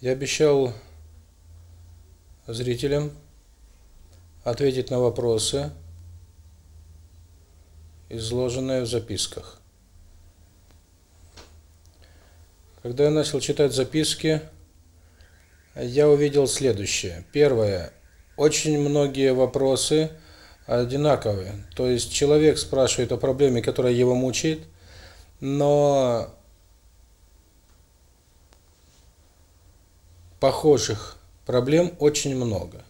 Я обещал зрителям ответить на вопросы, изложенные в записках. Когда я начал читать записки, я увидел следующее. Первое. Очень многие вопросы одинаковые. То есть человек спрашивает о проблеме, которая его мучает, но похожих проблем очень много.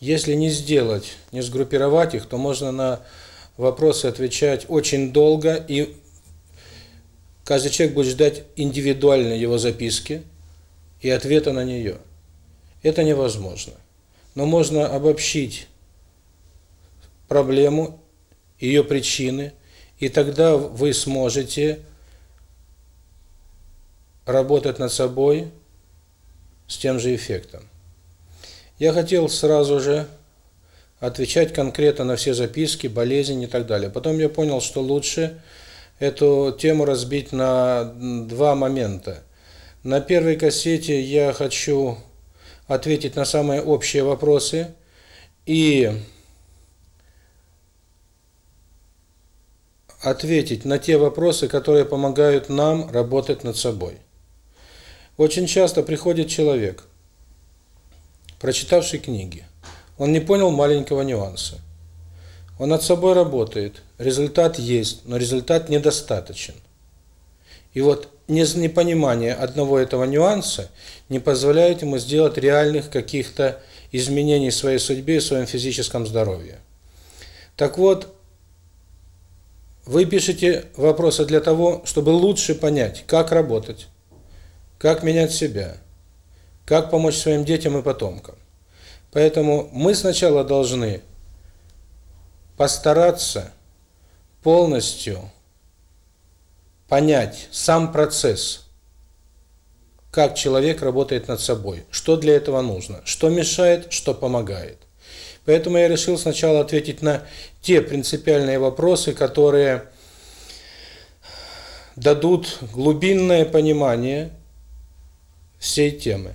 Если не сделать, не сгруппировать их, то можно на вопросы отвечать очень долго, и каждый человек будет ждать индивидуально его записки и ответа на нее. Это невозможно. Но можно обобщить проблему, ее причины, и тогда вы сможете работать над собой, с тем же эффектом. Я хотел сразу же отвечать конкретно на все записки, болезни и так далее. Потом я понял, что лучше эту тему разбить на два момента. На первой кассете я хочу ответить на самые общие вопросы и ответить на те вопросы, которые помогают нам работать над собой. Очень часто приходит человек, прочитавший книги. Он не понял маленького нюанса. Он над собой работает, результат есть, но результат недостаточен. И вот непонимание одного этого нюанса не позволяет ему сделать реальных каких-то изменений в своей судьбе и в своем физическом здоровье. Так вот, вы пишете вопросы для того, чтобы лучше понять, как работать, как менять себя, как помочь своим детям и потомкам. Поэтому мы сначала должны постараться полностью понять сам процесс, как человек работает над собой, что для этого нужно, что мешает, что помогает. Поэтому я решил сначала ответить на те принципиальные вопросы, которые дадут глубинное понимание всей темы.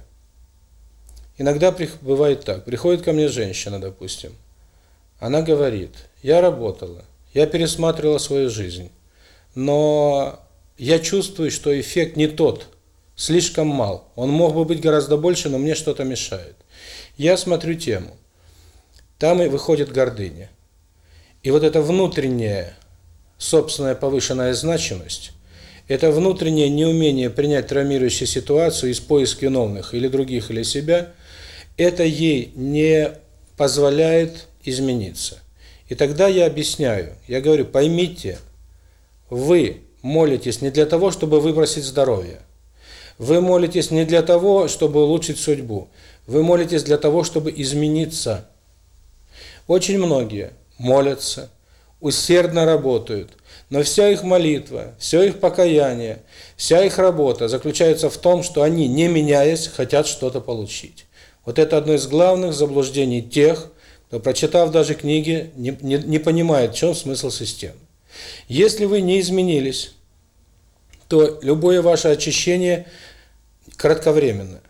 Иногда бывает так. Приходит ко мне женщина, допустим. Она говорит, я работала, я пересматривала свою жизнь, но я чувствую, что эффект не тот, слишком мал. Он мог бы быть гораздо больше, но мне что-то мешает. Я смотрю тему. Там и выходит гордыня. И вот эта внутренняя собственная повышенная значимость это внутреннее неумение принять травмирующую ситуацию из поиска виновных или других или себя, это ей не позволяет измениться. И тогда я объясняю, я говорю, поймите, вы молитесь не для того, чтобы выбросить здоровье. Вы молитесь не для того, чтобы улучшить судьбу. Вы молитесь для того, чтобы измениться. Очень многие молятся, усердно работают, но вся их молитва, все их покаяние, вся их работа заключается в том, что они, не меняясь, хотят что-то получить. Вот это одно из главных заблуждений тех, кто, прочитав даже книги, не, не, не понимает, в чем смысл системы. Если вы не изменились, то любое ваше очищение кратковременно.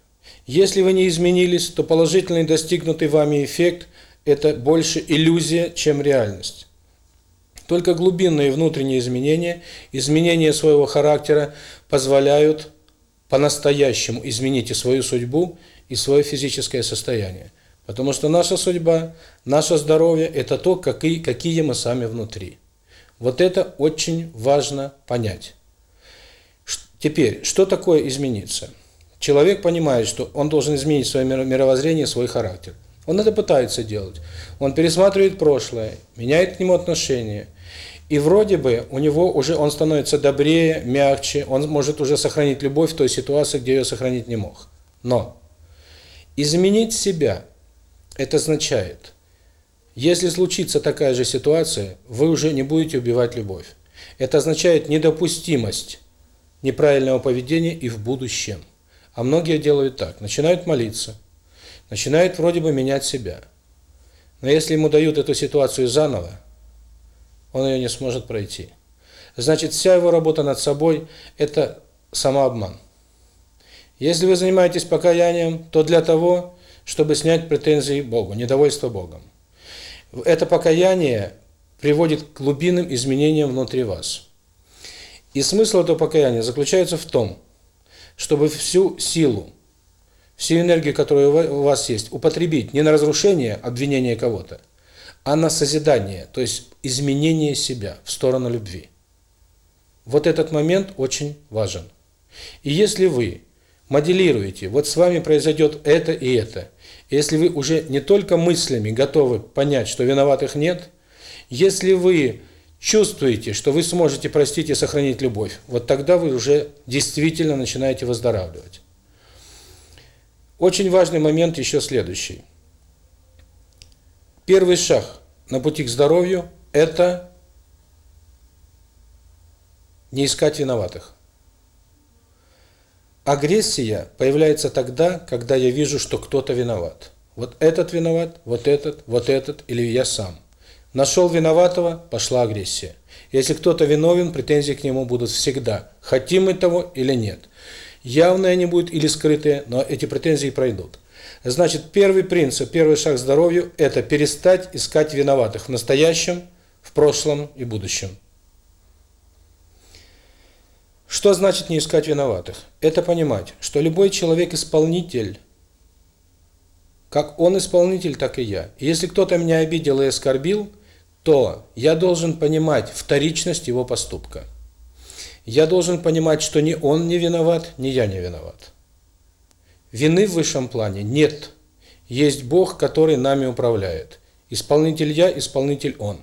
Если вы не изменились, то положительный достигнутый вами эффект – это больше иллюзия, чем реальность. Только глубинные внутренние изменения, изменения своего характера позволяют по-настоящему изменить и свою судьбу, и свое физическое состояние. Потому что наша судьба, наше здоровье – это то, какие, какие мы сами внутри. Вот это очень важно понять. Теперь, что такое измениться? Человек понимает, что он должен изменить свое мировоззрение, свой характер. Он это пытается делать. Он пересматривает прошлое, меняет к нему отношение, и вроде бы у него уже он становится добрее, мягче, он может уже сохранить любовь в той ситуации, где ее сохранить не мог. Но изменить себя – это означает, если случится такая же ситуация, вы уже не будете убивать любовь. Это означает недопустимость неправильного поведения и в будущем. А многие делают так. Начинают молиться, начинают вроде бы менять себя. Но если ему дают эту ситуацию заново, он ее не сможет пройти. Значит, вся его работа над собой – это самообман. Если вы занимаетесь покаянием, то для того, чтобы снять претензии Богу, недовольство Богом. Это покаяние приводит к глубинным изменениям внутри вас. И смысл этого покаяния заключается в том, чтобы всю силу, всю энергию, которая у вас есть, употребить не на разрушение обвинения кого-то, а на созидание, то есть изменение себя в сторону любви. Вот этот момент очень важен. И если вы моделируете, вот с вами произойдет это и это, если вы уже не только мыслями готовы понять, что виноватых нет, если вы чувствуете, что вы сможете простить и сохранить любовь, вот тогда вы уже действительно начинаете выздоравливать. Очень важный момент еще следующий – Первый шаг на пути к здоровью – это не искать виноватых. Агрессия появляется тогда, когда я вижу, что кто-то виноват. Вот этот виноват, вот этот, вот этот или я сам. Нашел виноватого, пошла агрессия. Если кто-то виновен, претензии к нему будут всегда, хотим мы того или нет. Явные они будут или скрытые, но эти претензии пройдут. Значит, первый принцип, первый шаг к здоровью – это перестать искать виноватых в настоящем, в прошлом и будущем. Что значит не искать виноватых? Это понимать, что любой человек – исполнитель. Как он исполнитель, так и я. И если кто-то меня обидел и оскорбил, то я должен понимать вторичность его поступка. Я должен понимать, что ни он не виноват, ни я не виноват. Вины в высшем плане нет. Есть Бог, который нами управляет. Исполнитель я, исполнитель он.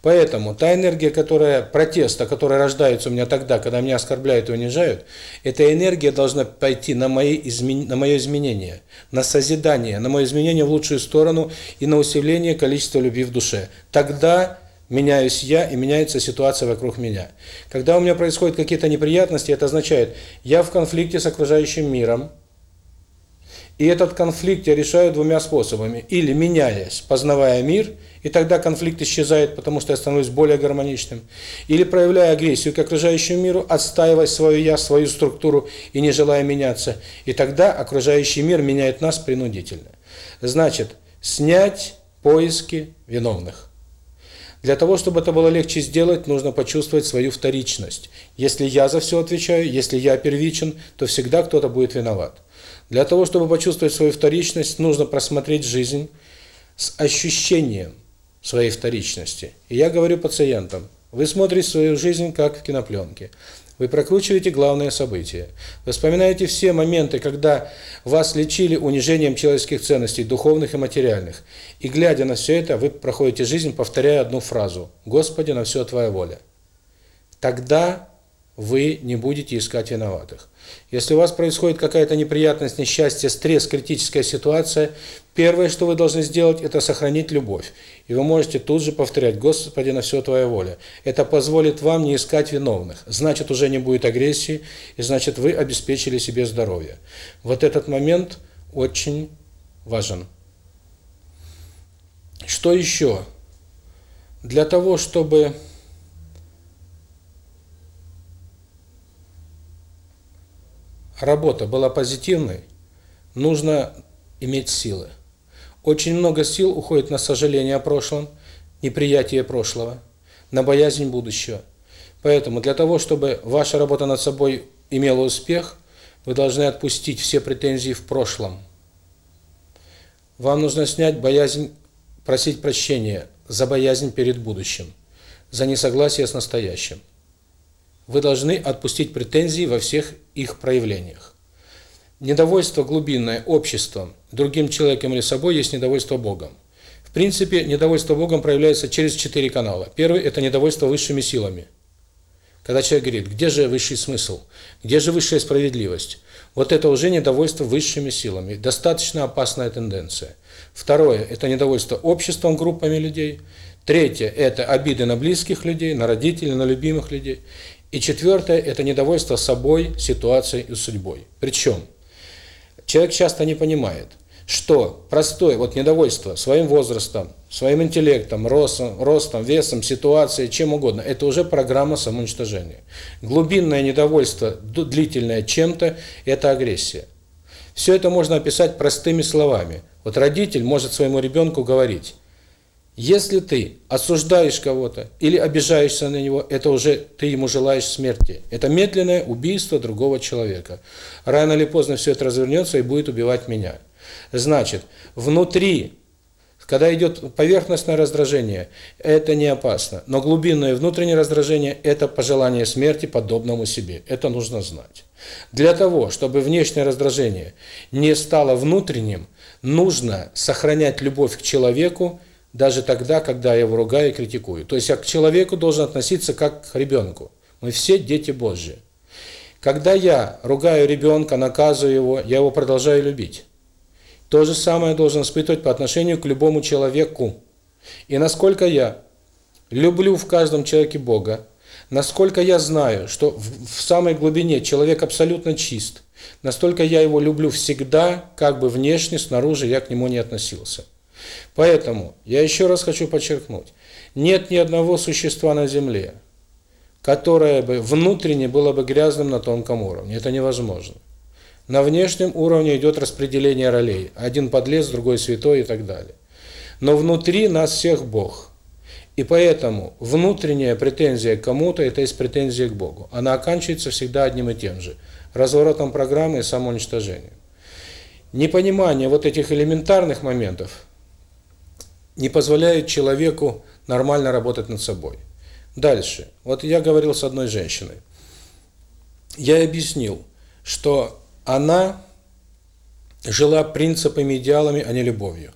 Поэтому та энергия, которая протеста, которая рождается у меня тогда, когда меня оскорбляют и унижают, эта энергия должна пойти на мои измен... на мое изменение, на созидание, на мое изменение в лучшую сторону и на усиление количества любви в душе. Тогда меняюсь я и меняется ситуация вокруг меня. Когда у меня происходят какие-то неприятности, это означает, я в конфликте с окружающим миром, и этот конфликт я решаю двумя способами. Или меняясь, познавая мир, и тогда конфликт исчезает, потому что я становлюсь более гармоничным. Или проявляя агрессию к окружающему миру, отстаивая свое я, свою структуру и не желая меняться. И тогда окружающий мир меняет нас принудительно. Значит, снять поиски виновных. Для того, чтобы это было легче сделать, нужно почувствовать свою вторичность. Если я за все отвечаю, если я первичен, то всегда кто-то будет виноват. Для того, чтобы почувствовать свою вторичность, нужно просмотреть жизнь с ощущением своей вторичности. И я говорю пациентам, вы смотрите свою жизнь как в кинопленке. Вы прокручиваете главные события. Вы вспоминаете все моменты, когда вас лечили унижением человеческих ценностей, духовных и материальных. И глядя на все это, вы проходите жизнь, повторяя одну фразу «Господи, на все Твоя воля». Тогда вы не будете искать виноватых. Если у вас происходит какая-то неприятность, несчастье, стресс, критическая ситуация, первое, что вы должны сделать, это сохранить любовь. И вы можете тут же повторять «Господи, на все Твоя воля». Это позволит вам не искать виновных. Значит, уже не будет агрессии, и значит, вы обеспечили себе здоровье. Вот этот момент очень важен. Что еще? Для того, чтобы работа была позитивной, нужно иметь силы. Очень много сил уходит на сожаление о прошлом, неприятие прошлого, на боязнь будущего. Поэтому для того, чтобы ваша работа над собой имела успех, вы должны отпустить все претензии в прошлом. Вам нужно снять боязнь просить прощения за боязнь перед будущим, за несогласие с настоящим. Вы должны отпустить претензии во всех их проявлениях. Недовольство глубинное обществом, другим человеком или собой есть недовольство Богом. В принципе, недовольство Богом проявляется через четыре канала. Первый – это недовольство высшими силами. Когда человек говорит, где же высший смысл, где же высшая справедливость, вот это уже недовольство высшими силами. Достаточно опасная тенденция. Второе – это недовольство обществом, группами людей. Третье – это обиды на близких людей, на родителей, на любимых людей. И четвертое – это недовольство собой, ситуацией и судьбой. Причем человек часто не понимает, что простое вот недовольство своим возрастом, своим интеллектом, ростом, ростом, весом, ситуацией, чем угодно, это уже программа самоуничтожения. Глубинное недовольство, длительное чем-то – это агрессия. Все это можно описать простыми словами. Вот родитель может своему ребенку говорить – если ты осуждаешь кого-то или обижаешься на него, это уже ты ему желаешь смерти. Это медленное убийство другого человека. Рано или поздно все это развернется и будет убивать меня. Значит, внутри, когда идет поверхностное раздражение, это не опасно. Но глубинное внутреннее раздражение – это пожелание смерти подобному себе. Это нужно знать. Для того, чтобы внешнее раздражение не стало внутренним, нужно сохранять любовь к человеку, даже тогда, когда я его ругаю и критикую. То есть я к человеку должен относиться как к ребенку. Мы все дети Божьи. Когда я ругаю ребенка, наказываю его, я его продолжаю любить. То же самое должен испытывать по отношению к любому человеку. И насколько я люблю в каждом человеке Бога, насколько я знаю, что в, в самой глубине человек абсолютно чист, настолько я его люблю всегда, как бы внешне, снаружи я к нему не относился. Поэтому я еще раз хочу подчеркнуть, нет ни одного существа на Земле, которое бы внутренне было бы грязным на тонком уровне. Это невозможно. На внешнем уровне идет распределение ролей. Один подлец, другой святой и так далее. Но внутри нас всех Бог. И поэтому внутренняя претензия к кому-то – это из претензии к Богу. Она оканчивается всегда одним и тем же – разворотом программы и самоуничтожением. Непонимание вот этих элементарных моментов – не позволяет человеку нормально работать над собой. Дальше. Вот я говорил с одной женщиной. Я объяснил, что она жила принципами, идеалами, а не любовью.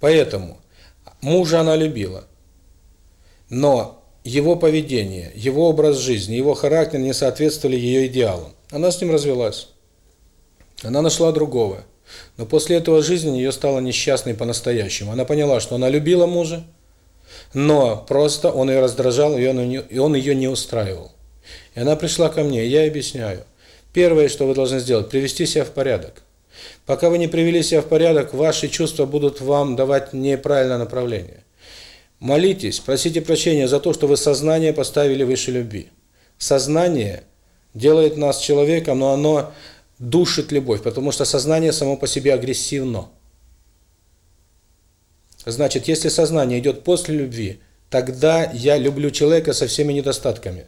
Поэтому мужа она любила, но его поведение, его образ жизни, его характер не соответствовали ее идеалам. Она с ним развелась. Она нашла другого. Но после этого жизни ее стала несчастной по-настоящему. Она поняла, что она любила мужа, но просто он ее раздражал, и он, ее, и он ее не устраивал. И она пришла ко мне, я объясняю. Первое, что вы должны сделать, привести себя в порядок. Пока вы не привели себя в порядок, ваши чувства будут вам давать неправильное направление. Молитесь, просите прощения за то, что вы сознание поставили выше любви. Сознание делает нас человеком, но оно душит любовь, потому что сознание само по себе агрессивно. Значит, если сознание идет после любви, тогда я люблю человека со всеми недостатками.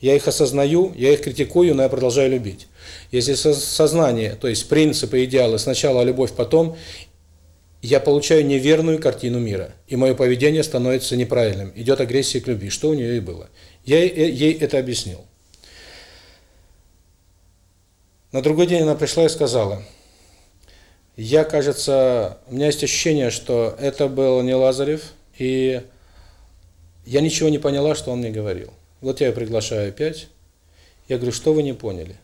Я их осознаю, я их критикую, но я продолжаю любить. Если сознание, то есть принципы, идеалы, сначала любовь, потом, я получаю неверную картину мира, и мое поведение становится неправильным. Идет агрессия к любви, что у нее и было. Я ей это объяснил. На другой день она пришла и сказала, я, кажется, у меня есть ощущение, что это был не Лазарев, и я ничего не поняла, что он мне говорил. Вот я ее приглашаю опять. Я говорю, что вы не поняли?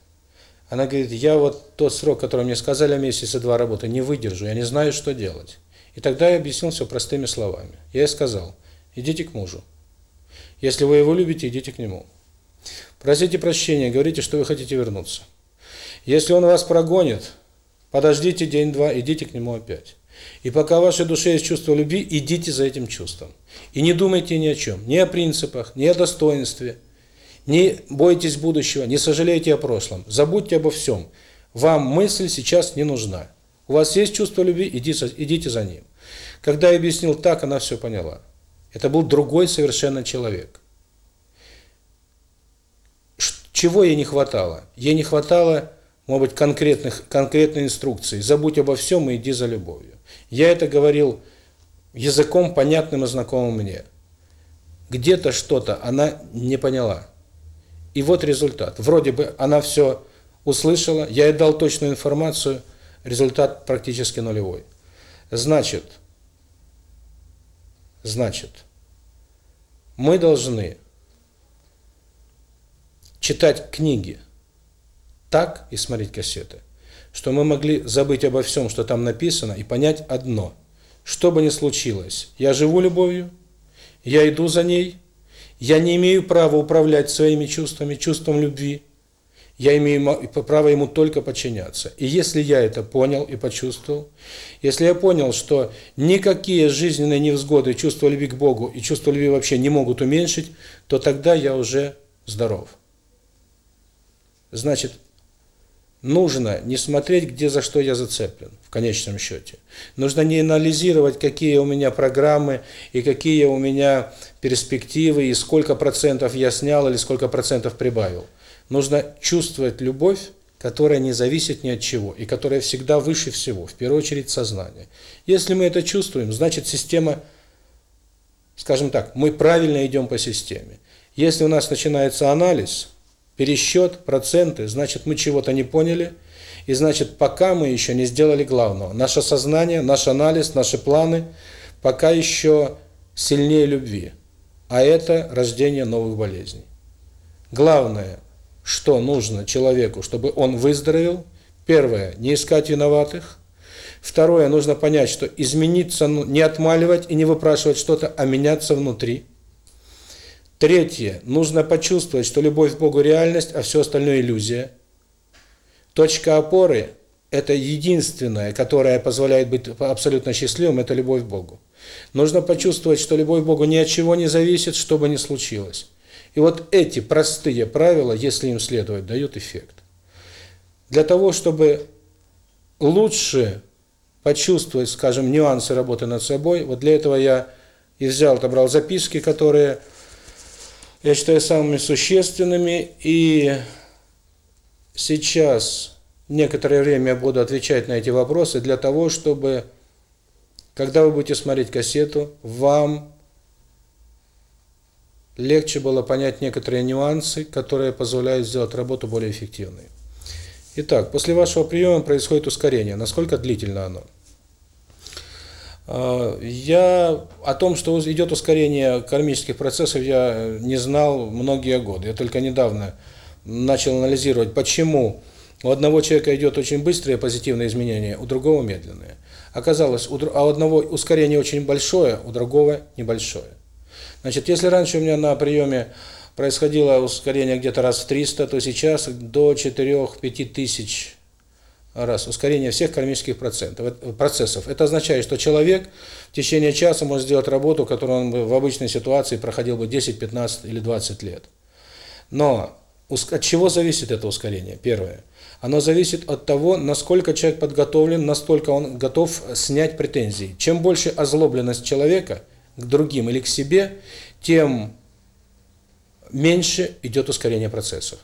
Она говорит, я вот тот срок, который мне сказали, месяца два работы, не выдержу, я не знаю, что делать. И тогда я объяснил все простыми словами. Я ей сказал, идите к мужу. Если вы его любите, идите к нему. Просите прощения, говорите, что вы хотите вернуться. Если он вас прогонит, подождите день-два, идите к нему опять. И пока в вашей душе есть чувство любви, идите за этим чувством. И не думайте ни о чем, ни о принципах, ни о достоинстве. Не бойтесь будущего, не сожалейте о прошлом. Забудьте обо всем. Вам мысль сейчас не нужна. У вас есть чувство любви, идите, идите за ним. Когда я объяснил так, она все поняла. Это был другой совершенно человек. Чего ей не хватало? Ей не хватало может быть, конкретных, конкретной инструкции. Забудь обо всем и иди за любовью. Я это говорил языком, понятным и знакомым мне. Где-то что-то она не поняла. И вот результат. Вроде бы она все услышала, я ей дал точную информацию, результат практически нулевой. Значит, значит, мы должны читать книги, так и смотреть кассеты. Что мы могли забыть обо всем, что там написано, и понять одно. Что бы ни случилось, я живу любовью, я иду за ней, я не имею права управлять своими чувствами, чувством любви, я имею право ему только подчиняться. И если я это понял и почувствовал, если я понял, что никакие жизненные невзгоды, чувство любви к Богу и чувство любви вообще не могут уменьшить, то тогда я уже здоров. Значит, нужно не смотреть, где за что я зацеплен, в конечном счете. Нужно не анализировать, какие у меня программы и какие у меня перспективы, и сколько процентов я снял или сколько процентов прибавил. Нужно чувствовать любовь, которая не зависит ни от чего, и которая всегда выше всего, в первую очередь сознание. Если мы это чувствуем, значит система, скажем так, мы правильно идем по системе. Если у нас начинается анализ – пересчет, проценты, значит, мы чего-то не поняли. И значит, пока мы еще не сделали главного. Наше сознание, наш анализ, наши планы пока еще сильнее любви. А это рождение новых болезней. Главное, что нужно человеку, чтобы он выздоровел, первое, не искать виноватых. Второе, нужно понять, что измениться, ну, не отмаливать и не выпрашивать что-то, а меняться внутри. Третье. Нужно почувствовать, что любовь к Богу – реальность, а все остальное – иллюзия. Точка опоры – это единственное, которое позволяет быть абсолютно счастливым – это любовь к Богу. Нужно почувствовать, что любовь к Богу ни от чего не зависит, чтобы не случилось. И вот эти простые правила, если им следовать, дают эффект. Для того, чтобы лучше почувствовать, скажем, нюансы работы над собой, вот для этого я и взял, отобрал записки, которые – я считаю самыми существенными. И сейчас некоторое время я буду отвечать на эти вопросы для того, чтобы, когда вы будете смотреть кассету, вам легче было понять некоторые нюансы, которые позволяют сделать работу более эффективной. Итак, после вашего приема происходит ускорение. Насколько длительно оно? Я о том, что идет ускорение кармических процессов, я не знал многие годы. Я только недавно начал анализировать, почему у одного человека идет очень быстрые позитивные изменения, у другого медленные. Оказалось, у, а у одного ускорение очень большое, у другого небольшое. Значит, если раньше у меня на приеме происходило ускорение где-то раз в 300, то сейчас до 4-5 тысяч раз, ускорение всех кармических процентов, процессов. Это означает, что человек в течение часа может сделать работу, которую он бы в обычной ситуации проходил бы 10, 15 или 20 лет. Но от чего зависит это ускорение? Первое. Оно зависит от того, насколько человек подготовлен, настолько он готов снять претензии. Чем больше озлобленность человека к другим или к себе, тем меньше идет ускорение процессов.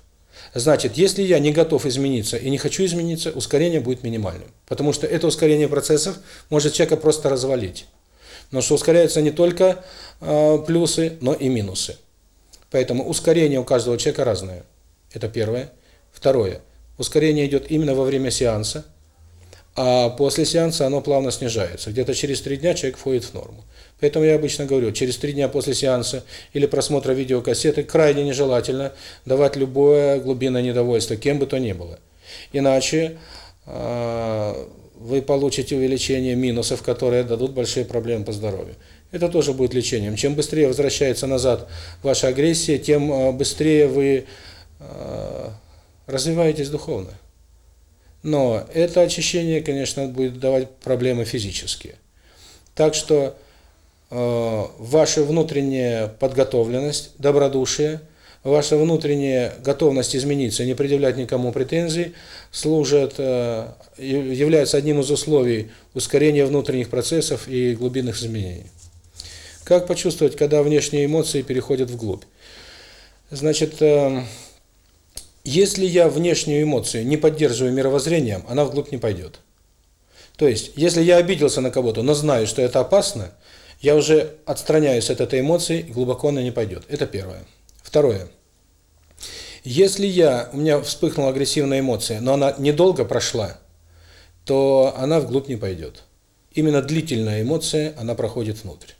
Значит, если я не готов измениться и не хочу измениться, ускорение будет минимальным. Потому что это ускорение процессов может человека просто развалить. Но что ускоряются не только э, плюсы, но и минусы. Поэтому ускорение у каждого человека разное. Это первое. Второе. Ускорение идет именно во время сеанса, а после сеанса оно плавно снижается. Где-то через три дня человек входит в норму. Поэтому я обычно говорю, через три дня после сеанса или просмотра видеокассеты крайне нежелательно давать любое глубинное недовольство, кем бы то ни было. Иначе э, вы получите увеличение минусов, которые дадут большие проблемы по здоровью. Это тоже будет лечением. Чем быстрее возвращается назад ваша агрессия, тем а, быстрее вы э, развиваетесь духовно. Но это очищение, конечно, будет давать проблемы физические. Так что... Э, ваша внутренняя подготовленность, добродушие, ваша внутренняя готовность измениться, не предъявлять никому претензий, служат, э, является одним из условий ускорения внутренних процессов и глубинных изменений. Как почувствовать, когда внешние эмоции переходят вглубь? Значит, э, если я внешнюю эмоцию не поддерживаю мировоззрением, она вглубь не пойдет. То есть, если я обиделся на кого-то, но знаю, что это опасно, я уже отстраняюсь от этой эмоции, глубоко она не пойдет. Это первое. Второе. Если я, у меня вспыхнула агрессивная эмоция, но она недолго прошла, то она вглубь не пойдет. Именно длительная эмоция, она проходит внутрь.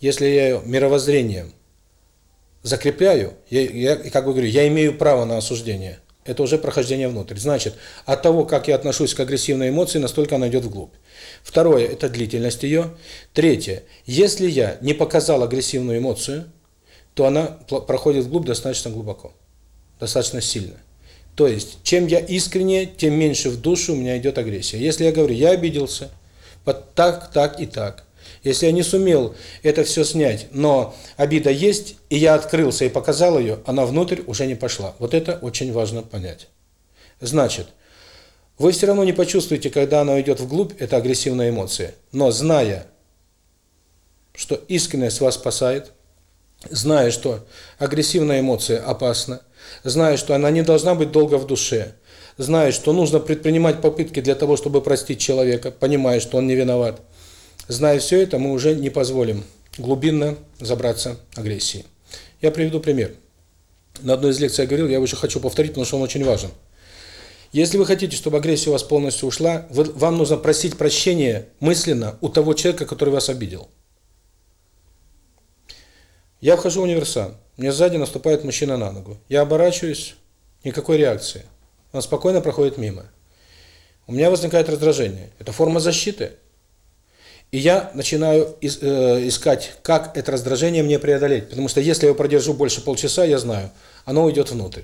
Если я мировоззрением закрепляю, я, я как бы говорю, я имею право на осуждение – это уже прохождение внутрь. Значит, от того, как я отношусь к агрессивной эмоции, настолько она идет вглубь. Второе – это длительность ее. Третье – если я не показал агрессивную эмоцию, то она проходит вглубь достаточно глубоко, достаточно сильно. То есть, чем я искренне, тем меньше в душу у меня идет агрессия. Если я говорю, я обиделся, под так, так и так, если я не сумел это все снять, но обида есть, и я открылся и показал ее, она внутрь уже не пошла. Вот это очень важно понять. Значит, вы все равно не почувствуете, когда она уйдет вглубь, это агрессивная эмоция. Но зная, что искренность вас спасает, зная, что агрессивная эмоция опасна, зная, что она не должна быть долго в душе, зная, что нужно предпринимать попытки для того, чтобы простить человека, понимая, что он не виноват – Зная все это, мы уже не позволим глубинно забраться агрессии. Я приведу пример. На одной из лекций я говорил, я его еще хочу повторить, потому что он очень важен. Если вы хотите, чтобы агрессия у вас полностью ушла, вы, вам нужно просить прощения мысленно у того человека, который вас обидел. Я вхожу в универсам, мне сзади наступает мужчина на ногу. Я оборачиваюсь, никакой реакции. Он спокойно проходит мимо. У меня возникает раздражение. Это форма защиты. И я начинаю э, искать, как это раздражение мне преодолеть. Потому что если я его продержу больше полчаса, я знаю, оно уйдет внутрь.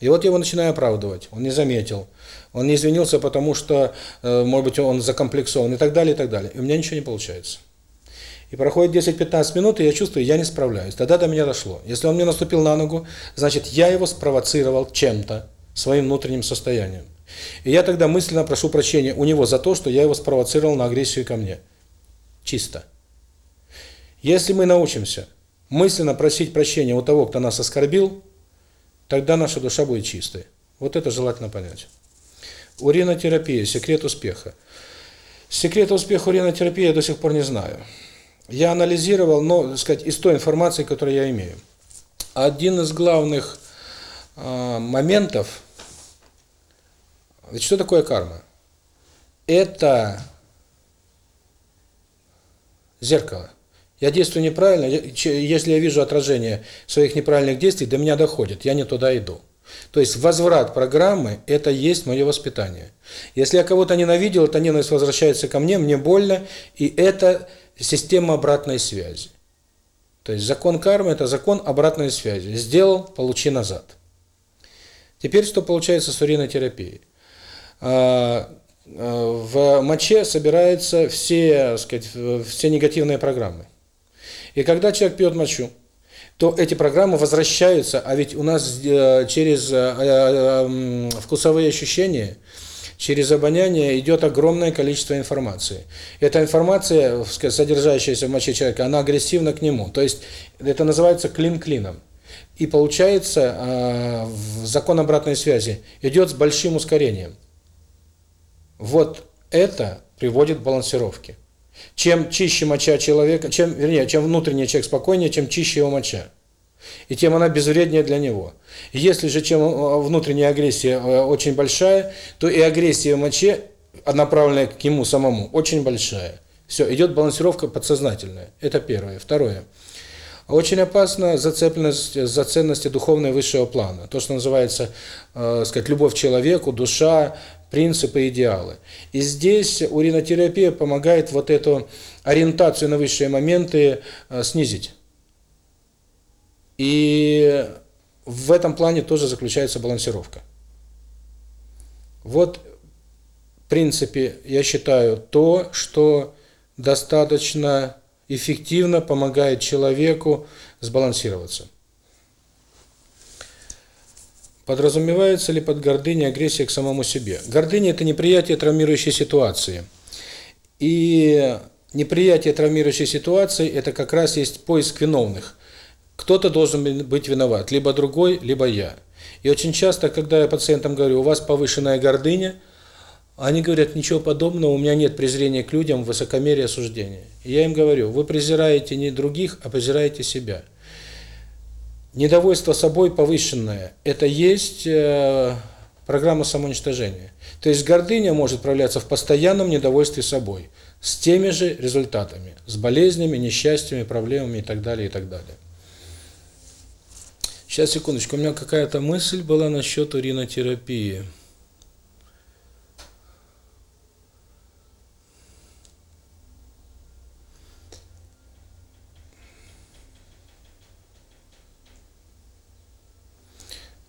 И вот я его начинаю оправдывать. Он не заметил. Он не извинился, потому что, э, может быть, он закомплексован и так далее, и так далее. И у меня ничего не получается. И проходит 10-15 минут, и я чувствую, я не справляюсь. Тогда до меня дошло. Если он мне наступил на ногу, значит, я его спровоцировал чем-то, своим внутренним состоянием. И я тогда мысленно прошу прощения у него за то, что я его спровоцировал на агрессию ко мне чисто. Если мы научимся мысленно просить прощения у того, кто нас оскорбил, тогда наша душа будет чистой. Вот это желательно понять. Уринотерапия – секрет успеха. Секрет успеха уринотерапии я до сих пор не знаю. Я анализировал, но, так сказать, из той информации, которую я имею. Один из главных э, моментов – ведь что такое карма? Это зеркало. Я действую неправильно, если я вижу отражение своих неправильных действий, до меня доходит, я не туда иду. То есть возврат программы – это есть мое воспитание. Если я кого-то ненавидел, эта ненависть возвращается ко мне, мне больно, и это система обратной связи. То есть закон кармы – это закон обратной связи. Сделал – получи назад. Теперь что получается с уринотерапией? А, Э, в моче собираются все, сказать, все негативные программы. И когда человек пьет мочу, то эти программы возвращаются, а ведь у нас э, через э, эм, вкусовые ощущения, через обоняние идет огромное количество информации. Эта информация, содержащаяся в моче человека, она агрессивна к нему. То есть это называется клин клином. И получается закон обратной связи идет с большим ускорением. Вот это приводит к балансировке. Чем чище моча человека, чем, вернее, чем внутренний человек спокойнее, чем чище его моча. И тем она безвреднее для него. Если же чем э, внутренняя агрессия э, очень большая, то и агрессия в моче, направленная к нему самому, очень большая. Все, идет балансировка подсознательная. Это первое. Второе. Очень опасна зацепленность за ценности духовной высшего плана. То, что называется, э, сказать, любовь к человеку, душа, принципы, идеалы. И здесь уринотерапия помогает вот эту ориентацию на высшие моменты э, снизить. И в этом плане тоже заключается балансировка. Вот, в принципе, я считаю то, что достаточно эффективно помогает человеку сбалансироваться подразумевается ли под гордыней агрессия к самому себе? Гордыня – это неприятие травмирующей ситуации. И неприятие травмирующей ситуации – это как раз есть поиск виновных. Кто-то должен быть виноват, либо другой, либо я. И очень часто, когда я пациентам говорю, у вас повышенная гордыня, они говорят, ничего подобного, у меня нет презрения к людям, высокомерие осуждения. И я им говорю, вы презираете не других, а презираете себя недовольство собой повышенное. Это есть э, программа самоуничтожения. То есть гордыня может проявляться в постоянном недовольстве собой с теми же результатами с болезнями несчастьями проблемами и так далее и так далее. Сейчас секундочку у меня какая-то мысль была насчет уринотерапии. и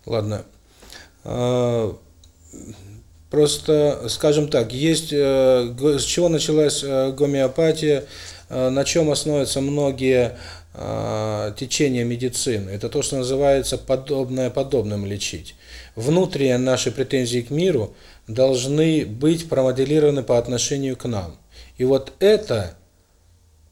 Ладно. Просто, скажем так, есть с чего началась гомеопатия, на чем основываются многие течение медицины. Это то, что называется подобное подобным лечить. Внутренние наши претензии к миру должны быть промоделированы по отношению к нам. И вот это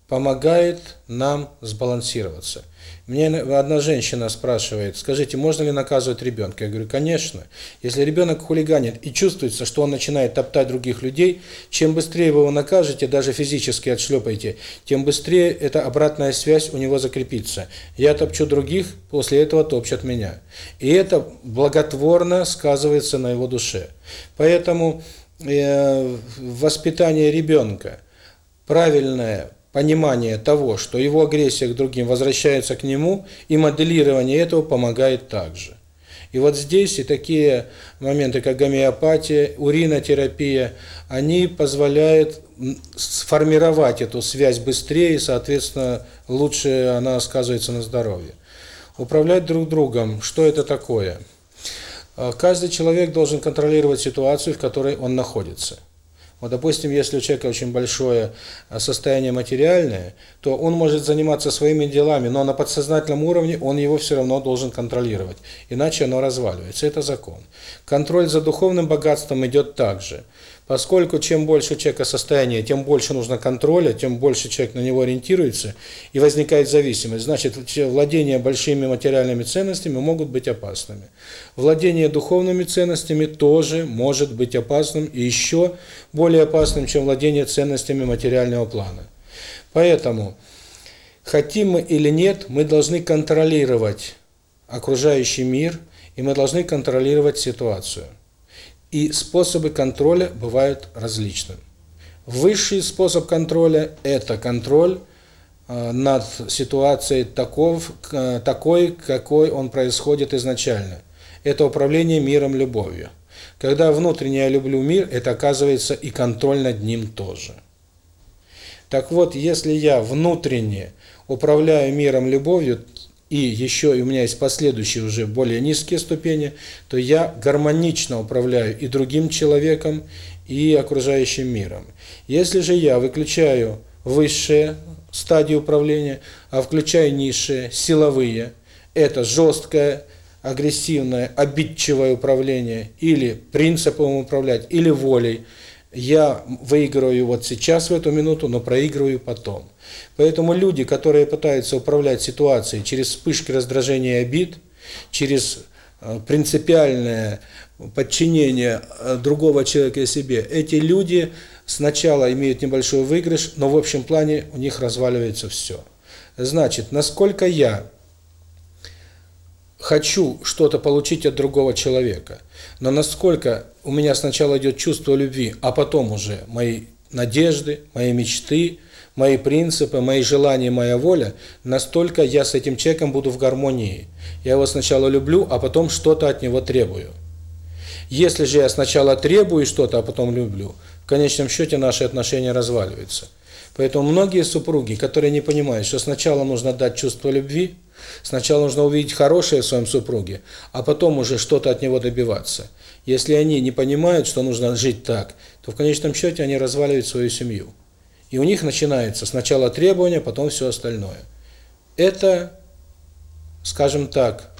помогает нам сбалансироваться. Мне одна женщина спрашивает, скажите, можно ли наказывать ребенка? Я говорю, конечно. Если ребенок хулиганит и чувствуется, что он начинает топтать других людей, чем быстрее вы его накажете, даже физически отшлепаете, тем быстрее эта обратная связь у него закрепится. Я топчу других, после этого топчат меня. И это благотворно сказывается на его душе. Поэтому э, воспитание ребенка, правильное, понимание того, что его агрессия к другим возвращается к нему, и моделирование этого помогает также. И вот здесь и такие моменты, как гомеопатия, уринотерапия, они позволяют сформировать эту связь быстрее, и, соответственно, лучше она сказывается на здоровье. Управлять друг другом, что это такое? Каждый человек должен контролировать ситуацию, в которой он находится. Вот, допустим, если у человека очень большое э, состояние материальное, то он может заниматься своими делами, но на подсознательном уровне он его все равно должен контролировать, иначе оно разваливается. Это закон. Контроль за духовным богатством идет также. же. Поскольку чем больше человека состояние, тем больше нужно контроля, тем больше человек на него ориентируется, и возникает зависимость. Значит, владение большими материальными ценностями могут быть опасными. Владение духовными ценностями тоже может быть опасным и еще более опасным, чем владение ценностями материального плана. Поэтому, хотим мы или нет, мы должны контролировать окружающий мир, и мы должны контролировать ситуацию и способы контроля бывают различны. Высший способ контроля – это контроль э, над ситуацией таков, такой, какой он происходит изначально. Это управление миром любовью. Когда внутренне люблю мир, это оказывается и контроль над ним тоже. Так вот, если я внутренне управляю миром любовью, и еще и у меня есть последующие уже более низкие ступени, то я гармонично управляю и другим человеком, и окружающим миром. Если же я выключаю высшие стадии управления, а включаю низшие, силовые, это жесткое, агрессивное, обидчивое управление, или принципом управлять, или волей – я выиграю вот сейчас в эту минуту, но проигрываю потом. Поэтому люди, которые пытаются управлять ситуацией через вспышки раздражения и обид, через э, принципиальное подчинение э, другого человека себе, эти люди сначала имеют небольшой выигрыш, но в общем плане у них разваливается все. Значит, насколько я хочу что-то получить от другого человека. Но насколько у меня сначала идет чувство любви, а потом уже мои надежды, мои мечты, мои принципы, мои желания, моя воля, настолько я с этим человеком буду в гармонии. Я его сначала люблю, а потом что-то от него требую. Если же я сначала требую что-то, а потом люблю, в конечном счете наши отношения разваливаются. Поэтому многие супруги, которые не понимают, что сначала нужно дать чувство любви, сначала нужно увидеть хорошее в своем супруге, а потом уже что-то от него добиваться. Если они не понимают, что нужно жить так, то в конечном счете они разваливают свою семью. И у них начинается сначала требования, потом все остальное. Это, скажем так,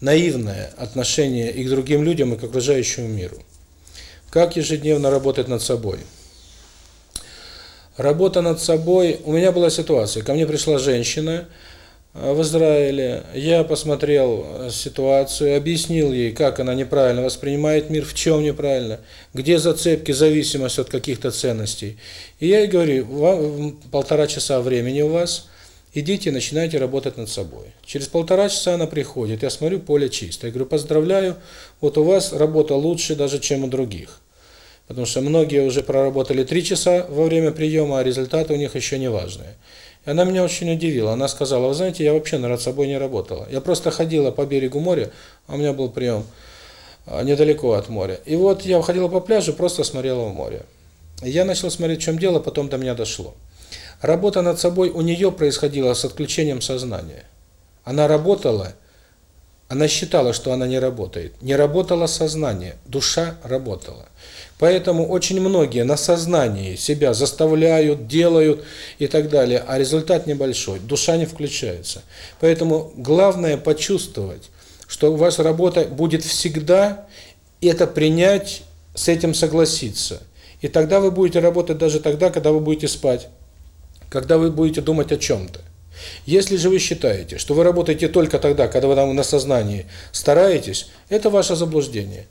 наивное отношение и к другим людям, и к окружающему миру. Как ежедневно работать над собой – Работа над собой. У меня была ситуация. Ко мне пришла женщина э, в Израиле. Я посмотрел э, ситуацию, объяснил ей, как она неправильно воспринимает мир, в чем неправильно, где зацепки, зависимость от каких-то ценностей. И я ей говорю, вам полтора часа времени у вас, идите, начинайте работать над собой. Через полтора часа она приходит, я смотрю, поле чистое. Говорю, поздравляю, вот у вас работа лучше даже, чем у других. Потому что многие уже проработали три часа во время приема, а результаты у них еще не важные. И она меня очень удивила. Она сказала, вы знаете, я вообще над собой не работала. Я просто ходила по берегу моря, а у меня был прием а, недалеко от моря. И вот я ходила по пляжу, просто смотрела в море. Я начал смотреть, в чем дело, потом до меня дошло. Работа над собой у нее происходила с отключением сознания. Она работала, она считала, что она не работает. Не работала сознание, душа работала. Поэтому очень многие на сознании себя заставляют, делают и так далее, а результат небольшой, душа не включается. Поэтому главное почувствовать, что у вас работа будет всегда, и это принять, с этим согласиться. И тогда вы будете работать даже тогда, когда вы будете спать, когда вы будете думать о чем-то. Если же вы считаете, что вы работаете только тогда, когда вы там на сознании стараетесь, это ваше заблуждение.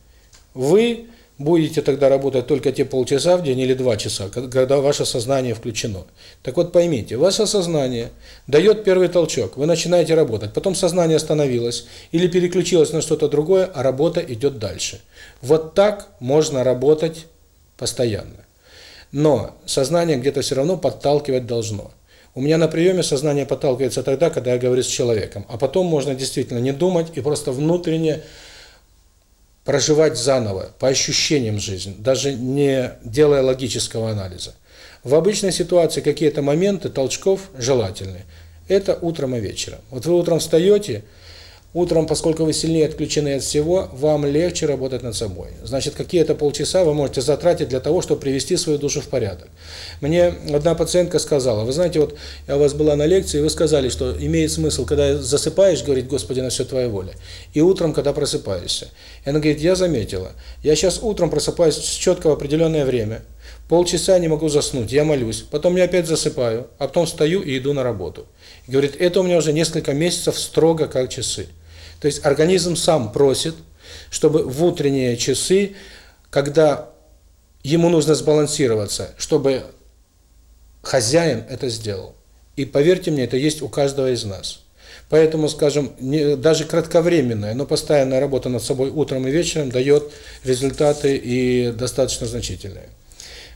Вы будете тогда работать только те полчаса в день или два часа, когда ваше сознание включено. Так вот поймите, ваше сознание дает первый толчок, вы начинаете работать, потом сознание остановилось или переключилось на что-то другое, а работа идет дальше. Вот так можно работать постоянно. Но сознание где-то все равно подталкивать должно. У меня на приеме сознание подталкивается тогда, когда я говорю с человеком, а потом можно действительно не думать и просто внутренне проживать заново, по ощущениям жизнь, даже не делая логического анализа. В обычной ситуации какие-то моменты толчков желательны. Это утром и вечером. Вот вы утром встаете, Утром, поскольку вы сильнее отключены от всего, вам легче работать над собой. Значит, какие-то полчаса вы можете затратить для того, чтобы привести свою душу в порядок. Мне одна пациентка сказала, вы знаете, вот я у вас была на лекции, вы сказали, что имеет смысл, когда засыпаешь, говорить, Господи, на все Твоя воля, и утром, когда просыпаешься. И она говорит, я заметила, я сейчас утром просыпаюсь четко в определенное время, полчаса не могу заснуть, я молюсь, потом я опять засыпаю, а потом встаю и иду на работу. Говорит, это у меня уже несколько месяцев строго как часы. То есть организм сам просит, чтобы в утренние часы, когда ему нужно сбалансироваться, чтобы хозяин это сделал. И поверьте мне, это есть у каждого из нас. Поэтому, скажем, не, даже кратковременная, но постоянная работа над собой утром и вечером дает результаты и достаточно значительные.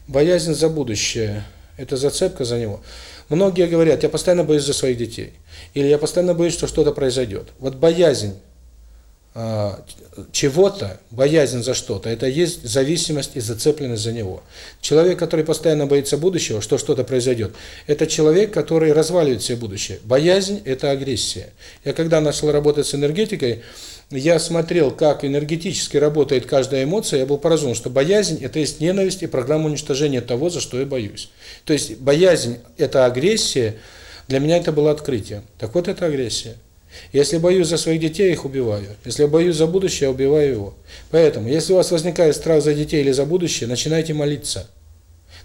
Боязнь за будущее – это зацепка за него – Многие говорят, я постоянно боюсь за своих детей. Или я постоянно боюсь, что что-то произойдет. Вот боязнь а, чего-то, боязнь за что-то, это есть зависимость и зацепленность за него. Человек, который постоянно боится будущего, что что-то произойдет, это человек, который разваливает себе будущее. Боязнь – это агрессия. Я когда начал работать с энергетикой, я смотрел, как энергетически работает каждая эмоция, я был поражен, что боязнь – это есть ненависть и программа уничтожения того, за что я боюсь. То есть боязнь – это агрессия, для меня это было открытие. Так вот, это агрессия. Если боюсь за своих детей, их убиваю. Если боюсь за будущее, убиваю его. Поэтому, если у вас возникает страх за детей или за будущее, начинайте молиться –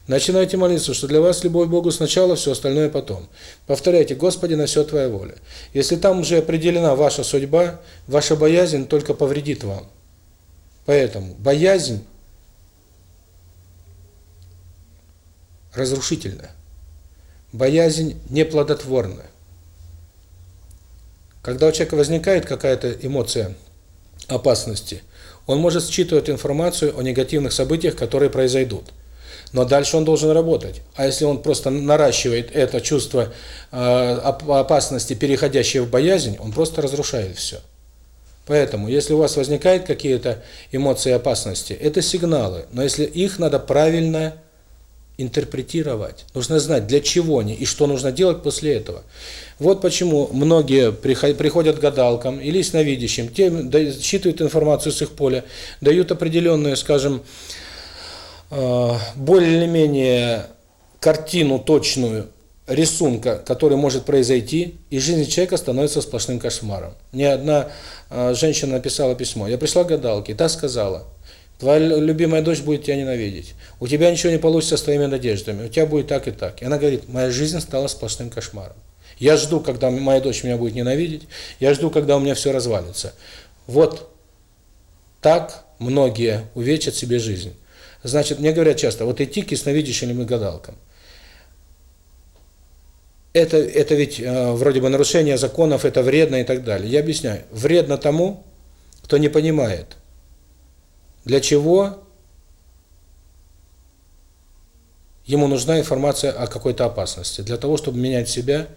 Начинайте молиться, что для вас любовь к Богу сначала, все остальное потом. Повторяйте, Господи, на все Твоя воля. Если там уже определена ваша судьба, ваша боязнь только повредит вам. Поэтому боязнь разрушительна. Боязнь неплодотворна. Когда у человека возникает какая-то эмоция опасности, он может считывать информацию о негативных событиях, которые произойдут но дальше он должен работать. А если он просто наращивает это чувство опасности, переходящее в боязнь, он просто разрушает все. Поэтому, если у вас возникают какие-то эмоции опасности, это сигналы, но если их надо правильно интерпретировать, нужно знать, для чего они и что нужно делать после этого. Вот почему многие приходят к гадалкам или сновидящим, те считывают информацию с их поля, дают определенную, скажем, э, более-менее картину точную рисунка, который может произойти, и жизнь человека становится сплошным кошмаром. Мне одна женщина написала письмо. Я пришла к гадалке, та сказала, твоя любимая дочь будет тебя ненавидеть. У тебя ничего не получится с твоими надеждами. У тебя будет так и так. И она говорит, моя жизнь стала сплошным кошмаром. Я жду, когда моя дочь меня будет ненавидеть. Я жду, когда у меня все развалится. Вот так многие увечат себе жизнь. Значит, мне говорят часто, вот идти к ясновидящим и гадалкам. Это, это ведь э, вроде бы нарушение законов, это вредно и так далее. Я объясняю. Вредно тому, кто не понимает, для чего ему нужна информация о какой-то опасности. Для того, чтобы менять себя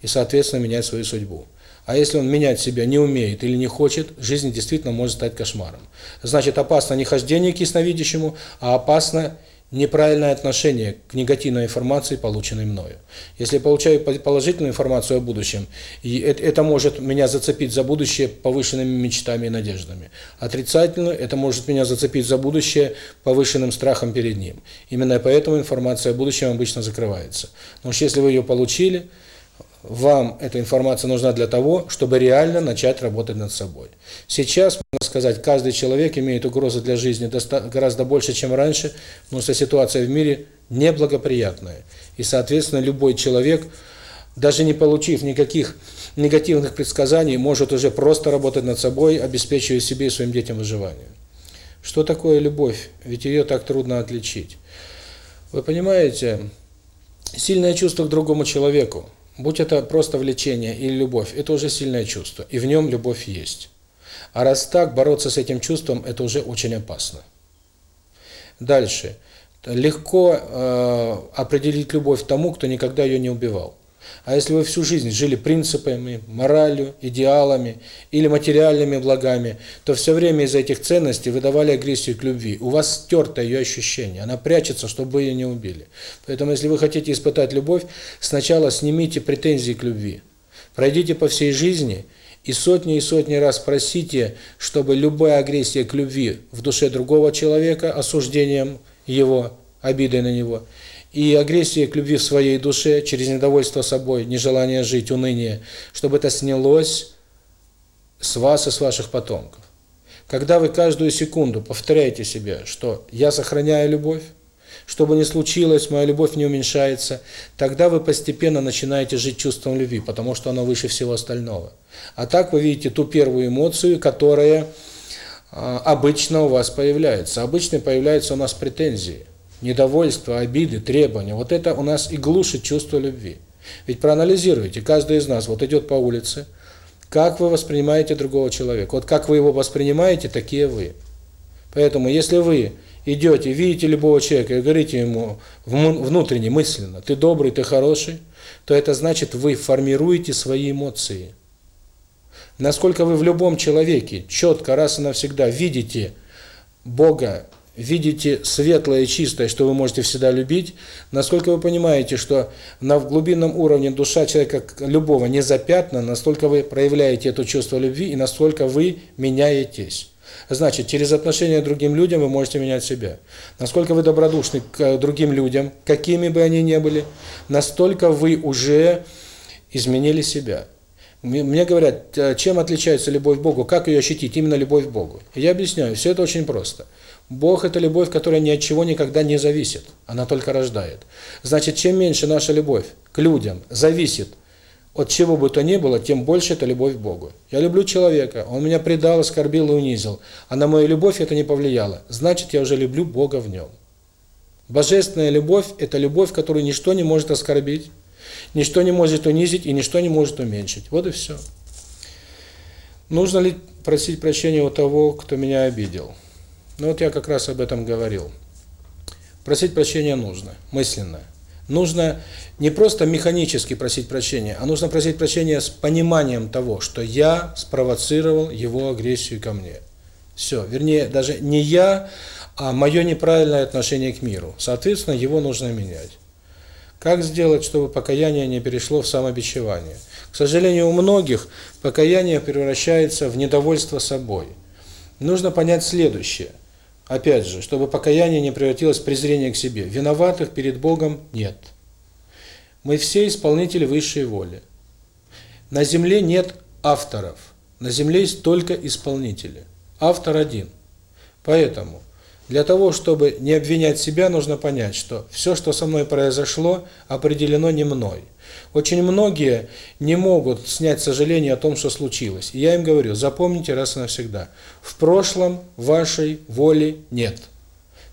и, соответственно, менять свою судьбу. А если он менять себя не умеет или не хочет, жизнь действительно может стать кошмаром. Значит, опасно не хождение к ясновидящему, а опасно неправильное отношение к негативной информации, полученной мною. Если получаю положительную информацию о будущем, и это может меня зацепить за будущее повышенными мечтами и надеждами. Отрицательно это может меня зацепить за будущее повышенным страхом перед ним. Именно поэтому информация о будущем обычно закрывается. Но если вы ее получили, вам эта информация нужна для того, чтобы реально начать работать над собой. Сейчас, можно сказать, каждый человек имеет угрозы для жизни гораздо больше, чем раньше, потому что ситуация в мире неблагоприятная. И, соответственно, любой человек, даже не получив никаких негативных предсказаний, может уже просто работать над собой, обеспечивая себе и своим детям выживание. Что такое любовь? Ведь ее так трудно отличить. Вы понимаете, сильное чувство к другому человеку, будь это просто влечение или любовь, это уже сильное чувство, и в нем любовь есть. А раз так, бороться с этим чувством это уже очень опасно. Дальше. Легко э, определить любовь тому, кто никогда ее не убивал. А если вы всю жизнь жили принципами, моралью, идеалами или материальными благами, то все время из-за этих ценностей вы давали агрессию к любви. У вас стерто ее ощущение, она прячется, чтобы ее не убили. Поэтому, если вы хотите испытать любовь, сначала снимите претензии к любви. Пройдите по всей жизни и сотни и сотни раз просите, чтобы любая агрессия к любви в душе другого человека, осуждением его, обидой на него – и агрессия к любви в своей душе через недовольство собой, нежелание жить, уныние, чтобы это снялось с вас и с ваших потомков. Когда вы каждую секунду повторяете себе, что «я сохраняю любовь», что бы ни случилось, моя любовь не уменьшается, тогда вы постепенно начинаете жить чувством любви, потому что оно выше всего остального. А так вы видите ту первую эмоцию, которая обычно у вас появляется. Обычно появляются у нас претензии недовольство, обиды, требования. Вот это у нас и глушит чувство любви. Ведь проанализируйте, каждый из нас вот идет по улице, как вы воспринимаете другого человека. Вот как вы его воспринимаете, такие вы. Поэтому если вы идете, видите любого человека и говорите ему внутренне, мысленно, ты добрый, ты хороший, то это значит, вы формируете свои эмоции. Насколько вы в любом человеке четко, раз и навсегда видите Бога, видите светлое и чистое, что вы можете всегда любить, насколько вы понимаете, что на в глубинном уровне душа человека любого не запятна, настолько вы проявляете это чувство любви и настолько вы меняетесь. Значит, через отношение к другим людям вы можете менять себя. Насколько вы добродушны к э, другим людям, какими бы они ни были, настолько вы уже изменили себя. Мне говорят, «Э, чем отличается любовь к Богу, как ее ощутить, именно любовь к Богу. Я объясняю, все это очень просто. Просто. Бог – это любовь, которая ни от чего никогда не зависит. Она только рождает. Значит, чем меньше наша любовь к людям зависит от чего бы то ни было, тем больше это любовь к Богу. Я люблю человека, он меня предал, оскорбил и унизил, а на мою любовь это не повлияло. Значит, я уже люблю Бога в нем. Божественная любовь – это любовь, которую ничто не может оскорбить, ничто не может унизить и ничто не может уменьшить. Вот и все. Нужно ли просить прощения у того, кто меня обидел? Ну вот я как раз об этом говорил. Просить прощения нужно, мысленно. Нужно не просто механически просить прощения, а нужно просить прощения с пониманием того, что я спровоцировал его агрессию ко мне. Все, вернее, даже не я, а мое неправильное отношение к миру. Соответственно, его нужно менять. Как сделать, чтобы покаяние не перешло в самобичевание? К сожалению, у многих покаяние превращается в недовольство собой. Нужно понять следующее. Опять же, чтобы покаяние не превратилось в презрение к себе. Виноватых перед Богом нет. Мы все исполнители высшей воли. На земле нет авторов. На земле есть только исполнители. Автор один. Поэтому для того, чтобы не обвинять себя, нужно понять, что все, что со мной произошло, определено не мной. Очень многие не могут снять сожаление о том, что случилось. И я им говорю, запомните раз и навсегда, в прошлом вашей воли нет.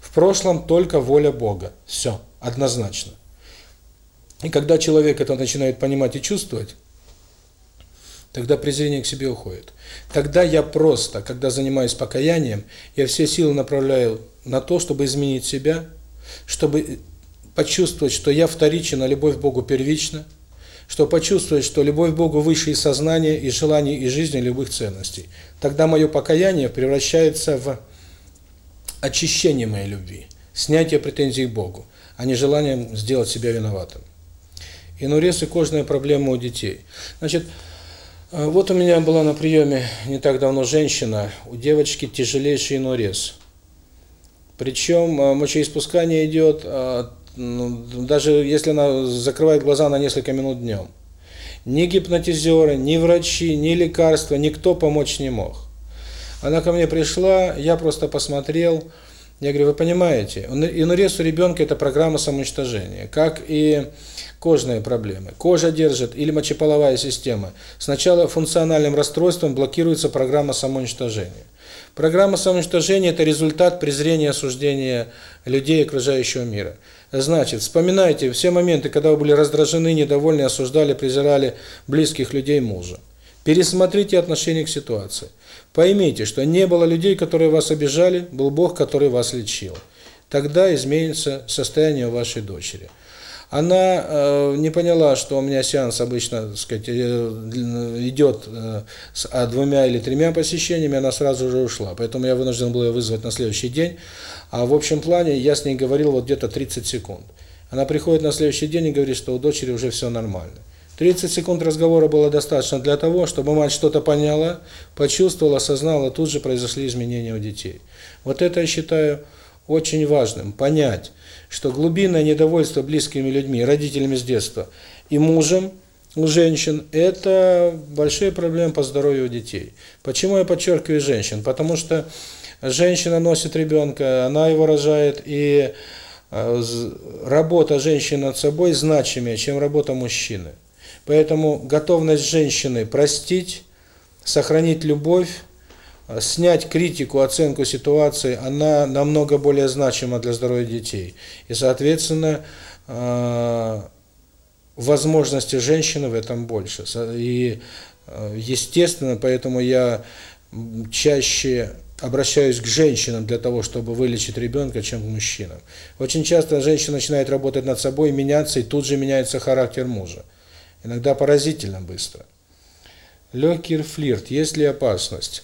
В прошлом только воля Бога. Все, однозначно. И когда человек это начинает понимать и чувствовать, тогда презрение к себе уходит. Тогда я просто, когда занимаюсь покаянием, я все силы направляю на то, чтобы изменить себя, чтобы почувствовать, что я вторичен, а любовь к Богу первична – что почувствовать, что любовь к Богу выше и сознания, и желаний, и жизни, любых ценностей. Тогда мое покаяние превращается в очищение моей любви, снятие претензий к Богу, а не желанием сделать себя виноватым. Инурез и кожная проблема у детей. Значит, э, вот у меня была на приеме не так давно женщина, у девочки тяжелейший инурез. Причем э, мочеиспускание идет а даже если она закрывает глаза на несколько минут днем. Ни гипнотизеры, ни врачи, ни лекарства, никто помочь не мог. Она ко мне пришла, я просто посмотрел, я говорю, вы понимаете, инурез у ребенка – это программа самоуничтожения, как и кожные проблемы. Кожа держит или мочеполовая система. Сначала функциональным расстройством блокируется программа самоуничтожения. Программа самоуничтожения – это результат презрения осуждения людей окружающего мира. Значит, вспоминайте все моменты, когда вы были раздражены, недовольны, осуждали, презирали близких людей мужа. Пересмотрите отношение к ситуации. Поймите, что не было людей, которые вас обижали, был Бог, который вас лечил. Тогда изменится состояние вашей дочери она э, не поняла, что у меня сеанс обычно, так сказать, э, идет э, с а, двумя или тремя посещениями, она сразу же ушла. Поэтому я вынужден был ее вызвать на следующий день. А в общем плане я с ней говорил вот где-то 30 секунд. Она приходит на следующий день и говорит, что у дочери уже все нормально. 30 секунд разговора было достаточно для того, чтобы мать что-то поняла, почувствовала, осознала, тут же произошли изменения у детей. Вот это я считаю очень важным, понять, что глубинное недовольство близкими людьми, родителями с детства и мужем, у женщин это большие проблемы по здоровью детей. Почему я подчеркиваю женщин? Потому что женщина носит ребенка, она его рожает, и э, работа женщины над собой значимее, чем работа мужчины. Поэтому готовность женщины простить, сохранить любовь, снять критику, оценку ситуации, она намного более значима для здоровья детей. И, соответственно, э, возможности женщины в этом больше. И, э, естественно, поэтому я чаще обращаюсь к женщинам для того, чтобы вылечить ребенка, чем к мужчинам. Очень часто женщина начинает работать над собой, меняться, и тут же меняется характер мужа. Иногда поразительно быстро. Легкий флирт. Есть ли опасность?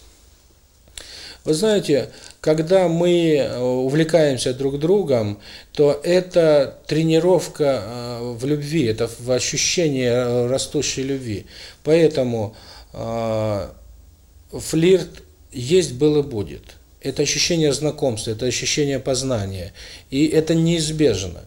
Вы знаете, когда мы э, увлекаемся друг другом, то это тренировка э, в любви, это в ощущении э, растущей любви. Поэтому э, флирт есть, был и будет. Это ощущение знакомства, это ощущение познания. И это неизбежно.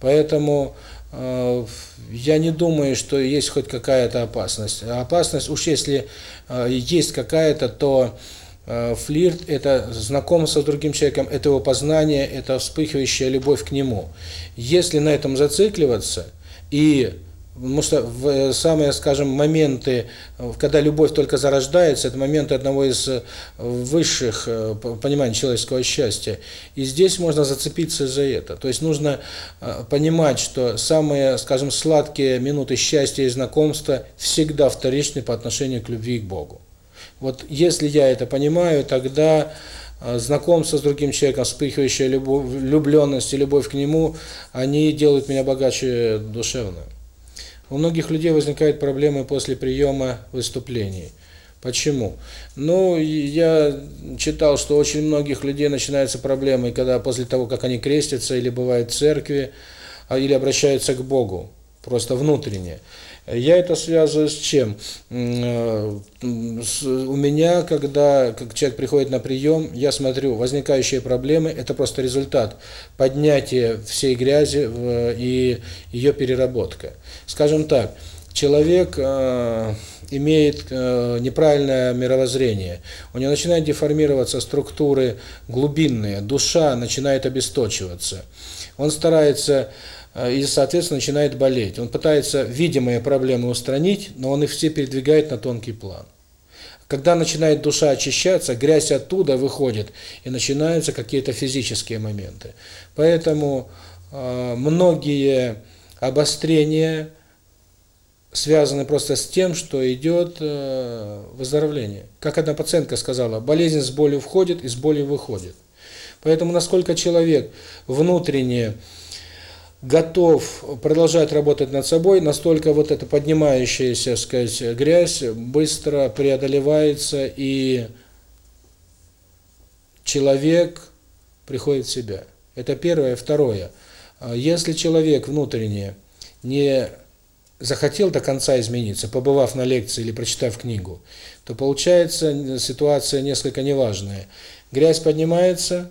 Поэтому э, я не думаю, что есть хоть какая-то опасность. А опасность, уж если э, есть какая-то, то... то Флирт – это знакомство с другим человеком, это его познание, это вспыхивающая любовь к нему. Если на этом зацикливаться и потому что в самые, скажем, моменты, когда любовь только зарождается, это моменты одного из высших пониманий человеческого счастья. И здесь можно зацепиться за это. То есть нужно понимать, что самые, скажем, сладкие минуты счастья и знакомства всегда вторичны по отношению к любви к Богу. Вот если я это понимаю, тогда э, знакомство с другим человеком, вспыхивающая любовь, влюбленность и любовь к нему, они делают меня богаче душевно. У многих людей возникают проблемы после приема выступлений. Почему? Ну, я читал, что очень многих людей начинаются проблемы, когда после того, как они крестятся, или бывают в церкви, а, или обращаются к Богу, просто внутренне. Я это связываю с чем? Э, у меня, когда как человек приходит на прием, я смотрю, возникающие проблемы – это просто результат поднятия всей грязи и ее переработка. Скажем так, человек э, имеет э, неправильное мировоззрение. У него начинают деформироваться структуры глубинные, душа начинает обесточиваться. Он старается Э, и, соответственно, начинает болеть. Он пытается видимые проблемы устранить, но он их все передвигает на тонкий план. Когда начинает душа очищаться, грязь оттуда выходит, и начинаются какие-то физические моменты. Поэтому э, многие обострения связаны просто с тем, что идет э, выздоровление. Как одна пациентка сказала, болезнь с болью входит и с болью выходит. Поэтому насколько человек внутренне готов продолжать работать над собой, настолько вот эта поднимающаяся, сказать, грязь быстро преодолевается, и человек приходит в себя. Это первое. Второе. Если человек внутренне не захотел до конца измениться, побывав на лекции или прочитав книгу, то получается ситуация несколько неважная. Грязь поднимается,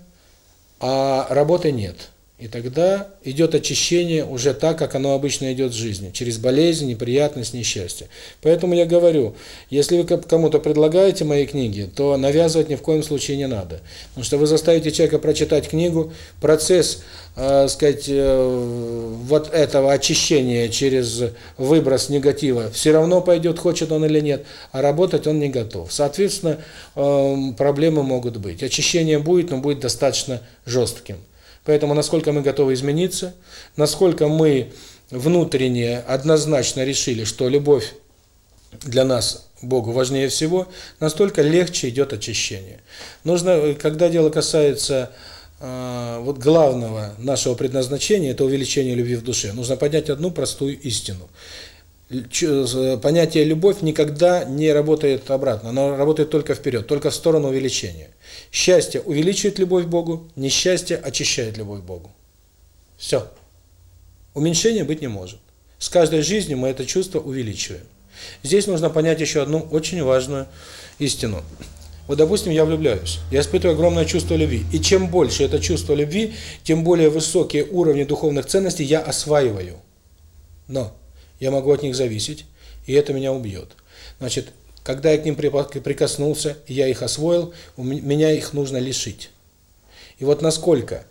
а работы нет. И тогда идет очищение уже так, как оно обычно идет в жизни, через болезнь, неприятность, несчастье. Поэтому я говорю, если вы кому-то предлагаете мои книги, то навязывать ни в коем случае не надо. Потому что вы заставите человека прочитать книгу, процесс, э, сказать, э, вот этого очищения через выброс негатива, все равно пойдет, хочет он или нет, а работать он не готов. Соответственно, э, проблемы могут быть. Очищение будет, но будет достаточно жестким. Поэтому насколько мы готовы измениться, насколько мы внутренне однозначно решили, что любовь для нас Богу важнее всего, настолько легче идет очищение. Нужно, э, когда дело касается э, вот главного нашего предназначения, это увеличение любви в душе, нужно поднять одну простую истину. Э, понятие «любовь» никогда не работает обратно, оно работает только вперед, только в сторону увеличения. Счастье увеличивает любовь к Богу, несчастье очищает любовь к Богу. Все. Уменьшения быть не может. С каждой жизнью мы это чувство увеличиваем. Здесь нужно понять еще одну очень важную истину. Вот, допустим, я влюбляюсь. Я испытываю огромное чувство любви. И чем больше это чувство любви, тем более высокие уровни духовных ценностей я осваиваю. Но я могу от них зависеть, и это меня убьет. Значит, когда я к ним прикоснулся, я их освоил, У меня их нужно лишить. И вот насколько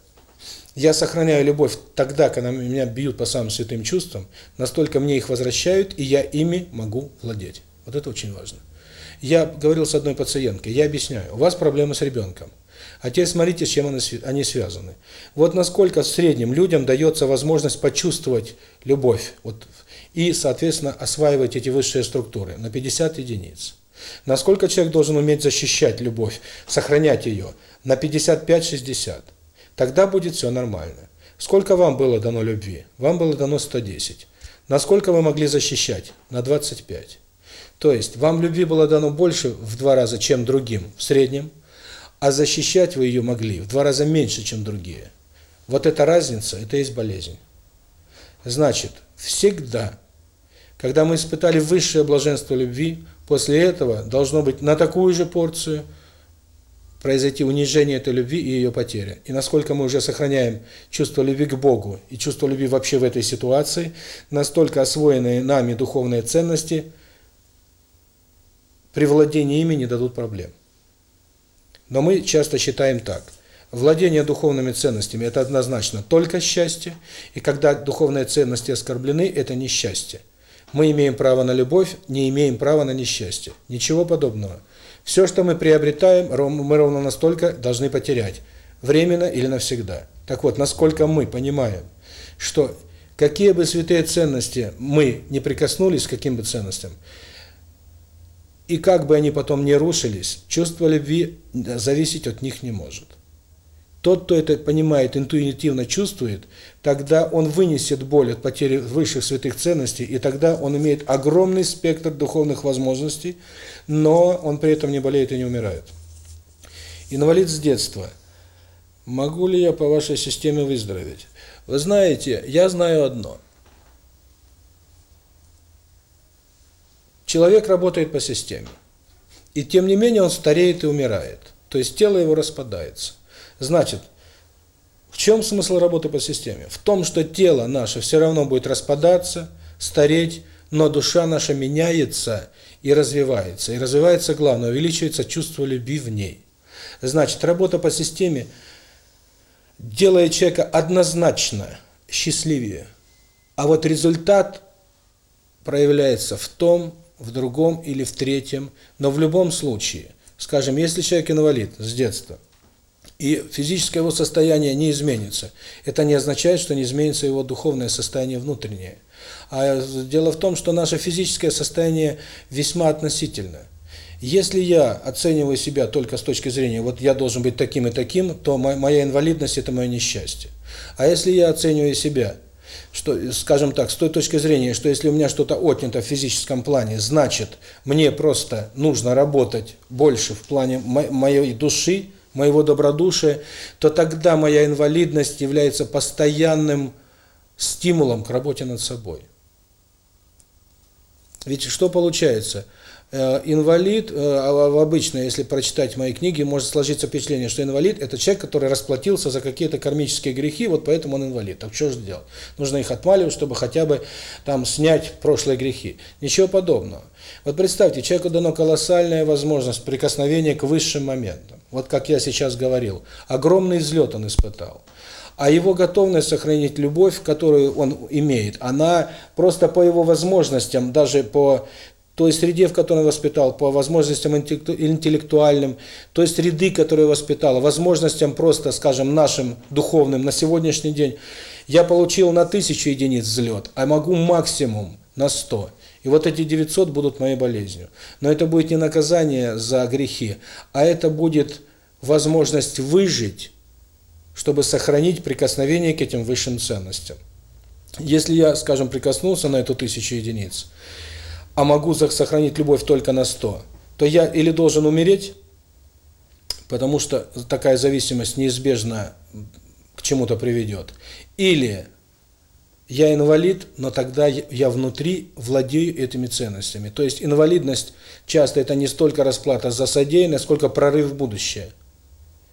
я сохраняю любовь тогда, когда меня бьют по самым святым чувствам, настолько мне их возвращают, и я ими могу владеть. Вот это очень важно. Я говорил с одной пациенткой, я объясняю, у вас проблемы с ребенком. А теперь смотрите, с чем они связаны. Вот насколько в среднем людям дается возможность почувствовать любовь. Вот и, соответственно, осваивать эти высшие структуры на 50 единиц. Насколько человек должен уметь защищать любовь, сохранять ее? На 55-60. Тогда будет все нормально. Сколько вам было дано любви? Вам было дано 110. Насколько вы могли защищать? На 25. То есть вам любви было дано больше в два раза, чем другим в среднем, а защищать вы ее могли в два раза меньше, чем другие. Вот эта разница, это и есть болезнь. Значит, всегда когда мы испытали высшее блаженство любви, после этого должно быть на такую же порцию произойти унижение этой любви и ее потеря. И насколько мы уже сохраняем чувство любви к Богу и чувство любви вообще в этой ситуации, настолько освоенные нами духовные ценности при владении ими не дадут проблем. Но мы часто считаем так – Владение духовными ценностями – это однозначно только счастье, и когда духовные ценности оскорблены, это несчастье. Мы имеем право на любовь, не имеем права на несчастье. Ничего подобного. Все, что мы приобретаем, мы ровно настолько должны потерять. Временно или навсегда. Так вот, насколько мы понимаем, что какие бы святые ценности мы не прикоснулись к каким бы ценностям, и как бы они потом не рушились, чувство любви зависеть от них не может. Тот, кто это понимает, интуитивно чувствует, тогда он вынесет боль от потери высших святых ценностей, и тогда он имеет огромный спектр духовных возможностей, но он при этом не болеет и не умирает. Инвалид с детства. Могу ли я по вашей системе выздороветь? Вы знаете, я знаю одно. Человек работает по системе. И тем не менее он стареет и умирает. То есть тело его распадается. Значит, в чем смысл работы по системе? В том, что тело наше все равно будет распадаться, стареть, но душа наша меняется и развивается. И развивается главное, увеличивается чувство любви в ней. Значит, работа по системе делает человека однозначно счастливее. А вот результат проявляется в том, в другом или в третьем, но в любом случае, скажем, если человек инвалид с детства – и физическое его состояние не изменится. Это не означает, что не изменится его духовное состояние внутреннее. А дело в том, что наше физическое состояние весьма относительно. Если я оцениваю себя только с точки зрения, вот я должен быть таким и таким, то моя инвалидность – это мое несчастье. А если я оцениваю себя, что, скажем так, с той точки зрения, что если у меня что-то отнято в физическом плане, значит, мне просто нужно работать больше в плане моей души, моего добродушия, то тогда моя инвалидность является постоянным стимулом к работе над собой. Ведь что получается? Э, инвалид, э, а обычно, если прочитать мои книги, может сложиться впечатление, что инвалид – это человек, который расплатился за какие-то кармические грехи, вот поэтому он инвалид. Так что же делать? Нужно их отмаливать, чтобы хотя бы там снять прошлые грехи. Ничего подобного. Вот представьте, человеку дано колоссальная возможность прикосновения к высшим моментам. Вот как я сейчас говорил, огромный взлет он испытал. А его готовность сохранить любовь, которую он имеет, она просто по его возможностям, даже по той среде, в которой он воспитал, по возможностям интеллектуальным, то есть среды, которые воспитал, возможностям просто, скажем, нашим духовным на сегодняшний день, я получил на тысячу единиц взлет, а могу максимум на 100. И вот эти 900 будут моей болезнью. Но это будет не наказание за грехи, а это будет возможность выжить, чтобы сохранить прикосновение к этим высшим ценностям. Если я, скажем, прикоснулся на эту тысячу единиц, а могу сохранить любовь только на 100, то я или должен умереть, потому что такая зависимость неизбежно к чему-то приведет, или я инвалид, но тогда я внутри владею этими ценностями. То есть инвалидность часто это не столько расплата за содеянное, сколько прорыв в будущее.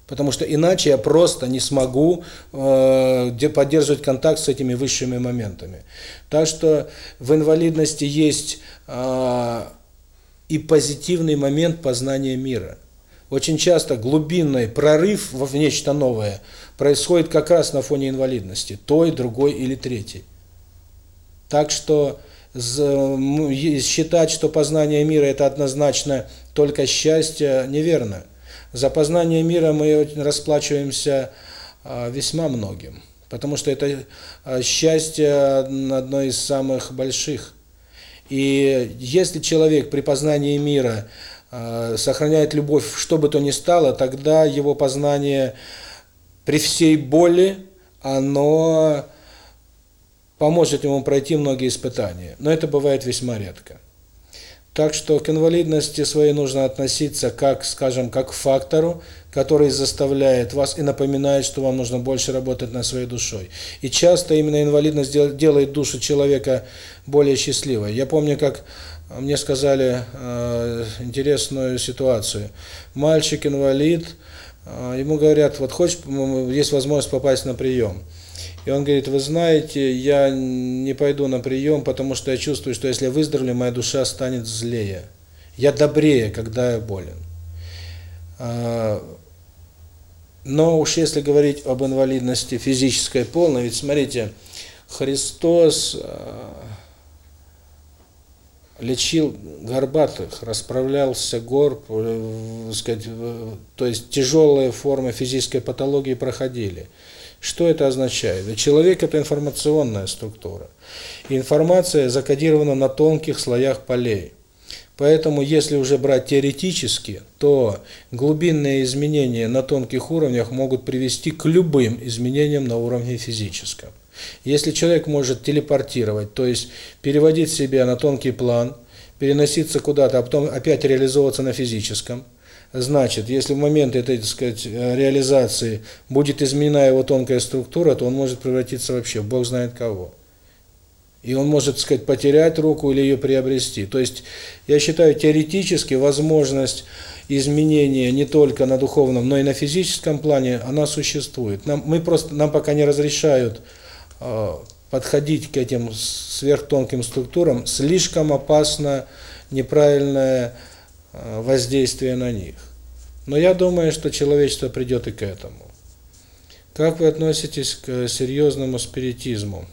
Потому что иначе я просто не смогу э, поддерживать контакт с этими высшими моментами. Так что в инвалидности есть э, и позитивный момент познания мира – очень часто глубинный прорыв во в нечто новое происходит как раз на фоне инвалидности, той, другой или третьей. Так что считать, что познание мира – это однозначно только счастье, неверно. За познание мира мы расплачиваемся а, весьма многим, потому что это а, счастье одно из самых больших. И если человек при познании мира – сохраняет любовь, что бы то ни стало, тогда его познание при всей боли, оно поможет ему пройти многие испытания. Но это бывает весьма редко. Так что к инвалидности своей нужно относиться как, скажем, как к фактору, который заставляет вас и напоминает, что вам нужно больше работать над своей душой. И часто именно инвалидность делает душу человека более счастливой. Я помню, как мне сказали интересную ситуацию. Мальчик инвалид, ему говорят, вот хочешь, есть возможность попасть на прием. И он говорит, вы знаете, я не пойду на прием, потому что я чувствую, что если я выздоровлю, моя душа станет злее. Я добрее, когда я болен. А, но уж если говорить об инвалидности физической полной, ведь смотрите, Христос... А, лечил горбатых, расправлялся горб, сказать, то есть тяжелые формы физической патологии проходили. Что это означает? Человек – это информационная структура. Информация закодирована на тонких слоях полей. Поэтому, если уже брать теоретически, то глубинные изменения на тонких уровнях могут привести к любым изменениям на уровне физическом. Если человек может телепортировать, то есть переводить себя на тонкий план, переноситься куда-то, а потом опять реализовываться на физическом, значит, если в момент этой, так сказать, э, реализации будет изменена его тонкая структура, то он может превратиться вообще в бог знает кого. И он может, так сказать, потерять руку или ее приобрести. То есть, я считаю, теоретически возможность изменения не только на духовном, но и на физическом плане, она существует. Нам, мы просто, нам пока не разрешают подходить к этим сверхтонким структурам слишком опасно неправильное э, воздействие на них. Но я думаю, что человечество придет и к этому. Как вы относитесь к серьезному спиритизму?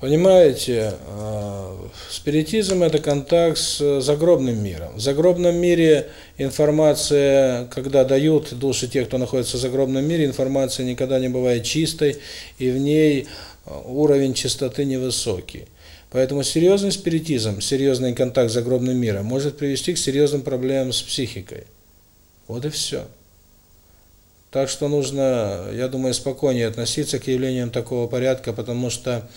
Понимаете, э, спиритизм – это контакт с загробным миром. В загробном мире информация, когда дают души тех, кто находится в загробном мире, информация никогда не бывает чистой, и в ней э, уровень чистоты невысокий. Поэтому серьезный спиритизм, серьезный контакт с загробным миром может привести к серьезным проблемам с психикой. Вот и все. Так что нужно, я думаю, спокойнее относиться к явлениям такого порядка, потому что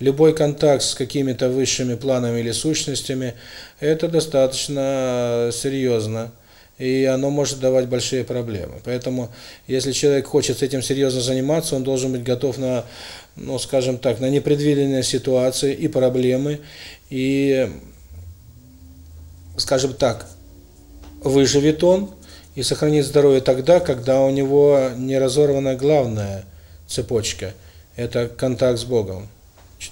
любой контакт с какими-то высшими планами или сущностями – это достаточно серьезно, и оно может давать большие проблемы. Поэтому, если человек хочет с этим серьезно заниматься, он должен быть готов на, ну, скажем так, на непредвиденные ситуации и проблемы, и, скажем так, выживет он – и сохранить здоровье тогда, когда у него не разорвана главная цепочка. Это контакт с Богом,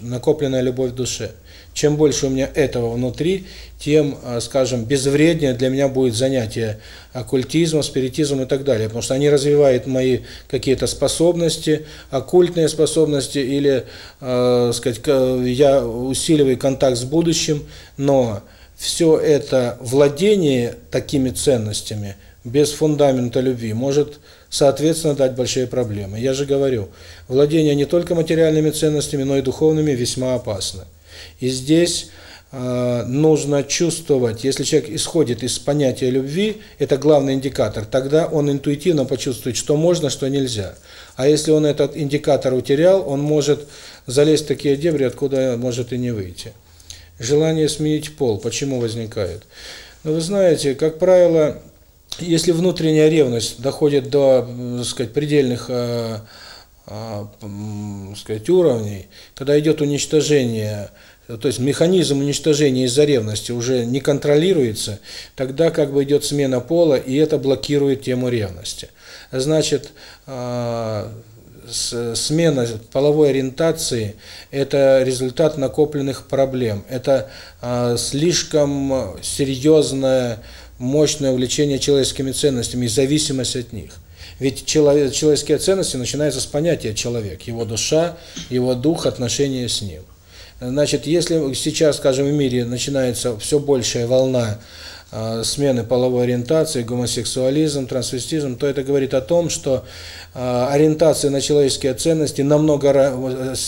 накопленная любовь в душе. Чем больше у меня этого внутри, тем, а, скажем, безвреднее для меня будет занятие оккультизмом, спиритизмом и так далее, потому что они развивают мои какие-то способности, оккультные способности или, э, сказать, я усиливаю контакт с будущим, но все это владение такими ценностями – без фундамента любви может соответственно дать большие проблемы. Я же говорю, владение не только материальными ценностями, но и духовными весьма опасно. И здесь э, нужно чувствовать, если человек исходит из понятия любви, это главный индикатор, тогда он интуитивно почувствует, что можно, что нельзя. А если он этот индикатор утерял, он может залезть в такие дебри, откуда может и не выйти. Желание сменить пол, почему возникает? Но вы знаете, как правило, если внутренняя ревность доходит до сказать, предельных э, э, сказать, уровней, когда идет уничтожение, то есть механизм уничтожения из-за ревности уже не контролируется, тогда как бы идет смена пола, и это блокирует тему ревности. Значит, э, смена половой ориентации – это результат накопленных проблем, это слишком серьезная мощное увлечение человеческими ценностями и зависимость от них. Ведь человек, человеческие ценности начинаются с понятия человек, его душа, его дух, отношения с ним. Значит, если сейчас, скажем, в мире начинается все большая волна э, смены половой ориентации, гомосексуализм, трансвестизм, то это говорит о том, что э, ориентация на человеческие ценности намного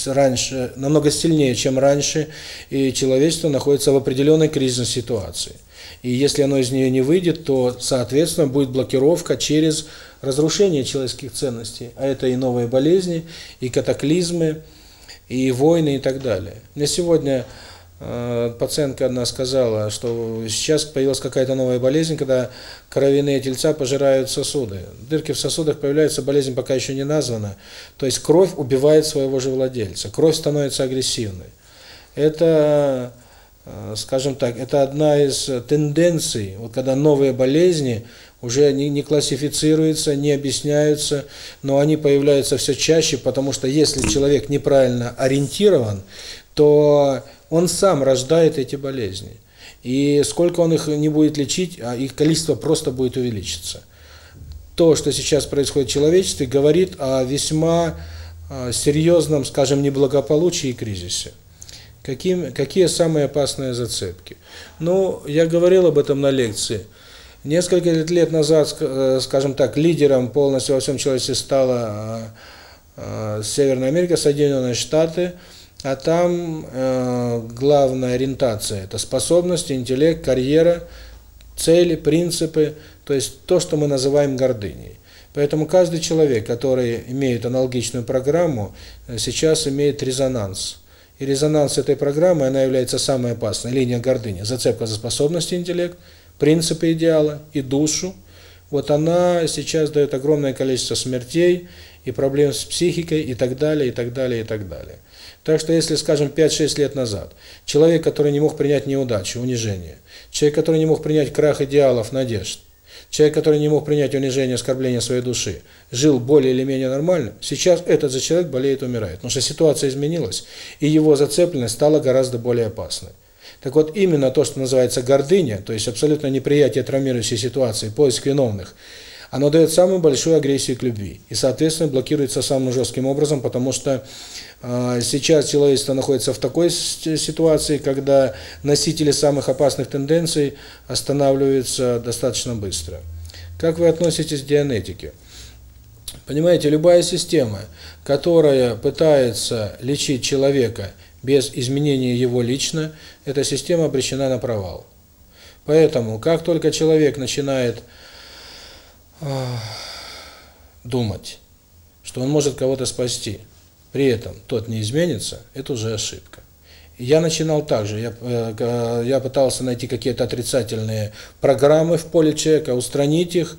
раньше, намного сильнее, чем раньше, и человечество находится в определенной кризисной ситуации. И если оно из нее не выйдет, то, соответственно, будет блокировка через разрушение человеческих ценностей. А это и новые болезни, и катаклизмы, и войны, и так далее. Мне сегодня э, пациентка одна сказала, что сейчас появилась какая-то новая болезнь, когда кровяные тельца пожирают сосуды. Дырки в сосудах появляются, болезнь пока еще не названа. То есть кровь убивает своего же владельца, кровь становится агрессивной. Это скажем так, это одна из тенденций, вот когда новые болезни уже не, не классифицируются, не объясняются, но они появляются все чаще, потому что если человек неправильно ориентирован, то он сам рождает эти болезни. И сколько он их не будет лечить, а их количество просто будет увеличиться. То, что сейчас происходит в человечестве, говорит о весьма а, серьезном, скажем, неблагополучии и кризисе каким, какие самые опасные зацепки. Ну, я говорил об этом на лекции. Несколько лет назад, скажем так, лидером полностью во всем человечестве стала Северная Америка, Соединенные Штаты, а там главная ориентация – это способности, интеллект, карьера, цели, принципы, то есть то, что мы называем гордыней. Поэтому каждый человек, который имеет аналогичную программу, сейчас имеет резонанс – и резонанс этой программы, она является самой опасной. Линия гордыни, зацепка за способности интеллект, принципы идеала и душу. Вот она сейчас дает огромное количество смертей и проблем с психикой и так далее, и так далее, и так далее. Так что если, скажем, 5-6 лет назад человек, который не мог принять неудачу, унижение, человек, который не мог принять крах идеалов, надежд, Человек, который не мог принять унижение, оскорбление своей души, жил более или менее нормально, сейчас этот же человек болеет, умирает. Потому что ситуация изменилась, и его зацепленность стала гораздо более опасной. Так вот, именно то, что называется гордыня, то есть абсолютно неприятие травмирующей ситуации, поиск виновных, оно дает самую большую агрессию к любви. И, соответственно, блокируется самым жестким образом, потому что а, сейчас человечество находится в такой ситуации, когда носители самых опасных тенденций останавливаются достаточно быстро. Как вы относитесь к дианетике? Понимаете, любая система, которая пытается лечить человека без изменения его лично, эта система обречена на провал. Поэтому, как только человек начинает э, думать, что он может кого-то спасти – при этом тот не изменится, это уже ошибка. Я начинал так же. Я, э, я пытался найти какие-то отрицательные программы в поле человека, устранить их.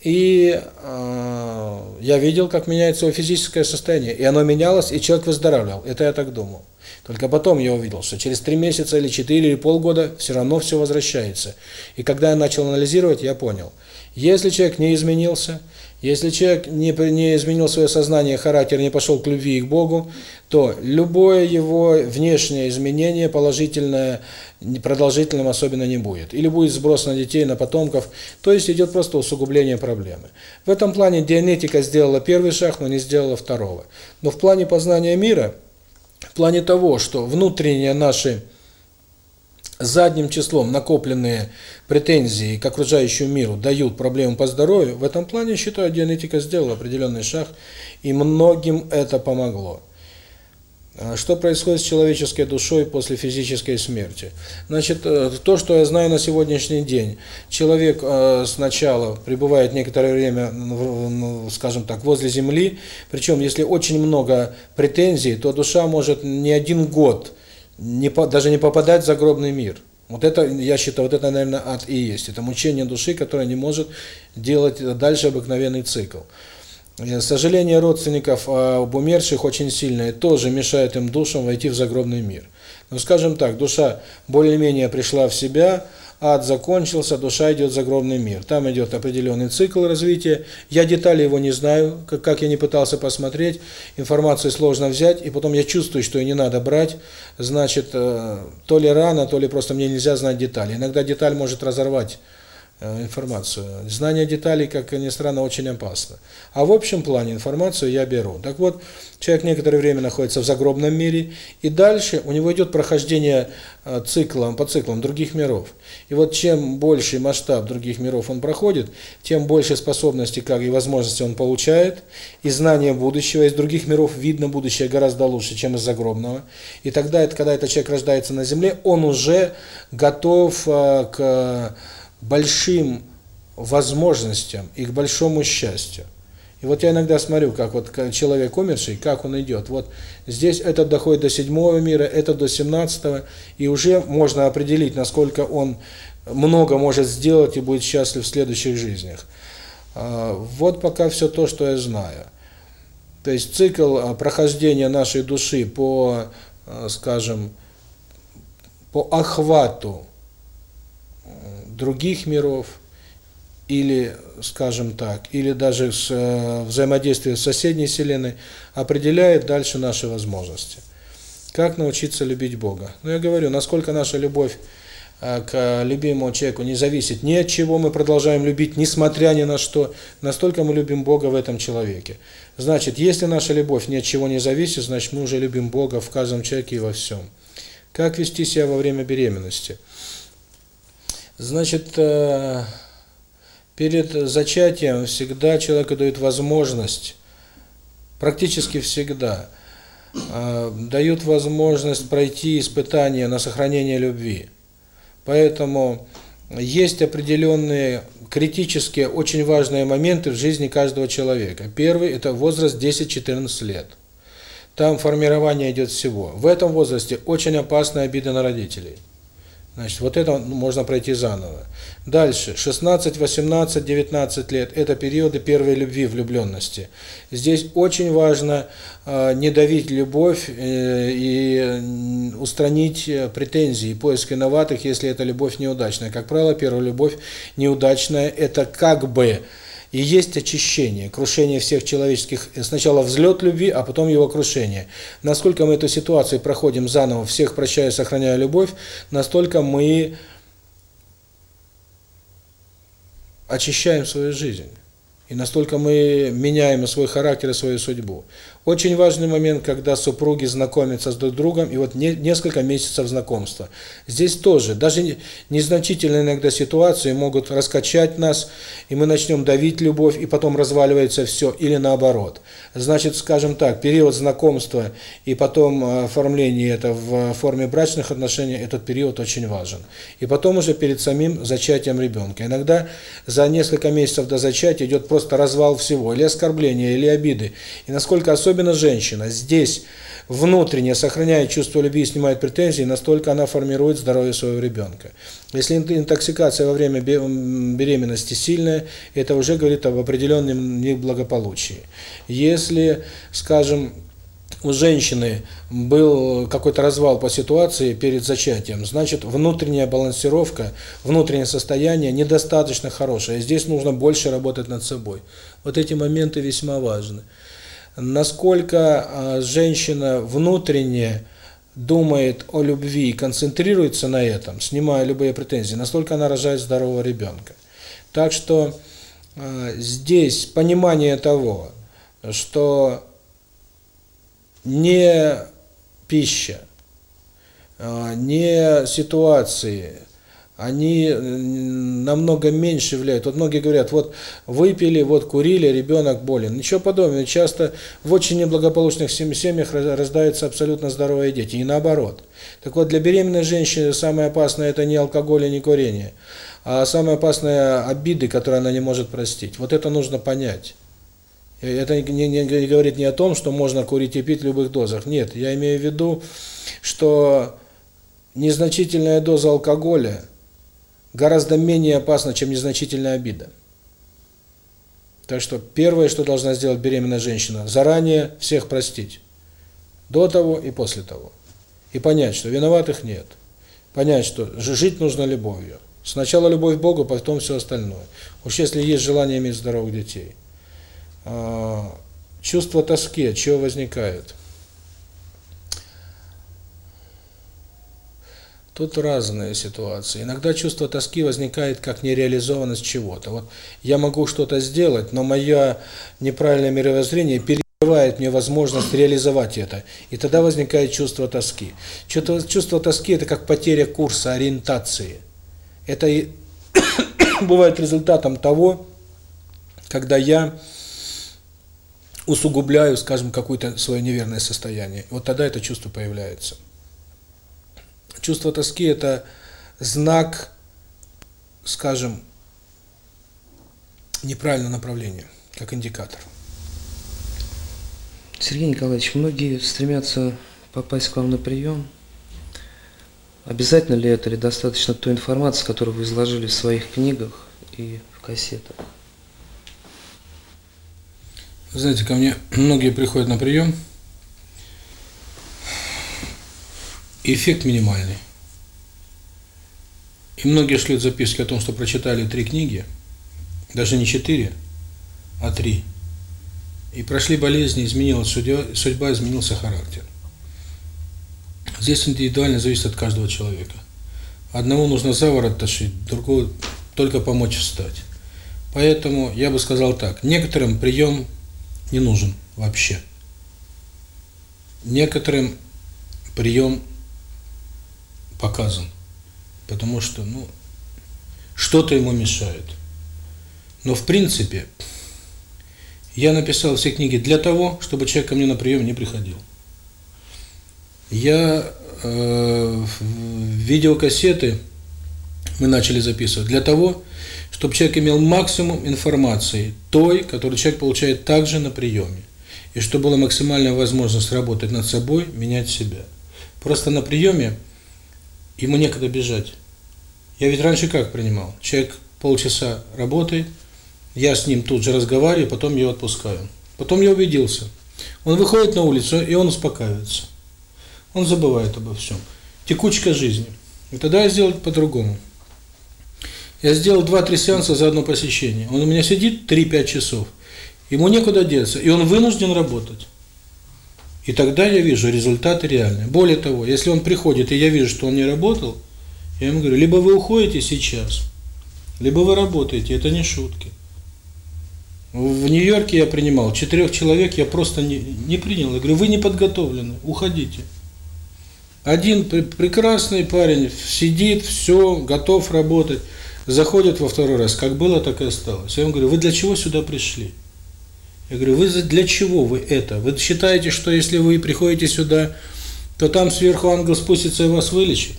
И э, я видел, как меняется его физическое состояние. И оно менялось, и человек выздоравливал. Это я так думал. Только потом я увидел, что через три месяца или четыре или полгода все равно все возвращается. И когда я начал анализировать, я понял, если человек не изменился, если человек не, не изменил свое сознание, характер, не пошел к любви и к Богу, то любое его внешнее изменение положительное, продолжительным особенно не будет. Или будет сброс на детей, на потомков. То есть идет просто усугубление проблемы. В этом плане дианетика сделала первый шаг, но не сделала второго. Но в плане познания мира, в плане того, что внутренние наши задним числом накопленные претензии к окружающему миру дают проблему по здоровью, в этом плане, считаю, генетика сделала определенный шаг, и многим это помогло. А, что происходит с человеческой душой после физической смерти? Значит, э, то, что я знаю на сегодняшний день, человек э, сначала пребывает некоторое время, скажем так, возле земли, причем если очень много претензий, то душа может не один год не, даже не попадать в загробный мир. Вот это, я считаю, вот это, наверное, ад и есть. Это мучение души, которое не может делать дальше обыкновенный цикл. Э, сожаление родственников а, об умерших очень сильное, тоже мешает им душам войти в загробный мир. Но, скажем так, душа более-менее пришла в себя, ад закончился, душа идет за огромный мир. Там идет определенный цикл развития. Я детали его не знаю, как, как я не пытался посмотреть. Информацию сложно взять, и потом я чувствую, что ее не надо брать. Значит, то ли рано, то ли просто мне нельзя знать детали. Иногда деталь может разорвать Э, информацию. Знание деталей, как ни странно, очень опасно. А в общем плане информацию я беру. Так вот, человек некоторое время находится в загробном мире, и дальше у него идет прохождение э, циклом, по циклам других миров. И вот чем больше масштаб других миров он проходит, тем больше способностей как и возможностей он получает, и знания будущего из других миров видно будущее гораздо лучше, чем из загробного. И тогда, это когда этот человек рождается на Земле, он уже готов э, к большим возможностям и к большому счастью. И вот я иногда смотрю, как вот человек умерший, как он идет. Вот здесь этот доходит до седьмого мира, это до семнадцатого, и уже можно определить, насколько он много может сделать и будет счастлив в следующих жизнях. Вот пока все то, что я знаю. То есть цикл прохождения нашей души по, скажем, по охвату других миров или, скажем так, или даже с, э, взаимодействие соседней вселенной, определяет дальше наши возможности. Как научиться любить Бога? Ну, я говорю, насколько наша любовь э, к любимому человеку не зависит ни от чего мы продолжаем любить, несмотря ни на что, настолько мы любим Бога в этом человеке. Значит, если наша любовь ни от чего не зависит, значит, мы уже любим Бога в каждом человеке и во всем. Как вести себя во время беременности? Значит, э, перед зачатием всегда человеку дают возможность, практически всегда, э, дают возможность пройти испытание на сохранение любви. Поэтому есть определенные критические, очень важные моменты в жизни каждого человека. Первый – это возраст 10-14 лет. Там формирование идет всего. В этом возрасте очень опасны обида на родителей. Значит, вот это можно пройти заново. Дальше. 16, 18, 19 лет – это периоды первой любви, влюбленности. Здесь очень важно э, не давить любовь э, и устранить э, претензии, поиск виноватых, если эта любовь неудачная. Как правило, первая любовь неудачная – это как бы и есть очищение, крушение всех человеческих, сначала взлет любви, а потом его крушение. Насколько мы эту ситуацию проходим заново, всех прощая, сохраняя любовь, настолько мы очищаем свою жизнь. И настолько мы меняем свой характер и свою судьбу. Очень важный момент, когда супруги знакомятся с друг другом, и вот не, несколько месяцев знакомства. Здесь тоже, даже незначительные иногда ситуации могут раскачать нас, и мы начнем давить любовь, и потом разваливается все, или наоборот. Значит, скажем так, период знакомства и потом э, оформление это в форме брачных отношений, этот период очень важен. И потом уже перед самим зачатием ребенка. Иногда за несколько месяцев до зачатия идет просто развал всего, или оскорбления, или обиды. И насколько особенно особенно женщина, здесь внутренне сохраняет чувство любви и снимает претензии, настолько она формирует здоровье своего ребенка. Если интоксикация во время беременности сильная, это уже говорит об определенном неблагополучии. Если, скажем, у женщины был какой-то развал по ситуации перед зачатием, значит, внутренняя балансировка, внутреннее состояние недостаточно хорошее. Здесь нужно больше работать над собой. Вот эти моменты весьма важны насколько женщина внутренне думает о любви, концентрируется на этом, снимая любые претензии, настолько она рожает здорового ребенка. Так что здесь понимание того, что не пища, не ситуации, они намного меньше влияют. Вот многие говорят, вот выпили, вот курили, ребенок болен. Ничего подобного. Часто в очень неблагополучных семьях раздаются абсолютно здоровые дети. И наоборот. Так вот, для беременной женщины самое опасное – это не алкоголь и не курение. А самое опасное – обиды, которые она не может простить. Вот это нужно понять. Это не, не, не говорит не о том, что можно курить и пить в любых дозах. Нет, я имею в виду, что незначительная доза алкоголя – гораздо менее опасно, чем незначительная обида. Так что первое, что должна сделать беременная женщина, заранее всех простить. До того и после того. И понять, что виноватых нет. Понять, что жить нужно любовью. Сначала любовь к Богу, потом все остальное. Уж если есть желание иметь здоровых детей. А, чувство тоски, от чего возникает? Тут разные ситуации. Иногда чувство тоски возникает как нереализованность чего-то. Вот я могу что-то сделать, но мое неправильное мировоззрение перекрывает мне возможность реализовать это. И тогда возникает чувство тоски. Чувство, чувство тоски – это как потеря курса, ориентации. Это и бывает результатом того, когда я усугубляю, скажем, какое-то свое неверное состояние. Вот тогда это чувство появляется чувство тоски это знак скажем неправильного направления как индикатор Сергей Николаевич многие стремятся попасть к вам на прием обязательно ли это или достаточно той информации которую вы изложили в своих книгах и в кассетах знаете ко мне многие приходят на прием эффект минимальный. И многие шлют записки о том, что прочитали три книги, даже не четыре, а три. И прошли болезни, изменилась судьба, судьба изменился характер. Здесь индивидуально зависит от каждого человека. Одному нужно заворот тащить, другого только помочь встать. Поэтому я бы сказал так, некоторым прием не нужен вообще. Некоторым прием показан. Потому что, ну, что-то ему мешает. Но в принципе, я написал все книги для того, чтобы человек ко мне на прием не приходил. Я э, видеокассеты мы начали записывать для того, чтобы человек имел максимум информации, той, которую человек получает также на приеме. И чтобы была максимальная возможность работать над собой, менять себя. Просто на приеме ему некогда бежать. Я ведь раньше как принимал? Человек полчаса работает, я с ним тут же разговариваю, потом его отпускаю. Потом я убедился. Он выходит на улицу, и он успокаивается. Он забывает обо всем. Текучка жизни. И тогда я сделал по-другому. Я сделал 2-3 сеанса за одно посещение. Он у меня сидит 3-5 часов. Ему некуда деться, и он вынужден работать. И тогда я вижу результаты реальные. Более того, если он приходит, и я вижу, что он не работал, я ему говорю, либо вы уходите сейчас, либо вы работаете, это не шутки. В Нью-Йорке я принимал четырех человек, я просто не, не принял. Я говорю, вы не подготовлены, уходите. Один прекрасный парень сидит, все, готов работать. Заходит во второй раз, как было, так и осталось. Я ему говорю, вы для чего сюда пришли? Я говорю, вы для чего вы это? Вы считаете, что если вы приходите сюда, то там сверху ангел спустится и вас вылечит?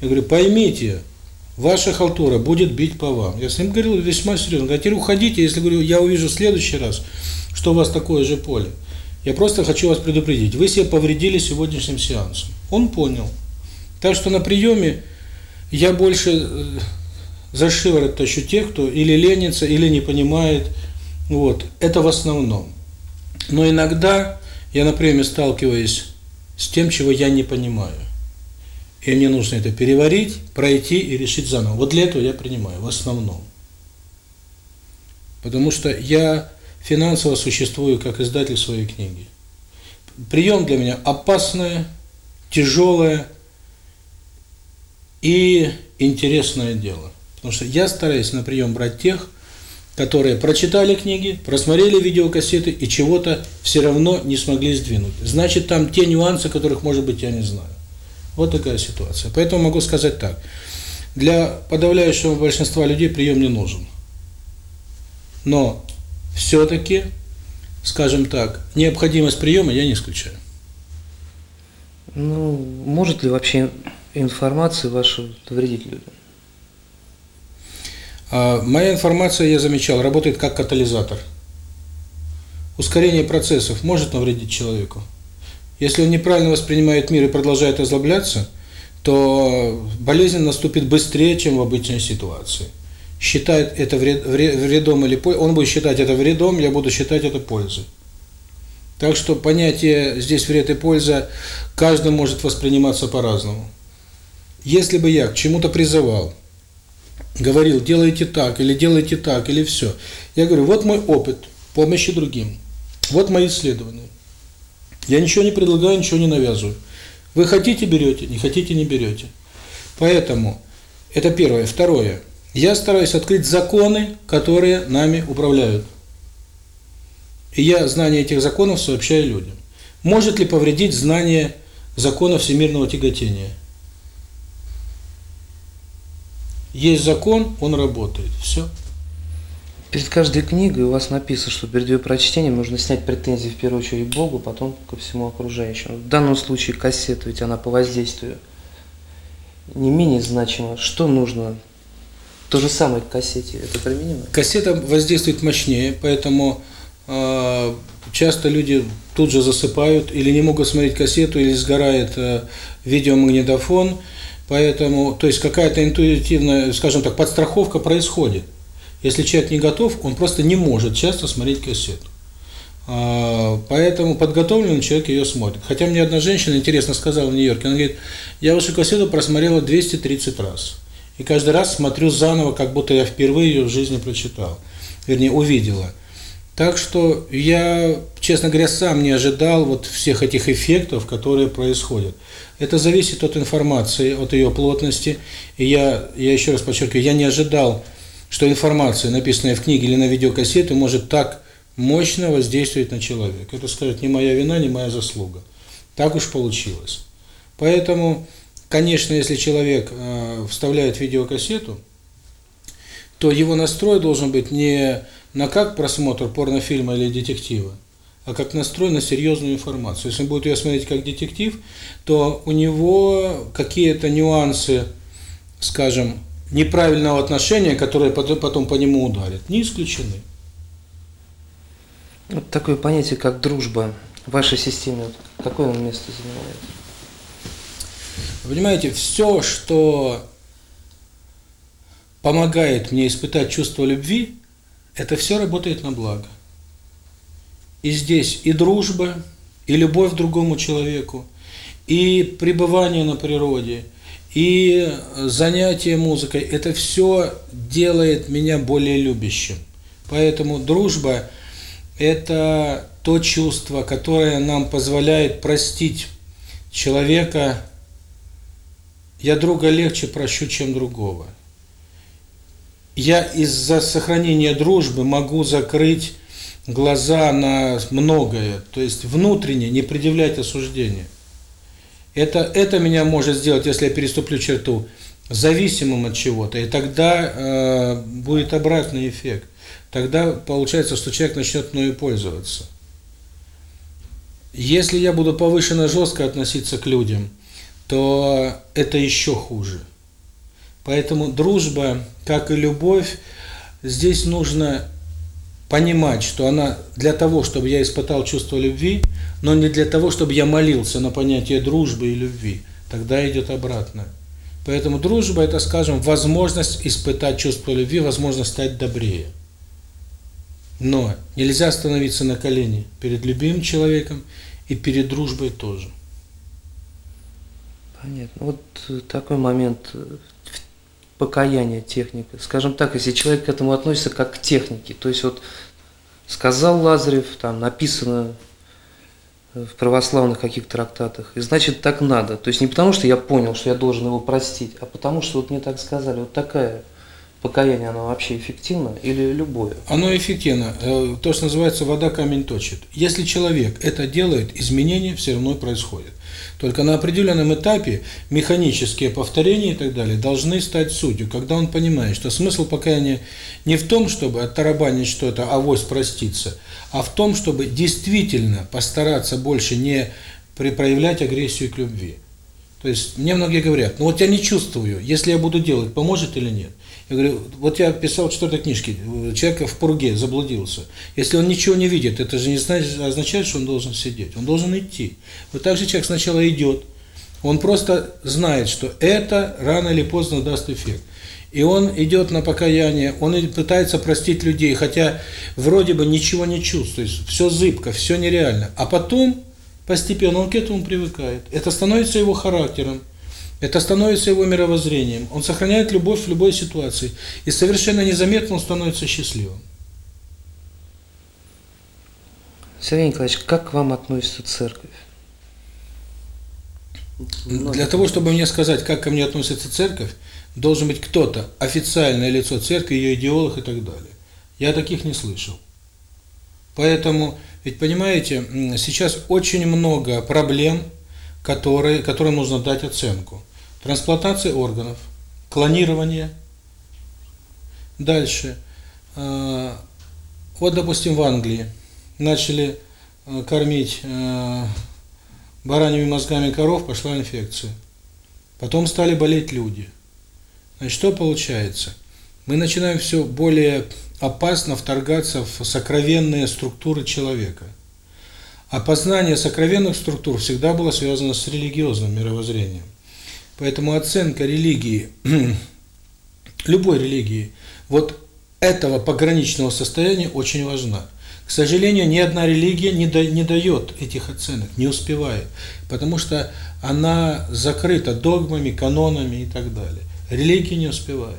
Я говорю, поймите, ваша халтура будет бить по вам. Я с ним говорил весьма серьезно. Говорю, теперь уходите, если говорю, я увижу в следующий раз, что у вас такое же поле. Я просто хочу вас предупредить, вы себе повредили сегодняшним сеансом. Он понял. Так что на приеме я больше э, за шиворот тащу тех, кто или ленится, или не понимает, вот, это в основном. Но иногда я, например, сталкиваюсь с тем, чего я не понимаю. И мне нужно это переварить, пройти и решить заново. Вот для этого я принимаю, в основном. Потому что я финансово существую как издатель своей книги. Прием для меня опасное, тяжелое и интересное дело. Потому что я стараюсь на прием брать тех, которые прочитали книги, просмотрели видеокассеты и чего-то все равно не смогли сдвинуть. Значит, там те нюансы, которых, может быть, я не знаю. Вот такая ситуация. Поэтому могу сказать так. Для подавляющего большинства людей прием не нужен. Но все-таки, скажем так, необходимость приема я не исключаю. Ну, может ли вообще информация вашу вредить людям? Моя информация, я замечал, работает как катализатор. Ускорение процессов может навредить человеку. Если он неправильно воспринимает мир и продолжает озлобляться, то болезнь наступит быстрее, чем в обычной ситуации. Считает это вред, вред, вредом или пользой, он будет считать это вредом, я буду считать это пользой. Так что понятие «здесь вред и польза» каждый может восприниматься по-разному. Если бы я к чему-то призывал, говорил, делайте так, или делайте так, или все. Я говорю, вот мой опыт помощи другим, вот мои исследования. Я ничего не предлагаю, ничего не навязываю. Вы хотите – берете, не хотите – не берете. Поэтому это первое. Второе. Я стараюсь открыть законы, которые нами управляют. И я знание этих законов сообщаю людям. Может ли повредить знание закона всемирного тяготения? есть закон, он работает. Все. Перед каждой книгой у вас написано, что перед ее прочтением нужно снять претензии в первую очередь Богу, потом ко всему окружающему. В данном случае кассету, ведь она по воздействию не менее значима. Что нужно? То же самое к кассете. Это применимо? Кассета воздействует мощнее, поэтому э, часто люди тут же засыпают или не могут смотреть кассету, или сгорает э, видеомагнитофон. магнитофон Поэтому, то есть какая-то интуитивная, скажем так, подстраховка происходит. Если человек не готов, он просто не может часто смотреть кассету. А, поэтому подготовленный человек ее смотрит. Хотя мне одна женщина интересно сказала в Нью-Йорке, она говорит, я вашу кассету просмотрела 230 раз. И каждый раз смотрю заново, как будто я впервые ее в жизни прочитал. Вернее, увидела. Так что я честно говоря, сам не ожидал вот всех этих эффектов, которые происходят. Это зависит от информации, от ее плотности. И я, я еще раз подчеркиваю, я не ожидал, что информация, написанная в книге или на видеокассету, может так мощно воздействовать на человека. Это, сказать не моя вина, не моя заслуга. Так уж получилось. Поэтому, конечно, если человек э, вставляет видеокассету, то его настрой должен быть не на как просмотр порнофильма или детектива, а как настрой на серьезную информацию. Если он будет ее смотреть как детектив, то у него какие-то нюансы, скажем, неправильного отношения, которые потом по нему ударят, не исключены. Вот такое понятие, как дружба в вашей системе, какое он место занимает? Понимаете, все, что помогает мне испытать чувство любви, это все работает на благо и здесь и дружба, и любовь к другому человеку, и пребывание на природе, и занятие музыкой. Это все делает меня более любящим. Поэтому дружба – это то чувство, которое нам позволяет простить человека. Я друга легче прощу, чем другого. Я из-за сохранения дружбы могу закрыть глаза на многое, то есть внутренне не предъявлять осуждение. Это, это меня может сделать, если я переступлю черту, зависимым от чего-то, и тогда э, будет обратный эффект. Тогда получается, что человек начнет мною пользоваться. Если я буду повышенно жестко относиться к людям, то это еще хуже. Поэтому дружба, как и любовь, здесь нужно понимать, что она для того, чтобы я испытал чувство любви, но не для того, чтобы я молился на понятие дружбы и любви. Тогда идет обратно. Поэтому дружба – это, скажем, возможность испытать чувство любви, возможность стать добрее. Но нельзя становиться на колени перед любимым человеком и перед дружбой тоже. Понятно. Вот такой момент покаяние техника. Скажем так, если человек к этому относится как к технике, то есть вот сказал Лазарев, там написано в православных каких-то трактатах, и значит так надо. То есть не потому, что я понял, что я должен его простить, а потому, что вот мне так сказали, вот такая покаяние, она вообще эффективно или любое? Оно эффективно. Э, то, что называется «вода камень точит». Если человек это делает, изменения все равно происходит. Только на определенном этапе механические повторения и так далее должны стать сутью, когда он понимает, что смысл покаяния не в том, чтобы оттарабанить что-то, авось проститься, а в том, чтобы действительно постараться больше не проявлять агрессию к любви. То есть мне многие говорят, ну вот я не чувствую, если я буду делать, поможет или нет. Я говорю, вот я писал в четвертой книжки, человек в пурге заблудился. Если он ничего не видит, это же не значит, означает, что он должен сидеть, он должен идти. Вот так же человек сначала идет, он просто знает, что это рано или поздно даст эффект. И он идет на покаяние, он пытается простить людей, хотя вроде бы ничего не чувствует, все зыбко, все нереально. А потом постепенно он к этому привыкает. Это становится его характером. Это становится его мировоззрением. Он сохраняет любовь в любой ситуации. И совершенно незаметно он становится счастливым. Сергей Николаевич, как к вам относится церковь? Для того, чтобы мне сказать, как ко мне относится церковь, должен быть кто-то, официальное лицо церкви, ее идеолог и так далее. Я таких не слышал. Поэтому, ведь понимаете, сейчас очень много проблем, которые, которым нужно дать оценку трансплантация органов, клонирование. Дальше. Вот, допустим, в Англии начали кормить бараньими мозгами коров, пошла инфекция. Потом стали болеть люди. Значит, что получается? Мы начинаем все более опасно вторгаться в сокровенные структуры человека. Опознание сокровенных структур всегда было связано с религиозным мировоззрением. Поэтому оценка религии, любой религии, вот этого пограничного состояния очень важна. К сожалению, ни одна религия не, да, не дает этих оценок, не успевает, потому что она закрыта догмами, канонами и так далее. Религии не успевает.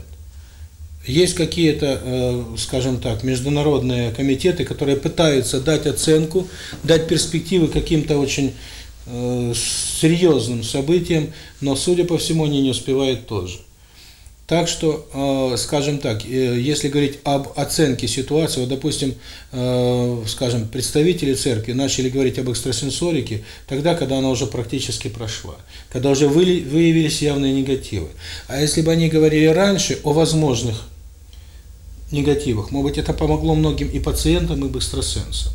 Есть какие-то, э, скажем так, международные комитеты, которые пытаются дать оценку, дать перспективы каким-то очень серьезным событием, но, судя по всему, они не успевают тоже. Так что, э, скажем так, э, если говорить об оценке ситуации, вот, допустим, э, скажем, представители церкви начали говорить об экстрасенсорике тогда, когда она уже практически прошла, когда уже выявились явные негативы. А если бы они говорили раньше о возможных негативах, может быть, это помогло многим и пациентам, и экстрасенсам.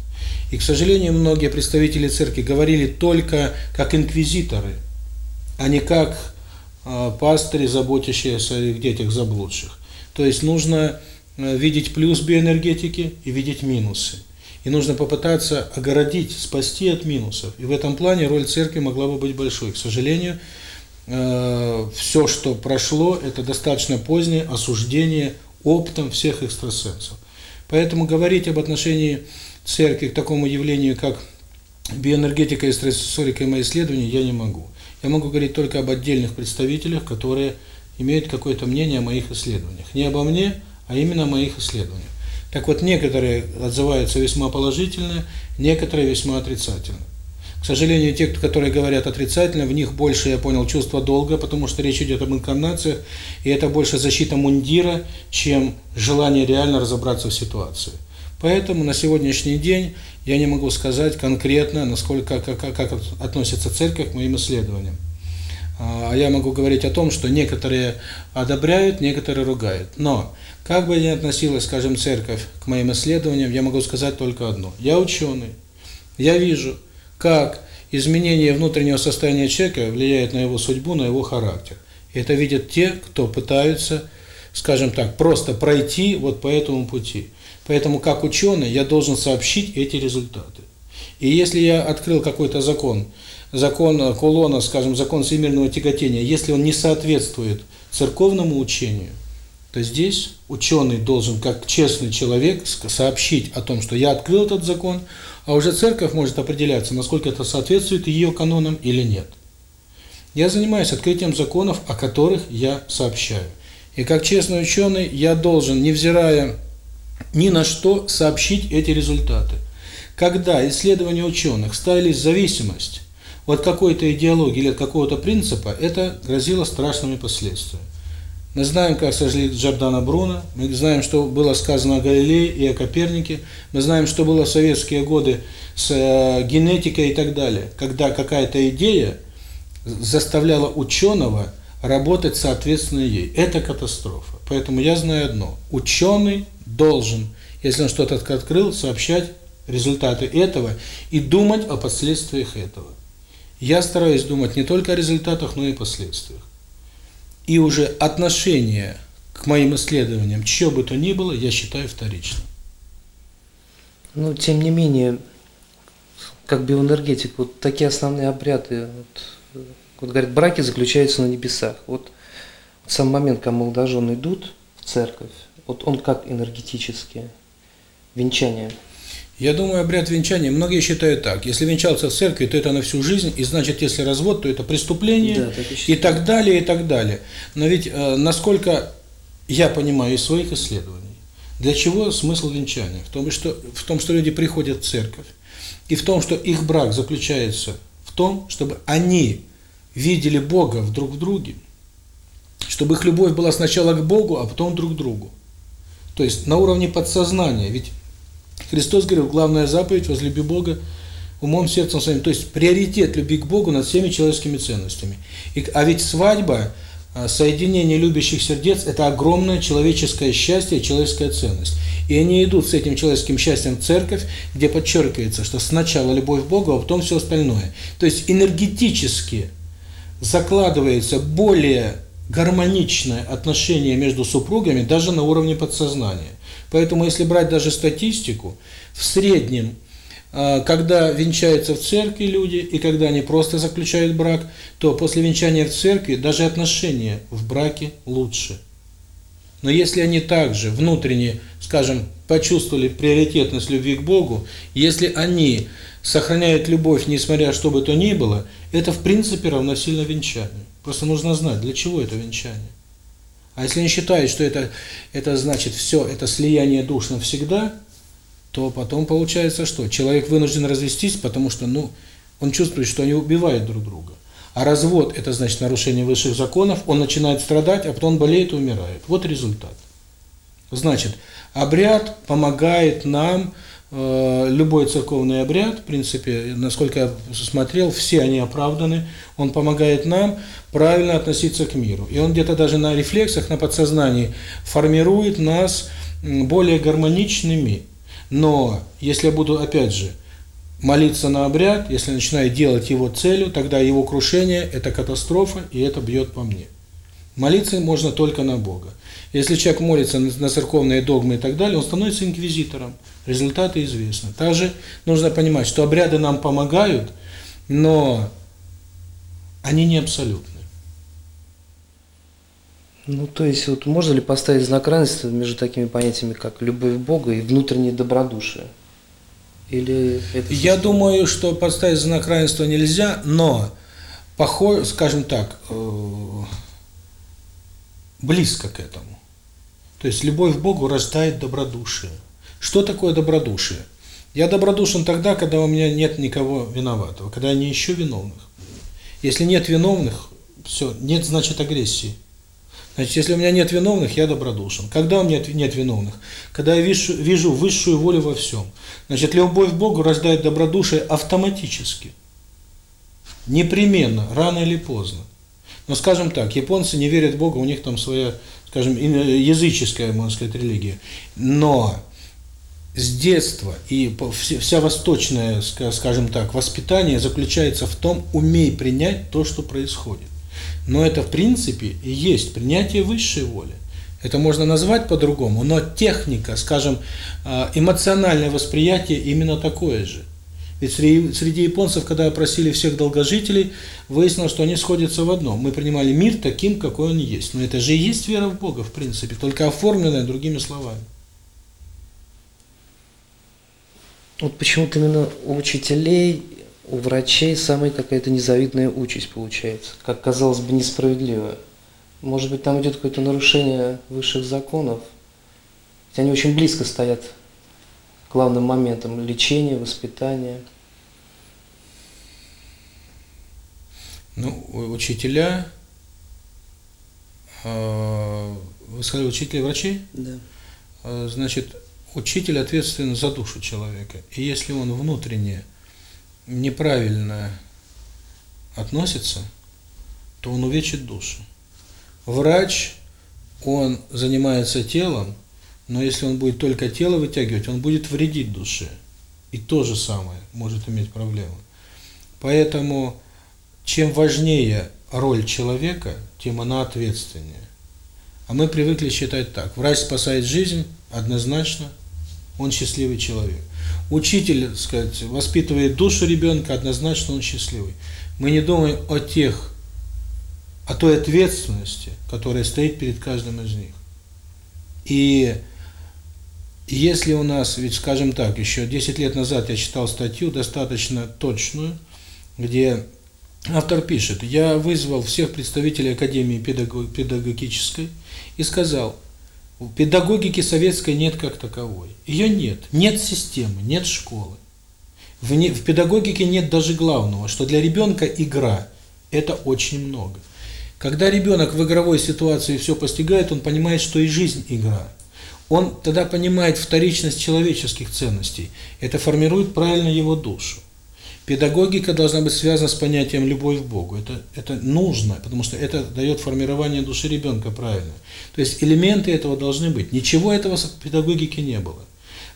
И, к сожалению, многие представители церкви говорили только как инквизиторы, а не как а, пастыри, заботящиеся о детях заблудших. То есть нужно э, видеть плюс биоэнергетики и видеть минусы. И нужно попытаться огородить, спасти от минусов. И в этом плане роль церкви могла бы быть большой. К сожалению, э, все, что прошло, это достаточно позднее осуждение оптом всех экстрасенсов. Поэтому говорить об отношении церкви, к такому явлению, как биоэнергетика и стрессорика и мои исследования, я не могу. Я могу говорить только об отдельных представителях, которые имеют какое-то мнение о моих исследованиях. Не обо мне, а именно о моих исследованиях. Так вот, некоторые отзываются весьма положительно, некоторые весьма отрицательно. К сожалению, те, которые говорят отрицательно, в них больше, я понял, чувство долга, потому что речь идет об инкарнациях, и это больше защита мундира, чем желание реально разобраться в ситуации. Поэтому на сегодняшний день я не могу сказать конкретно, насколько как, как, как относится церковь к моим исследованиям. А, а я могу говорить о том, что некоторые одобряют, некоторые ругают. Но как бы ни относилась, скажем, церковь к моим исследованиям, я могу сказать только одно. Я ученый. Я вижу, как изменение внутреннего состояния человека влияет на его судьбу, на его характер. И это видят те, кто пытаются, скажем так, просто пройти вот по этому пути. Поэтому, как ученый, я должен сообщить эти результаты. И если я открыл какой-то закон, закон э, Колона, скажем, закон всемирного тяготения, если он не соответствует церковному учению, то здесь ученый должен, как честный человек, сообщить о том, что я открыл этот закон, а уже церковь может определяться, насколько это соответствует ее канонам или нет. Я занимаюсь открытием законов, о которых я сообщаю. И как честный ученый, я должен, невзирая ни на что сообщить эти результаты. Когда исследования ученых ставили зависимость от какой-то идеологии или от какого-то принципа, это грозило страшными последствиями. Мы знаем, как сожгли Джордана Бруно, мы знаем, что было сказано о Галилее и о Копернике, мы знаем, что было в советские годы с э, генетикой и так далее, когда какая-то идея заставляла ученого работать соответственно ей. Это катастрофа. Поэтому я знаю одно. Ученый должен, если он что-то открыл, сообщать результаты этого и думать о последствиях этого. Я стараюсь думать не только о результатах, но и последствиях. И уже отношение к моим исследованиям, чье бы то ни было, я считаю вторичным. Ну, тем не менее, как биоэнергетик, вот такие основные обряды, вот, вот говорят, браки заключаются на небесах. Вот сам момент, когда молодожены идут в церковь, вот он как энергетически? Венчание. Я думаю, обряд венчания, многие считают так. Если венчался в церкви, то это на всю жизнь, и значит, если развод, то это преступление, да, так и, и так далее, и так далее. Но ведь, э, насколько я понимаю из своих исследований, для чего смысл венчания? В том, что, в том, что люди приходят в церковь, и в том, что их брак заключается в том, чтобы они видели Бога в друг в друге, чтобы их любовь была сначала к Богу, а потом друг к другу. То есть на уровне подсознания. Ведь Христос говорил, главная заповедь возлюби Бога умом, сердцем своим. То есть приоритет любви к Богу над всеми человеческими ценностями. И, а ведь свадьба, а, соединение любящих сердец – это огромное человеческое счастье, человеческая ценность. И они идут с этим человеческим счастьем в церковь, где подчеркивается, что сначала любовь к Богу, а потом все остальное. То есть энергетически закладывается более гармоничное отношение между супругами даже на уровне подсознания. Поэтому, если брать даже статистику, в среднем, а, когда венчаются в церкви люди и когда они просто заключают брак, то после венчания в церкви даже отношения в браке лучше. Но если они также внутренне, скажем, почувствовали приоритетность любви к Богу, если они сохраняют любовь, несмотря что бы то ни было, это в принципе равносильно венчанию. Просто нужно знать, для чего это венчание. А если не считает, что это, это значит все, это слияние душ навсегда, то потом получается что? Человек вынужден развестись, потому что ну, он чувствует, что они убивают друг друга. А развод – это значит нарушение высших законов, он начинает страдать, а потом болеет и умирает. Вот результат. Значит, обряд помогает нам Э, любой церковный обряд, в принципе, насколько я смотрел, все они оправданы. Он помогает нам правильно относиться к миру. И он где-то даже на рефлексах, на подсознании формирует нас более гармоничными. Но если я буду, опять же, молиться на обряд, если начинаю делать его целью, тогда его крушение – это катастрофа, и это бьет по мне. Молиться можно только на Бога. Если человек молится на церковные догмы и так далее, он становится инквизитором – Результаты известны. Также нужно понимать, что обряды нам помогают, но они не абсолютны. Ну, то есть, вот можно ли поставить знак равенства между такими понятиями, как любовь Бога и внутреннее добродушие? Или это Я думаю, что поставить знак равенства нельзя, но, похоже, скажем так, э, близко к этому. То есть, любовь к Богу рождает добродушие. Что такое добродушие? Я добродушен тогда, когда у меня нет никого виноватого, когда я не ищу виновных. Если нет виновных, все, нет значит агрессии. Значит, если у меня нет виновных, я добродушен. Когда у меня нет виновных? Когда я вижу, вижу высшую волю во всем. Значит, любовь к Богу рождает добродушие автоматически. Непременно, рано или поздно. Но, скажем так, японцы не верят в Бога, у них там своя, скажем, э, языческая, можно сказать, религия. Но с детства и вся восточная, скажем так, воспитание заключается в том, умей принять то, что происходит. Но это в принципе и есть принятие высшей воли. Это можно назвать по-другому, но техника, скажем, а, эмоциональное восприятие именно такое же. Ведь среди, среди японцев, когда опросили всех долгожителей, выяснилось, что они сходятся в одном. Мы принимали мир таким, какой он есть. Но это же и есть вера в Бога, в принципе, только оформленная другими словами. Вот почему-то именно у учителей, у врачей самая какая-то незавидная участь получается, как казалось бы несправедливая. Может быть, там идет какое-то нарушение высших законов, ведь они очень близко стоят к главным моментам лечения, воспитания. Ну, учителя, э, вы сказали, учителя врачи? Да. Э, значит, Учитель ответственен за душу человека. И если он внутренне неправильно относится, то он увечит душу. Врач, он занимается телом, но если он будет только тело вытягивать, он будет вредить душе. И то же самое может иметь проблемы. Поэтому чем важнее роль человека, тем она ответственнее. А мы привыкли считать так. Врач спасает жизнь, однозначно – он счастливый человек. Учитель, сказать, воспитывает душу ребенка, однозначно он счастливый. Мы не думаем о тех, о той ответственности, которая стоит перед каждым из них. И если у нас, ведь скажем так, еще 10 лет назад я читал статью, достаточно точную, где автор пишет, я вызвал всех представителей Академии педагогической и сказал, у педагогики советской нет как таковой. Ее нет. Нет системы, нет школы. В, не, в педагогике нет даже главного, что для ребенка игра – это очень много. Когда ребенок в игровой ситуации все постигает, он понимает, что и жизнь – игра. Он тогда понимает вторичность человеческих ценностей. Это формирует правильно его душу. Педагогика должна быть связана с понятием «любовь к Богу». Это, это нужно, потому что это дает формирование души ребенка правильно. То есть элементы этого должны быть. Ничего этого в педагогике не было.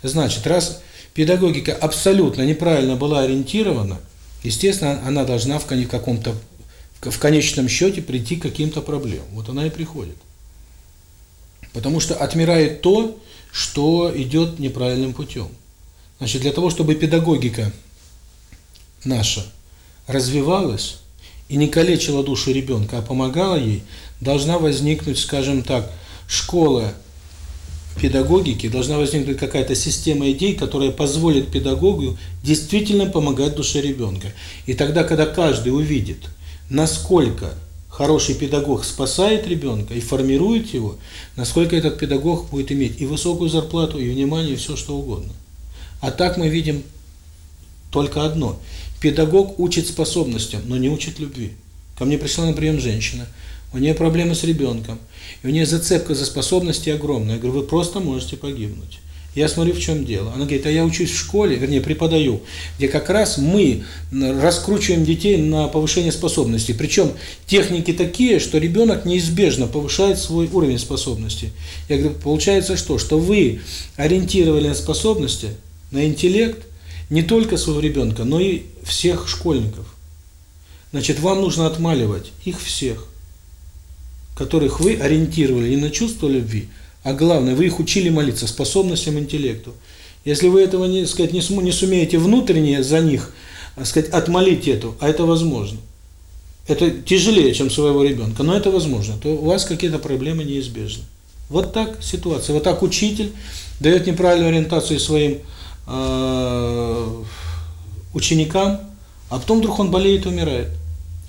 Значит, раз педагогика абсолютно неправильно была ориентирована, естественно, она должна в каком-то в конечном счете прийти к каким-то проблемам. Вот она и приходит. Потому что отмирает то, что идет неправильным путем. Значит, для того, чтобы педагогика наша развивалась и не калечила душу ребенка, а помогала ей, должна возникнуть, скажем так, школа педагогики, должна возникнуть какая-то система идей, которая позволит педагогу действительно помогать душе ребенка. И тогда, когда каждый увидит, насколько хороший педагог спасает ребенка и формирует его, насколько этот педагог будет иметь и высокую зарплату, и внимание, и все что угодно. А так мы видим только одно – Педагог учит способностям, но не учит любви. Ко мне пришла на прием женщина. У нее проблемы с ребенком. И у нее зацепка за способности огромная. Я говорю, вы просто можете погибнуть. Я смотрю, в чем дело. Она говорит, а я учусь в школе, вернее, преподаю, где как раз мы раскручиваем детей на повышение способностей. Причем техники такие, что ребенок неизбежно повышает свой уровень способностей. Я говорю, получается что? Что вы ориентировали на способности, на интеллект, не только своего ребенка, но и всех школьников. Значит, вам нужно отмаливать их всех, которых вы ориентировали не на чувство любви, а главное, вы их учили молиться способностям интеллекту. Если вы этого не, сказать, не, сум, не сумеете внутренне за них а, сказать, отмолить эту, а это возможно. Это тяжелее, чем своего ребенка, но это возможно, то у вас какие-то проблемы неизбежны. Вот так ситуация. Вот так учитель дает неправильную ориентацию своим ученикам, а потом вдруг он болеет умирает.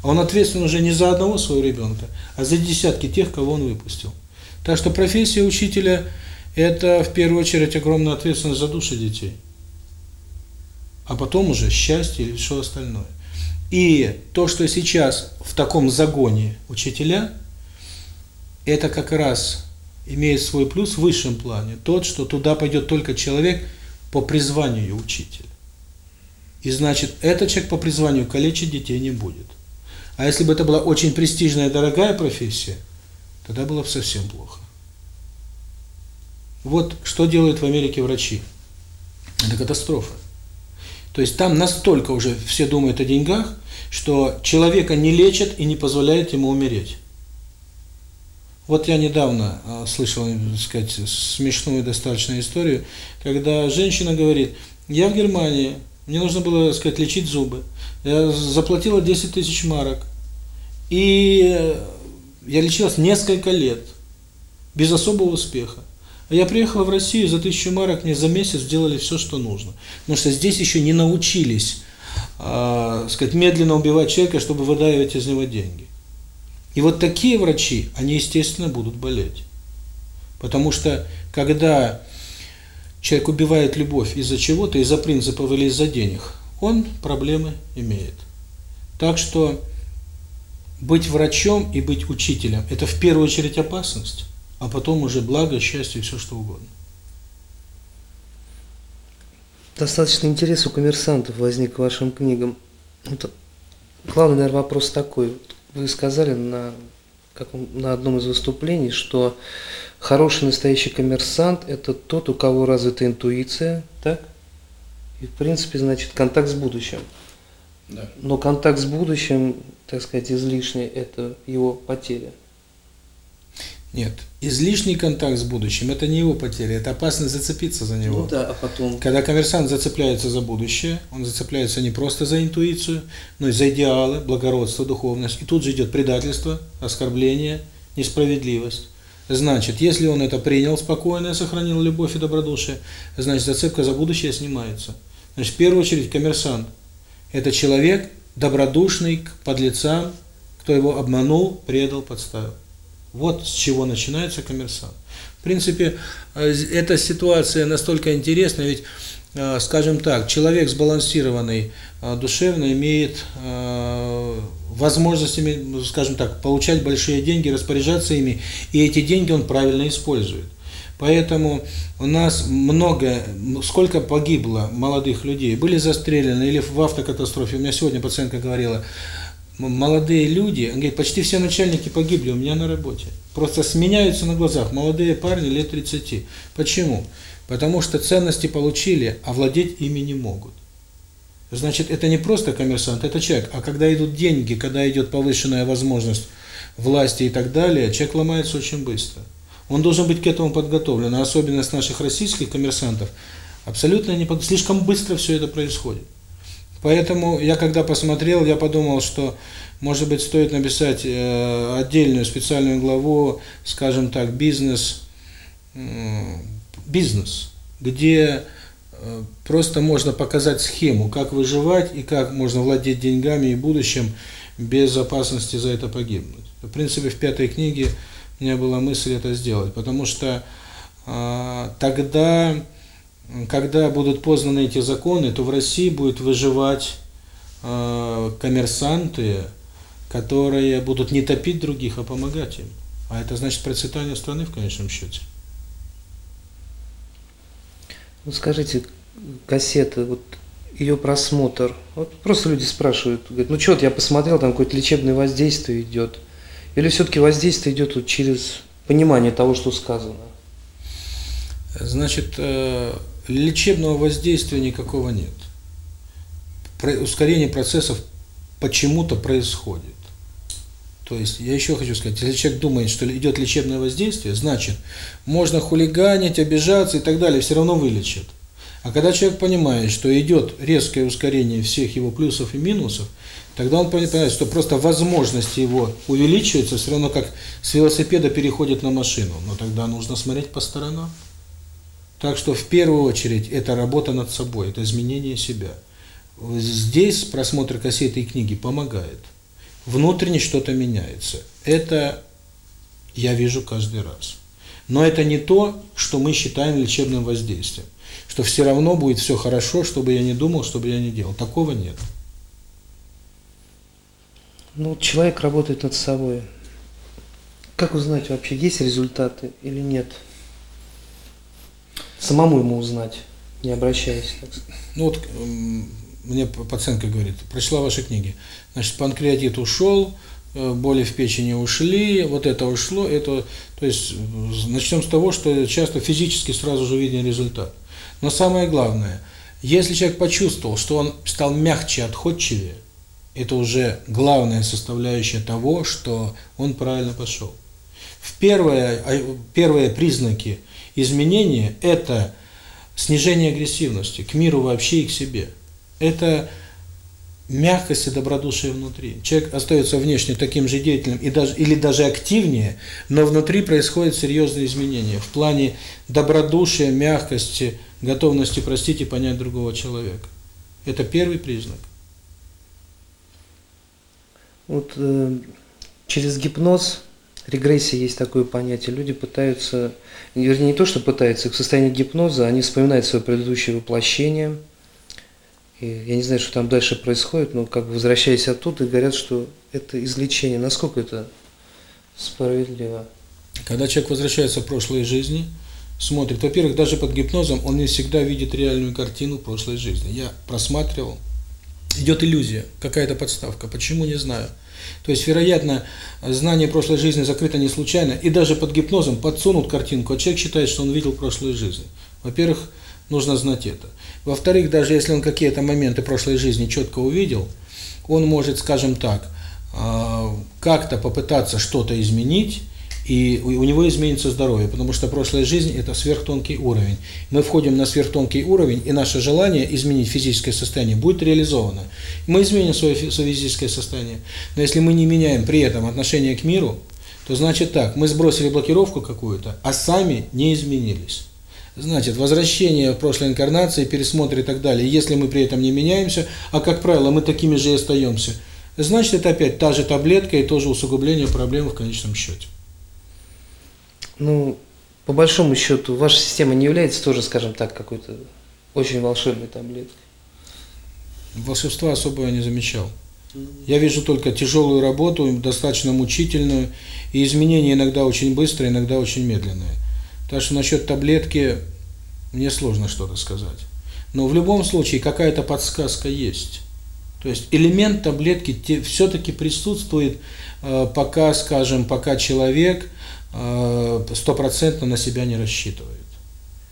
А он ответственен уже не за одного своего ребенка, а за десятки тех, кого он выпустил. Так что профессия учителя – это в первую очередь огромная ответственность за души детей. А потом уже счастье или все остальное. И то, что сейчас в таком загоне учителя, это как раз имеет свой плюс в высшем плане. Тот, что туда пойдет только человек – по призванию учитель. И значит, этот человек по призванию калечить детей не будет. А если бы это была очень престижная, дорогая профессия, тогда было бы совсем плохо. Вот что делают в Америке врачи. Это катастрофа. То есть там настолько уже все думают о деньгах, что человека не лечат и не позволяют ему умереть. Вот я недавно а, слышал, сказать, смешную достаточно историю, когда женщина говорит, я в Германии, мне нужно было, сказать, лечить зубы. Я заплатила 10 тысяч марок. И э, я лечилась несколько лет, без особого успеха. А я приехала в Россию, за тысячу марок мне за месяц сделали все, что нужно. Потому что здесь еще не научились, э, сказать, медленно убивать человека, чтобы выдаивать из него деньги. И вот такие врачи, они, естественно, будут болеть. Потому что, когда человек убивает любовь из-за чего-то, из-за принципов или из-за денег, он проблемы имеет. Так что быть врачом и быть учителем – это в первую очередь опасность, а потом уже благо, счастье и все что угодно. Достаточно интерес у коммерсантов возник к вашим книгам. Вот главный, наверное, вопрос такой вы сказали на каком, на одном из выступлений, что хороший настоящий коммерсант – это тот, у кого развита интуиция, так? И, в принципе, значит, контакт с будущим. Да. Но контакт с будущим, так сказать, излишний – это его потеря. Нет. Излишний контакт с будущим – это не его потеря, это опасность зацепиться за него. Ну, да, а потом... Когда коммерсант зацепляется за будущее, он зацепляется не просто за интуицию, но и за идеалы, благородство, духовность. И тут же идет предательство, оскорбление, несправедливость. Значит, если он это принял спокойно, и сохранил любовь и добродушие, значит, зацепка за будущее снимается. Значит, в первую очередь, коммерсант – это человек, добродушный к подлецам, кто его обманул, предал, подставил. Вот с чего начинается коммерсант. В принципе, э, эта ситуация настолько интересна, ведь, э, скажем так, человек сбалансированный э, душевно имеет возможность, ну, скажем так, получать большие деньги, распоряжаться ими, и эти деньги он правильно использует. Поэтому у нас много, сколько погибло молодых людей, были застрелены или в автокатастрофе. У меня сегодня пациентка говорила, молодые люди, он говорит, почти все начальники погибли у меня на работе. Просто сменяются на глазах. Молодые парни лет 30. Почему? Потому что ценности получили, а владеть ими не могут. Значит, это не просто коммерсант, это человек. А когда идут деньги, когда идет повышенная возможность власти и так далее, человек ломается очень быстро. Он должен быть к этому подготовлен. А особенность наших российских коммерсантов абсолютно не под... слишком быстро все это происходит. Поэтому я когда посмотрел, я подумал, что, может быть, стоит написать э, отдельную специальную главу, скажем так, бизнес, бизнес, где э, просто можно показать схему, как выживать и как можно владеть деньгами и будущим без опасности за это погибнуть. В принципе, в пятой книге у меня была мысль это сделать, потому что э, тогда когда будут познаны эти законы, то в России будет выживать э, коммерсанты, которые будут не топить других, а помогать им. А это значит процветание страны в конечном счете. Ну скажите, кассета, вот ее просмотр, вот просто люди спрашивают, говорят, ну что, вот я посмотрел, там какое-то лечебное воздействие идет. Или все-таки воздействие идет вот через понимание того, что сказано? Значит, э, лечебного воздействия никакого нет. Про ускорение процессов почему-то происходит. То есть, я еще хочу сказать, если человек думает, что идет лечебное воздействие, значит, можно хулиганить, обижаться и так далее, все равно вылечит. А когда человек понимает, что идет резкое ускорение всех его плюсов и минусов, тогда он понимает, что просто возможности его увеличиваются, все равно как с велосипеда переходит на машину. Но тогда нужно смотреть по сторонам. Так что в первую очередь это работа над собой, это изменение себя. Здесь просмотр кассеты и книги помогает. Внутренне что-то меняется. Это я вижу каждый раз. Но это не то, что мы считаем лечебным воздействием. Что все равно будет все хорошо, чтобы я не думал, чтобы я не делал. Такого нет. Ну, человек работает над собой. Как узнать вообще, есть результаты или нет? самому ему узнать, не обращаясь. Ну вот мне пациентка говорит, прочла ваши книги, значит панкреатит ушел, боли в печени ушли, вот это ушло, это, то есть начнем с того, что часто физически сразу же виден результат. Но самое главное, если человек почувствовал, что он стал мягче, отходчивее, это уже главная составляющая того, что он правильно пошел. В первые, первые признаки – Изменение – это снижение агрессивности к миру вообще и к себе. Это мягкость и добродушие внутри. Человек остается внешне таким же деятельным и даже, или даже активнее, но внутри происходят серьезные изменения в плане добродушия, мягкости, готовности простить и понять другого человека. Это первый признак. Вот э, через гипноз Регрессия есть такое понятие. Люди пытаются, вернее, не то, что пытаются, в состоянии гипноза они вспоминают свое предыдущее воплощение. И я не знаю, что там дальше происходит, но как бы возвращаясь оттуда, говорят, что это излечение. Насколько это справедливо? Когда человек возвращается в прошлые жизни, смотрит, во-первых, даже под гипнозом он не всегда видит реальную картину прошлой жизни. Я просматривал, идет иллюзия, какая-то подставка, почему, не знаю. То есть, вероятно, знание прошлой жизни закрыто не случайно, и даже под гипнозом подсунут картинку, а человек считает, что он видел прошлую жизнь. Во-первых, нужно знать это. Во-вторых, даже если он какие-то моменты прошлой жизни четко увидел, он может, скажем так, а, как-то попытаться что-то изменить, и у него изменится здоровье, потому что прошлая жизнь – это сверхтонкий уровень. Мы входим на сверхтонкий уровень, и наше желание изменить физическое состояние будет реализовано. Мы изменим свое физическое состояние. Но если мы не меняем при этом отношение к миру, то значит так, мы сбросили блокировку какую-то, а сами не изменились. Значит, возвращение в прошлой инкарнации, пересмотр и так далее. Если мы при этом не меняемся, а как правило, мы такими же и остаемся, значит, это опять та же таблетка и тоже усугубление проблемы в конечном счете ну, по большому счету, ваша система не является тоже, скажем так, какой-то очень волшебной таблеткой. Волшебства особо я не замечал. Я вижу только тяжелую работу, достаточно мучительную, и изменения иногда очень быстро, иногда очень медленные. Так что насчет таблетки мне сложно что-то сказать. Но в любом случае какая-то подсказка есть. То есть элемент таблетки все-таки присутствует, э, пока, скажем, пока человек стопроцентно на себя не рассчитывает.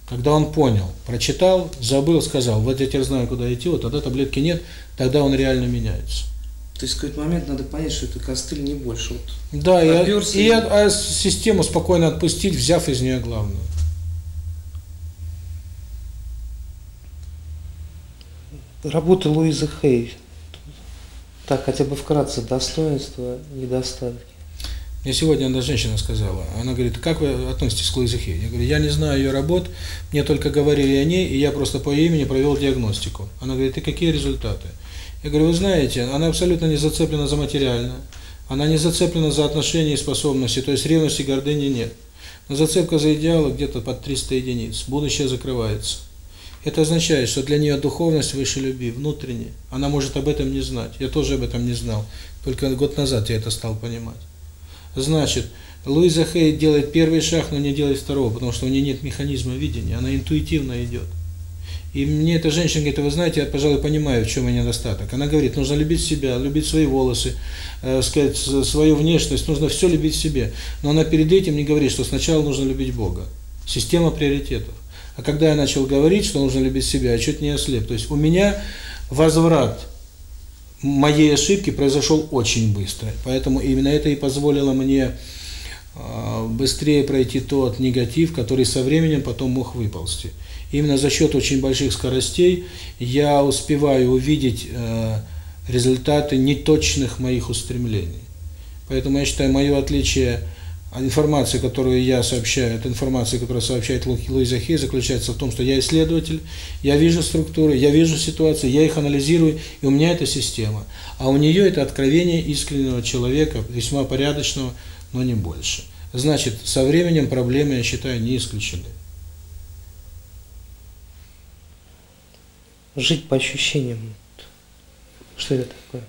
Когда он понял, прочитал, забыл, сказал, вот я теперь знаю, куда идти, вот тогда таблетки нет, тогда он реально меняется. То есть в какой-то момент надо понять, что это костыль не больше. Вот. Да, Отберся и, и, и а систему спокойно отпустить, взяв из нее главное. Работа Луизы Хей. Так, хотя бы вкратце, достоинства, недостатки. Мне сегодня одна женщина сказала, она говорит, как вы относитесь к Луизе Я говорю, я не знаю ее работ, мне только говорили о ней, и я просто по имени провел диагностику. Она говорит, и какие результаты? Я говорю, вы знаете, она абсолютно не зацеплена за материальное, она не зацеплена за отношения и способности, то есть ревности и гордыни нет. Но зацепка за идеалы где-то под 300 единиц, будущее закрывается. Это означает, что для нее духовность выше любви, внутренняя. Она может об этом не знать. Я тоже об этом не знал. Только год назад я это стал понимать. Значит, Луиза Хей делает первый шаг, но не делает второго, потому что у нее нет механизма видения, она интуитивно идет. И мне эта женщина говорит, вы знаете, я, пожалуй, понимаю, в чем у недостаток. Она говорит, нужно любить себя, любить свои волосы, э, сказать, свою внешность, нужно все любить себе. Но она перед этим не говорит, что сначала нужно любить Бога. Система приоритетов. А когда я начал говорить, что нужно любить себя, я чуть не ослеп. То есть у меня возврат моей ошибки произошел очень быстро. Поэтому именно это и позволило мне быстрее пройти тот негатив, который со временем потом мог выползти. Именно за счет очень больших скоростей я успеваю увидеть результаты неточных моих устремлений. Поэтому я считаю, мое отличие а информация, которую я сообщаю, эта информация, которая сообщает Луиза Хей, заключается в том, что я исследователь, я вижу структуры, я вижу ситуации, я их анализирую, и у меня эта система. А у нее это откровение искреннего человека, весьма порядочного, но не больше. Значит, со временем проблемы, я считаю, не исключены. Жить по ощущениям. Что это такое?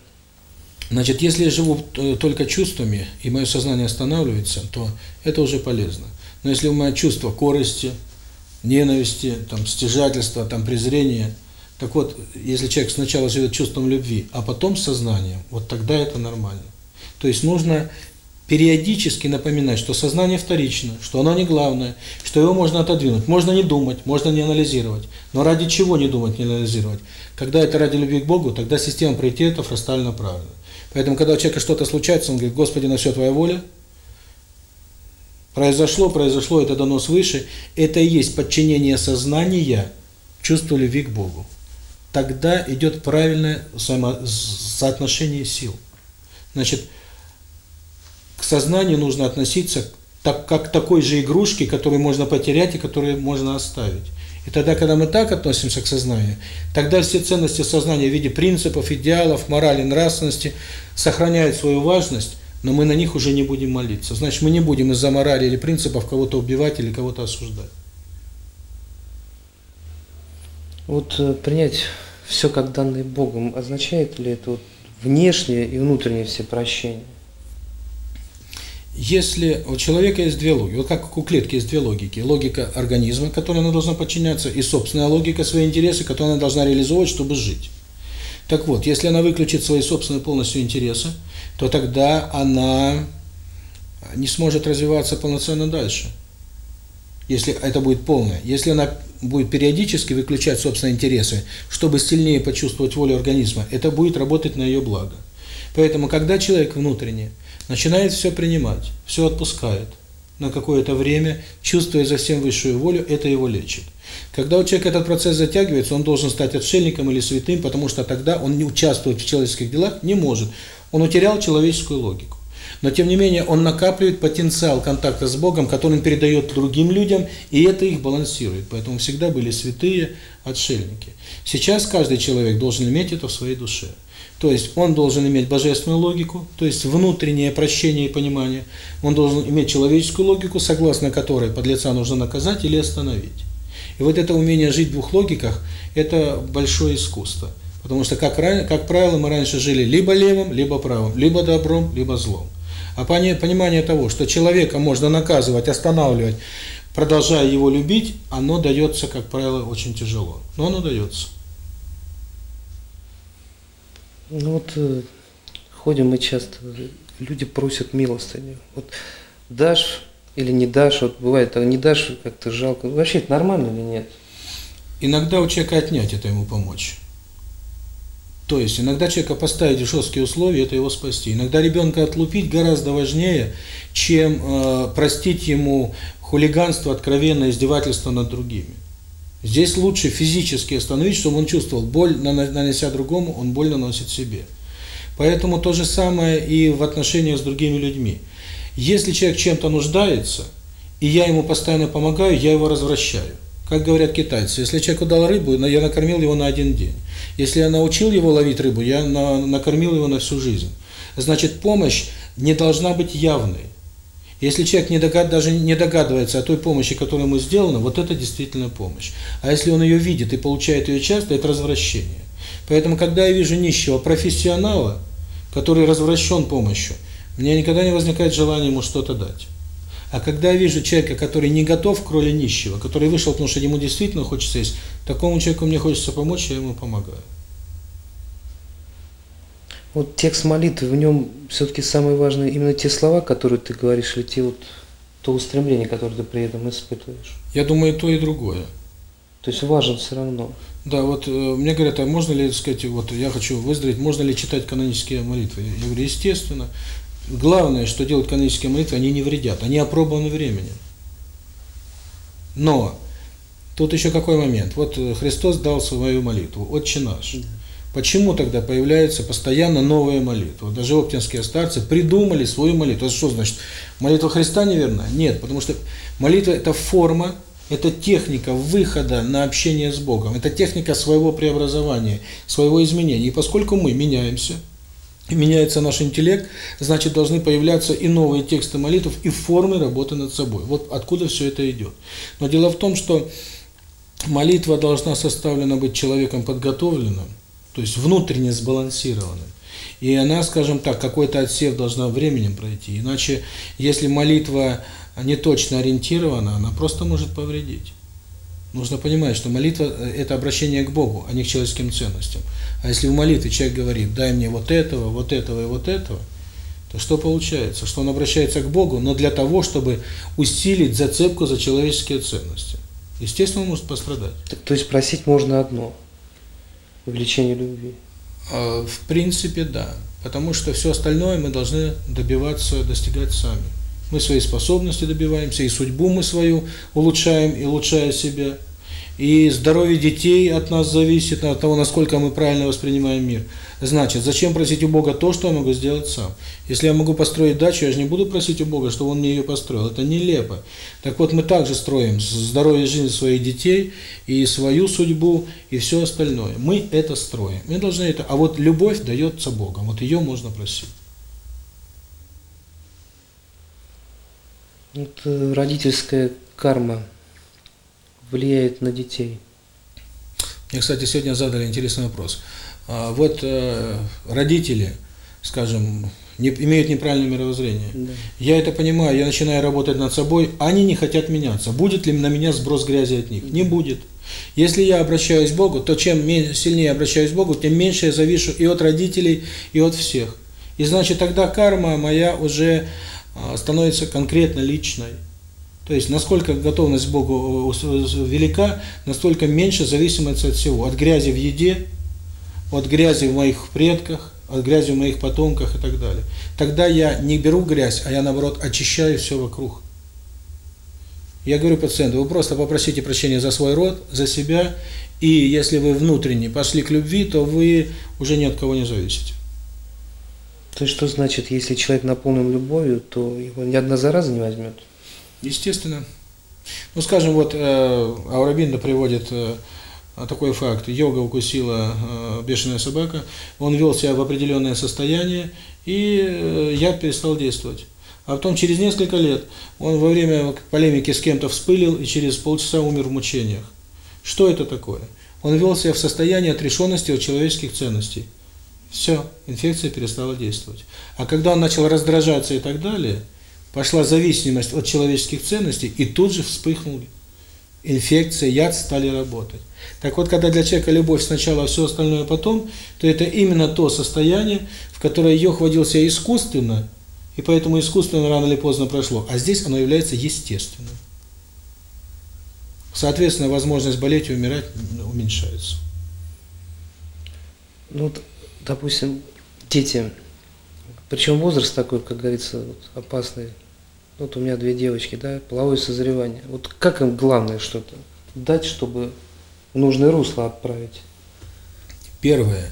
Значит, если я живу э, только чувствами, и мое сознание останавливается, то это уже полезно. Но если у меня чувство корости, ненависти, там, стяжательства, там, презрения, так вот, если человек сначала живет чувством любви, а потом сознанием, вот тогда это нормально. То есть нужно периодически напоминать, что сознание вторично, что оно не главное, что его можно отодвинуть. Можно не думать, можно не анализировать. Но ради чего не думать, не анализировать? Когда это ради любви к Богу, тогда система приоритетов расставлена правильно. Поэтому, когда у человека что-то случается, он говорит, Господи, на все Твоя воля. Произошло, произошло, это донос выше. Это и есть подчинение сознания чувству любви к Богу. Тогда идет правильное соотношение сил. Значит, к сознанию нужно относиться так, как к такой же игрушке, которую можно потерять и которую можно оставить. И тогда, когда мы так относимся к сознанию, тогда все ценности сознания в виде принципов, идеалов, морали, нравственности сохраняют свою важность, но мы на них уже не будем молиться. Значит, мы не будем из-за морали или принципов кого-то убивать или кого-то осуждать. Вот э, принять все как данное Богом, означает ли это вот внешнее и внутреннее все прощения? если у человека есть две логики, вот как у клетки есть две логики, логика организма, которой она должна подчиняться, и собственная логика, свои интересы, которые она должна реализовывать, чтобы жить. Так вот, если она выключит свои собственные полностью интересы, то тогда она не сможет развиваться полноценно дальше. Если это будет полное. Если она будет периодически выключать собственные интересы, чтобы сильнее почувствовать волю организма, это будет работать на ее благо. Поэтому, когда человек внутренне начинает все принимать, все отпускает на какое-то время, чувствуя за всем высшую волю, это его лечит. Когда у человека этот процесс затягивается, он должен стать отшельником или святым, потому что тогда он не участвовать в человеческих делах не может. Он утерял человеческую логику. Но тем не менее он накапливает потенциал контакта с Богом, который он передает другим людям, и это их балансирует. Поэтому всегда были святые отшельники. Сейчас каждый человек должен иметь это в своей душе. То есть он должен иметь божественную логику, то есть внутреннее прощение и понимание. Он должен иметь человеческую логику, согласно которой подлеца нужно наказать или остановить. И вот это умение жить в двух логиках – это большое искусство. Потому что, как, как правило, мы раньше жили либо левым, либо правым, либо добром, либо злом. А понимание того, что человека можно наказывать, останавливать, продолжая его любить, оно дается, как правило, очень тяжело. Но оно дается. Ну вот э, ходим мы часто, люди просят милостыню. Вот дашь или не дашь, вот бывает, а не дашь как-то жалко. Вообще это нормально или нет? Иногда у человека отнять это ему помочь. То есть иногда человека поставить жесткие условия, это его спасти. Иногда ребенка отлупить гораздо важнее, чем э, простить ему хулиганство, откровенное издевательство над другими. Здесь лучше физически остановить, чтобы он чувствовал боль, нанося другому, он боль наносит себе. Поэтому то же самое и в отношениях с другими людьми. Если человек чем-то нуждается, и я ему постоянно помогаю, я его развращаю. Как говорят китайцы, если человеку дал рыбу, я накормил его на один день. Если я научил его ловить рыбу, я на, накормил его на всю жизнь. Значит, помощь не должна быть явной. Если человек не, догад, даже не догадывается о той помощи, которая ему сделана, вот это действительно помощь. А если он ее видит и получает ее часто, это развращение. Поэтому, когда я вижу нищего профессионала, который развращен помощью, у меня никогда не возникает желания ему что-то дать. А когда я вижу человека, который не готов к роли нищего, который вышел, потому что ему действительно хочется есть, такому человеку мне хочется помочь, я ему помогаю. Вот текст молитвы, в нем все-таки самое важное именно те слова, которые ты говоришь, или те вот то устремление, которое ты при этом испытываешь? Я думаю, то и другое. То есть важен все равно. Да, вот э, мне говорят, а можно ли, сказать, вот я хочу выздороветь, можно ли читать канонические молитвы? Я говорю, естественно. Главное, что делают канонические молитвы, они не вредят, они опробованы временем. Но тут еще какой момент. Вот э, Христос дал свою молитву, Отче наш. Да. Почему тогда появляются постоянно новые молитвы? Даже оптинские старцы придумали свою молитву. Это что значит? Молитва Христа неверна? Нет, потому что молитва – это форма, это техника выхода на общение с Богом, это техника своего преобразования, своего изменения. И поскольку мы меняемся, меняется наш интеллект, значит должны появляться и новые тексты молитв, и формы работы над собой. Вот откуда все это идет. Но дело в том, что молитва должна составлена быть человеком подготовленным, то есть внутренне сбалансированным. И она, скажем так, какой-то отсев должна временем пройти. Иначе, если молитва не точно ориентирована, она просто может повредить. Нужно понимать, что молитва э, – это обращение к Богу, а не к человеческим ценностям. А если в молитве человек говорит «дай мне вот этого, вот этого и вот этого», то что получается? Что он обращается к Богу, но для того, чтобы усилить зацепку за человеческие ценности. Естественно, он может пострадать. Так, то есть просить можно одно – увеличение любви? А, в принципе, да. Потому что все остальное мы должны добиваться, достигать сами. Мы свои способности добиваемся, и судьбу мы свою улучшаем, и улучшая себя – и здоровье детей от нас зависит, от того, насколько мы правильно воспринимаем мир. Значит, зачем просить у Бога то, что я могу сделать сам? Если я могу построить дачу, я же не буду просить у Бога, чтобы Он мне ее построил. Это нелепо. Так вот, мы также строим здоровье жизни своих детей, и свою судьбу, и все остальное. Мы это строим. Мы должны это... А вот любовь дается Богом. Вот ее можно просить. Вот э, родительская карма влияет на детей? Мне, кстати, сегодня задали интересный вопрос. А, вот э, родители, скажем, не, имеют неправильное мировоззрение. Да. Я это понимаю, я начинаю работать над собой, они не хотят меняться. Будет ли на меня сброс грязи от них? Да. Не будет. Если я обращаюсь к Богу, то чем сильнее обращаюсь к Богу, тем меньше я завишу и от родителей, и от всех. И значит, тогда карма моя уже а, становится конкретно личной. То есть насколько готовность к Богу велика, настолько меньше зависимость от всего. От грязи в еде, от грязи в моих предках, от грязи в моих потомках и так далее. Тогда я не беру грязь, а я наоборот очищаю все вокруг. Я говорю пациенту, вы просто попросите прощения за свой род, за себя, и если вы внутренне пошли к любви, то вы уже ни от кого не зависите. То есть что значит, если человек наполнен любовью, то его ни одна зараза не возьмет? естественно. Ну скажем вот э, аурабинда приводит э, такой факт. Йога укусила э, бешеная собака. Он вел себя в определенное состояние и э, я перестал действовать. А потом через несколько лет он во время полемики с кем-то вспылил и через полчаса умер в мучениях. Что это такое? Он вел себя в состоянии отрешенности от человеческих ценностей. Все инфекция перестала действовать. А когда он начал раздражаться и так далее то Пошла зависимость от человеческих ценностей, и тут же вспыхнули. Инфекция, яд стали работать. Так вот, когда для человека любовь сначала, а все остальное потом, то это именно то состояние, в которое ее хватился искусственно, и поэтому искусственно рано или поздно прошло. А здесь оно является естественным. Соответственно, возможность болеть и умирать уменьшается. Ну, вот, допустим, дети, причем возраст такой, как говорится, вот, опасный, ну, вот у меня две девочки, да, половое созревание. Вот как им главное что-то дать, чтобы в нужное русло отправить? Первое.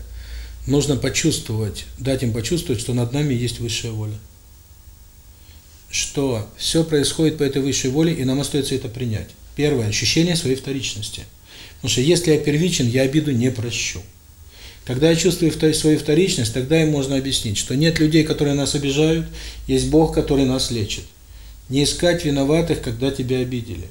Нужно почувствовать, дать им почувствовать, что над нами есть высшая воля. Что все происходит по этой высшей воле, и нам остается это принять. Первое. Ощущение своей вторичности. Потому что если я первичен, я обиду не прощу. Когда я чувствую свою вторичность, тогда им можно объяснить, что нет людей, которые нас обижают, есть Бог, который нас лечит не искать виноватых, когда тебя обидели.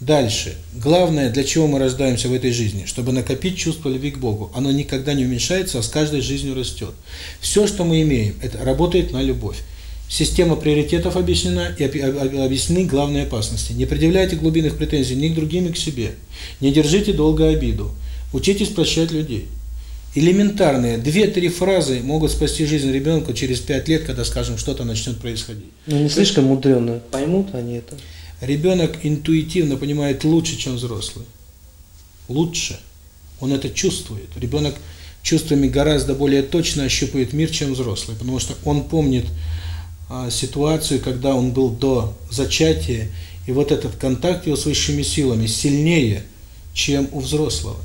Дальше. Главное, для чего мы рождаемся в этой жизни? Чтобы накопить чувство любви к Богу. Оно никогда не уменьшается, а с каждой жизнью растет. Все, что мы имеем, это работает на любовь. Система приоритетов объяснена и объяснены главные опасности. Не предъявляйте глубинных претензий ни к другим, ни к себе. Не держите долго обиду. Учитесь прощать людей элементарные две-три фразы могут спасти жизнь ребенку через пять лет, когда, скажем, что-то начнет происходить. Но не слишком мудрено. Поймут они это? Ребенок интуитивно понимает лучше, чем взрослый. Лучше. Он это чувствует. Ребенок чувствами гораздо более точно ощупывает мир, чем взрослый, потому что он помнит а, ситуацию, когда он был до зачатия, и вот этот контакт его с высшими силами сильнее, чем у взрослого.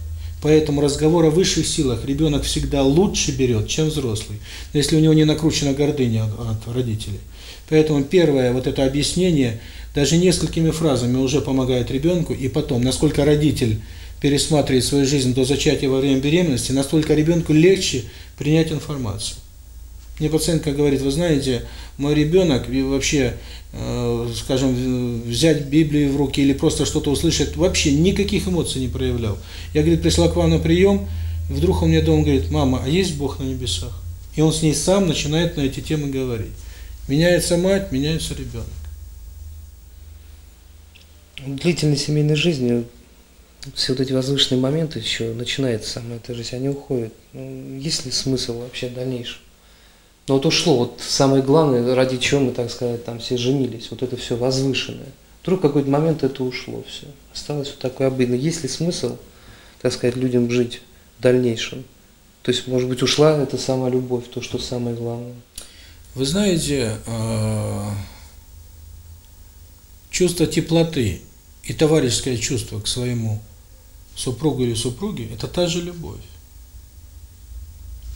Поэтому разговор о высших силах ребенок всегда лучше берет, чем взрослый, если у него не накручена гордыня от родителей. Поэтому первое вот это объяснение даже несколькими фразами уже помогает ребенку, и потом, насколько родитель пересматривает свою жизнь до зачатия во время беременности, настолько ребенку легче принять информацию. Мне пациентка говорит, вы знаете, мой ребенок вообще, скажем, взять Библию в руки или просто что-то услышать, вообще никаких эмоций не проявлял. Я, говорит, пришла к вам на прием, вдруг он мне дома говорит, мама, а есть Бог на небесах? И он с ней сам начинает на эти темы говорить. Меняется мать, меняется ребенок. Длительной семейной жизни все вот эти возвышенные моменты еще начинается сама эта жизнь, они уходят. Ну, есть ли смысл вообще дальнейшего? Но вот ушло, вот самое главное, ради чего мы, так сказать, там все женились, вот это все возвышенное. Вдруг какой-то момент это ушло все. Осталось вот такое обыденное. Есть ли смысл, так сказать, людям жить в дальнейшем? То есть, может быть, ушла эта самая любовь, то, что самое главное. Вы знаете, а, чувство теплоты и товарищеское чувство к своему супругу или супруге – это та же любовь.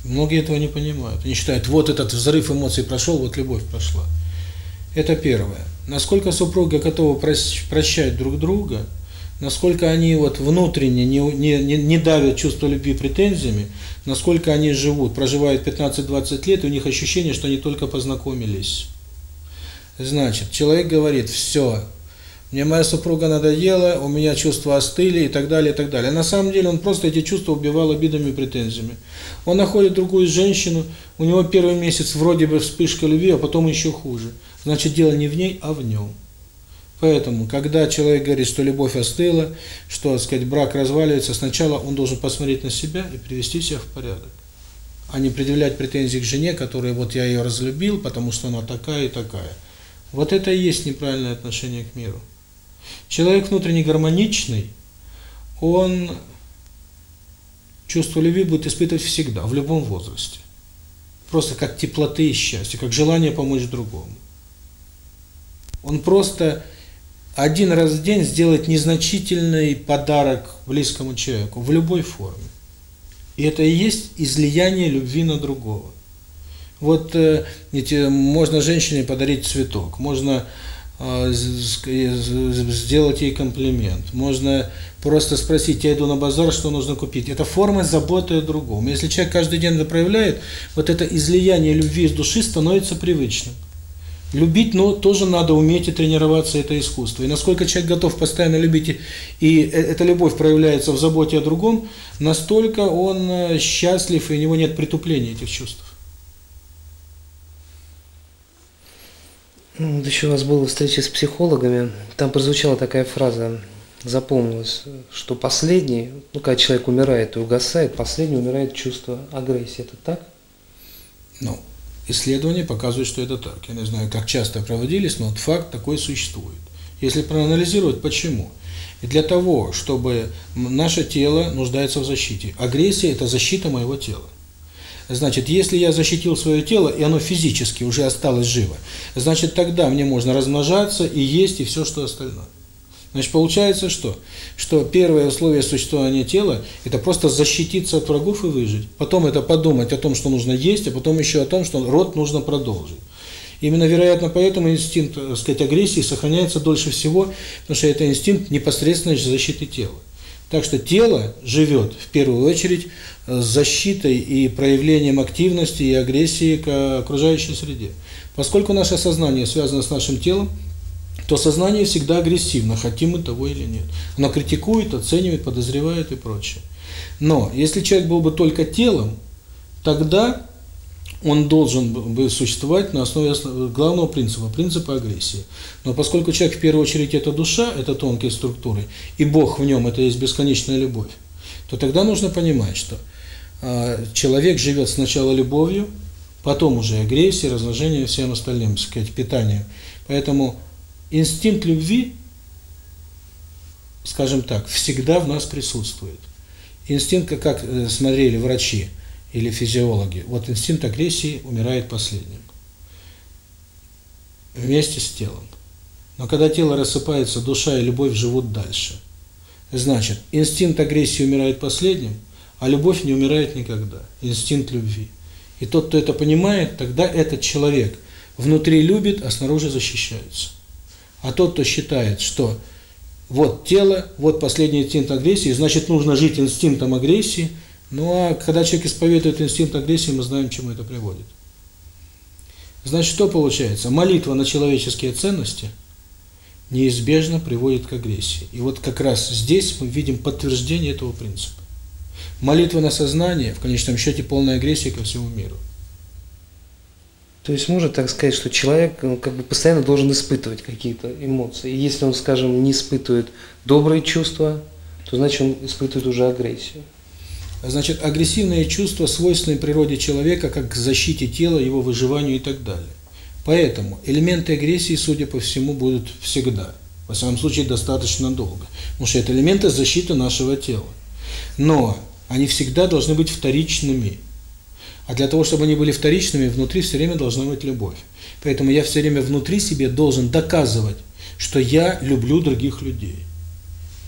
Многие этого не понимают. не считают, вот этот взрыв эмоций прошел, вот любовь прошла. Это первое. Насколько супруги готовы прощать друг друга, насколько они вот внутренне не, не, не, не давят чувство любви претензиями, насколько они живут, проживают 15-20 лет, и у них ощущение, что они только познакомились. Значит, человек говорит, все, мне моя супруга надоела, у меня чувства остыли и так далее, и так далее. На самом деле он просто эти чувства убивал обидами и претензиями. Он находит другую женщину, у него первый месяц вроде бы вспышка любви, а потом еще хуже. Значит, дело не в ней, а в нем. Поэтому, когда человек говорит, что любовь остыла, что, так сказать, брак разваливается, сначала он должен посмотреть на себя и привести себя в порядок. А не предъявлять претензии к жене, которая вот я ее разлюбил, потому что она такая и такая. Вот это и есть неправильное отношение к миру. Человек внутренне гармоничный, он чувство любви будет испытывать всегда, в любом возрасте. Просто как теплоты и счастья, как желание помочь другому. Он просто один раз в день сделает незначительный подарок близкому человеку в любой форме. И это и есть излияние любви на другого. Вот э, эти, можно женщине подарить цветок, можно сделать ей комплимент. Можно просто спросить, я иду на базар, что нужно купить. Это форма заботы о другом. Если человек каждый день это проявляет, вот это излияние любви из души становится привычным. Любить, но тоже надо уметь и тренироваться это искусство. И насколько человек готов постоянно любить, и эта любовь проявляется в заботе о другом, настолько он счастлив, и у него нет притупления этих чувств. Еще у нас была встреча с психологами, там прозвучала такая фраза, запомнилось, что последний, ну, когда человек умирает и угасает, последний умирает чувство агрессии. Это так? Ну, исследования показывают, что это так. Я не знаю, как часто проводились, но вот факт такой существует. Если проанализировать, почему? И для того, чтобы наше тело нуждается в защите. Агрессия – это защита моего тела. Значит, если я защитил свое тело, и оно физически уже осталось живо, значит, тогда мне можно размножаться и есть, и все, что остальное. Значит, получается что? Что первое условие существования тела – это просто защититься от врагов и выжить. Потом это подумать о том, что нужно есть, а потом еще о том, что рот нужно продолжить. Именно, вероятно, поэтому инстинкт, так сказать, агрессии сохраняется дольше всего, потому что это инстинкт непосредственно защиты тела. Так что тело живет в первую очередь с защитой и проявлением активности и агрессии к э, окружающей среде. Поскольку наше сознание связано с нашим телом, то сознание всегда агрессивно, хотим мы того или нет. Оно критикует, оценивает, подозревает и прочее. Но если человек был бы только телом, тогда он должен бы существовать на основе главного принципа, принципа агрессии. Но поскольку человек в первую очередь это душа, это тонкие структуры, и Бог в нем это есть бесконечная любовь, то тогда нужно понимать, что э, человек живет сначала любовью, потом уже агрессией, размножением и всем остальным, так сказать, питанием. Поэтому инстинкт любви, скажем так, всегда в нас присутствует. Инстинкт, как э, смотрели врачи, или физиологи. Вот инстинкт агрессии умирает последним. Вместе с телом. Но когда тело рассыпается, душа и любовь живут дальше. Значит, инстинкт агрессии умирает последним, а любовь не умирает никогда. Инстинкт любви. И тот, кто это понимает, тогда этот человек внутри любит, а снаружи защищается. А тот, кто считает, что вот тело, вот последний инстинкт агрессии, значит, нужно жить инстинктом агрессии – ну а когда человек исповедует инстинкт агрессии, мы знаем, к чему это приводит. Значит, что получается? Молитва на человеческие ценности неизбежно приводит к агрессии. И вот как раз здесь мы видим подтверждение этого принципа. Молитва на сознание, в конечном счете, полная агрессия ко всему миру. То есть можно так сказать, что человек ну, как бы постоянно должен испытывать какие-то эмоции. И если он, скажем, не испытывает добрые чувства, то значит он испытывает уже агрессию значит, агрессивные чувства свойственной природе человека как к защите тела, его выживанию и так далее. Поэтому элементы агрессии, судя по всему, будут всегда. Во всяком случае, достаточно долго. Потому что это элементы защиты нашего тела. Но они всегда должны быть вторичными. А для того, чтобы они были вторичными, внутри все время должна быть любовь. Поэтому я все время внутри себе должен доказывать, что я люблю других людей.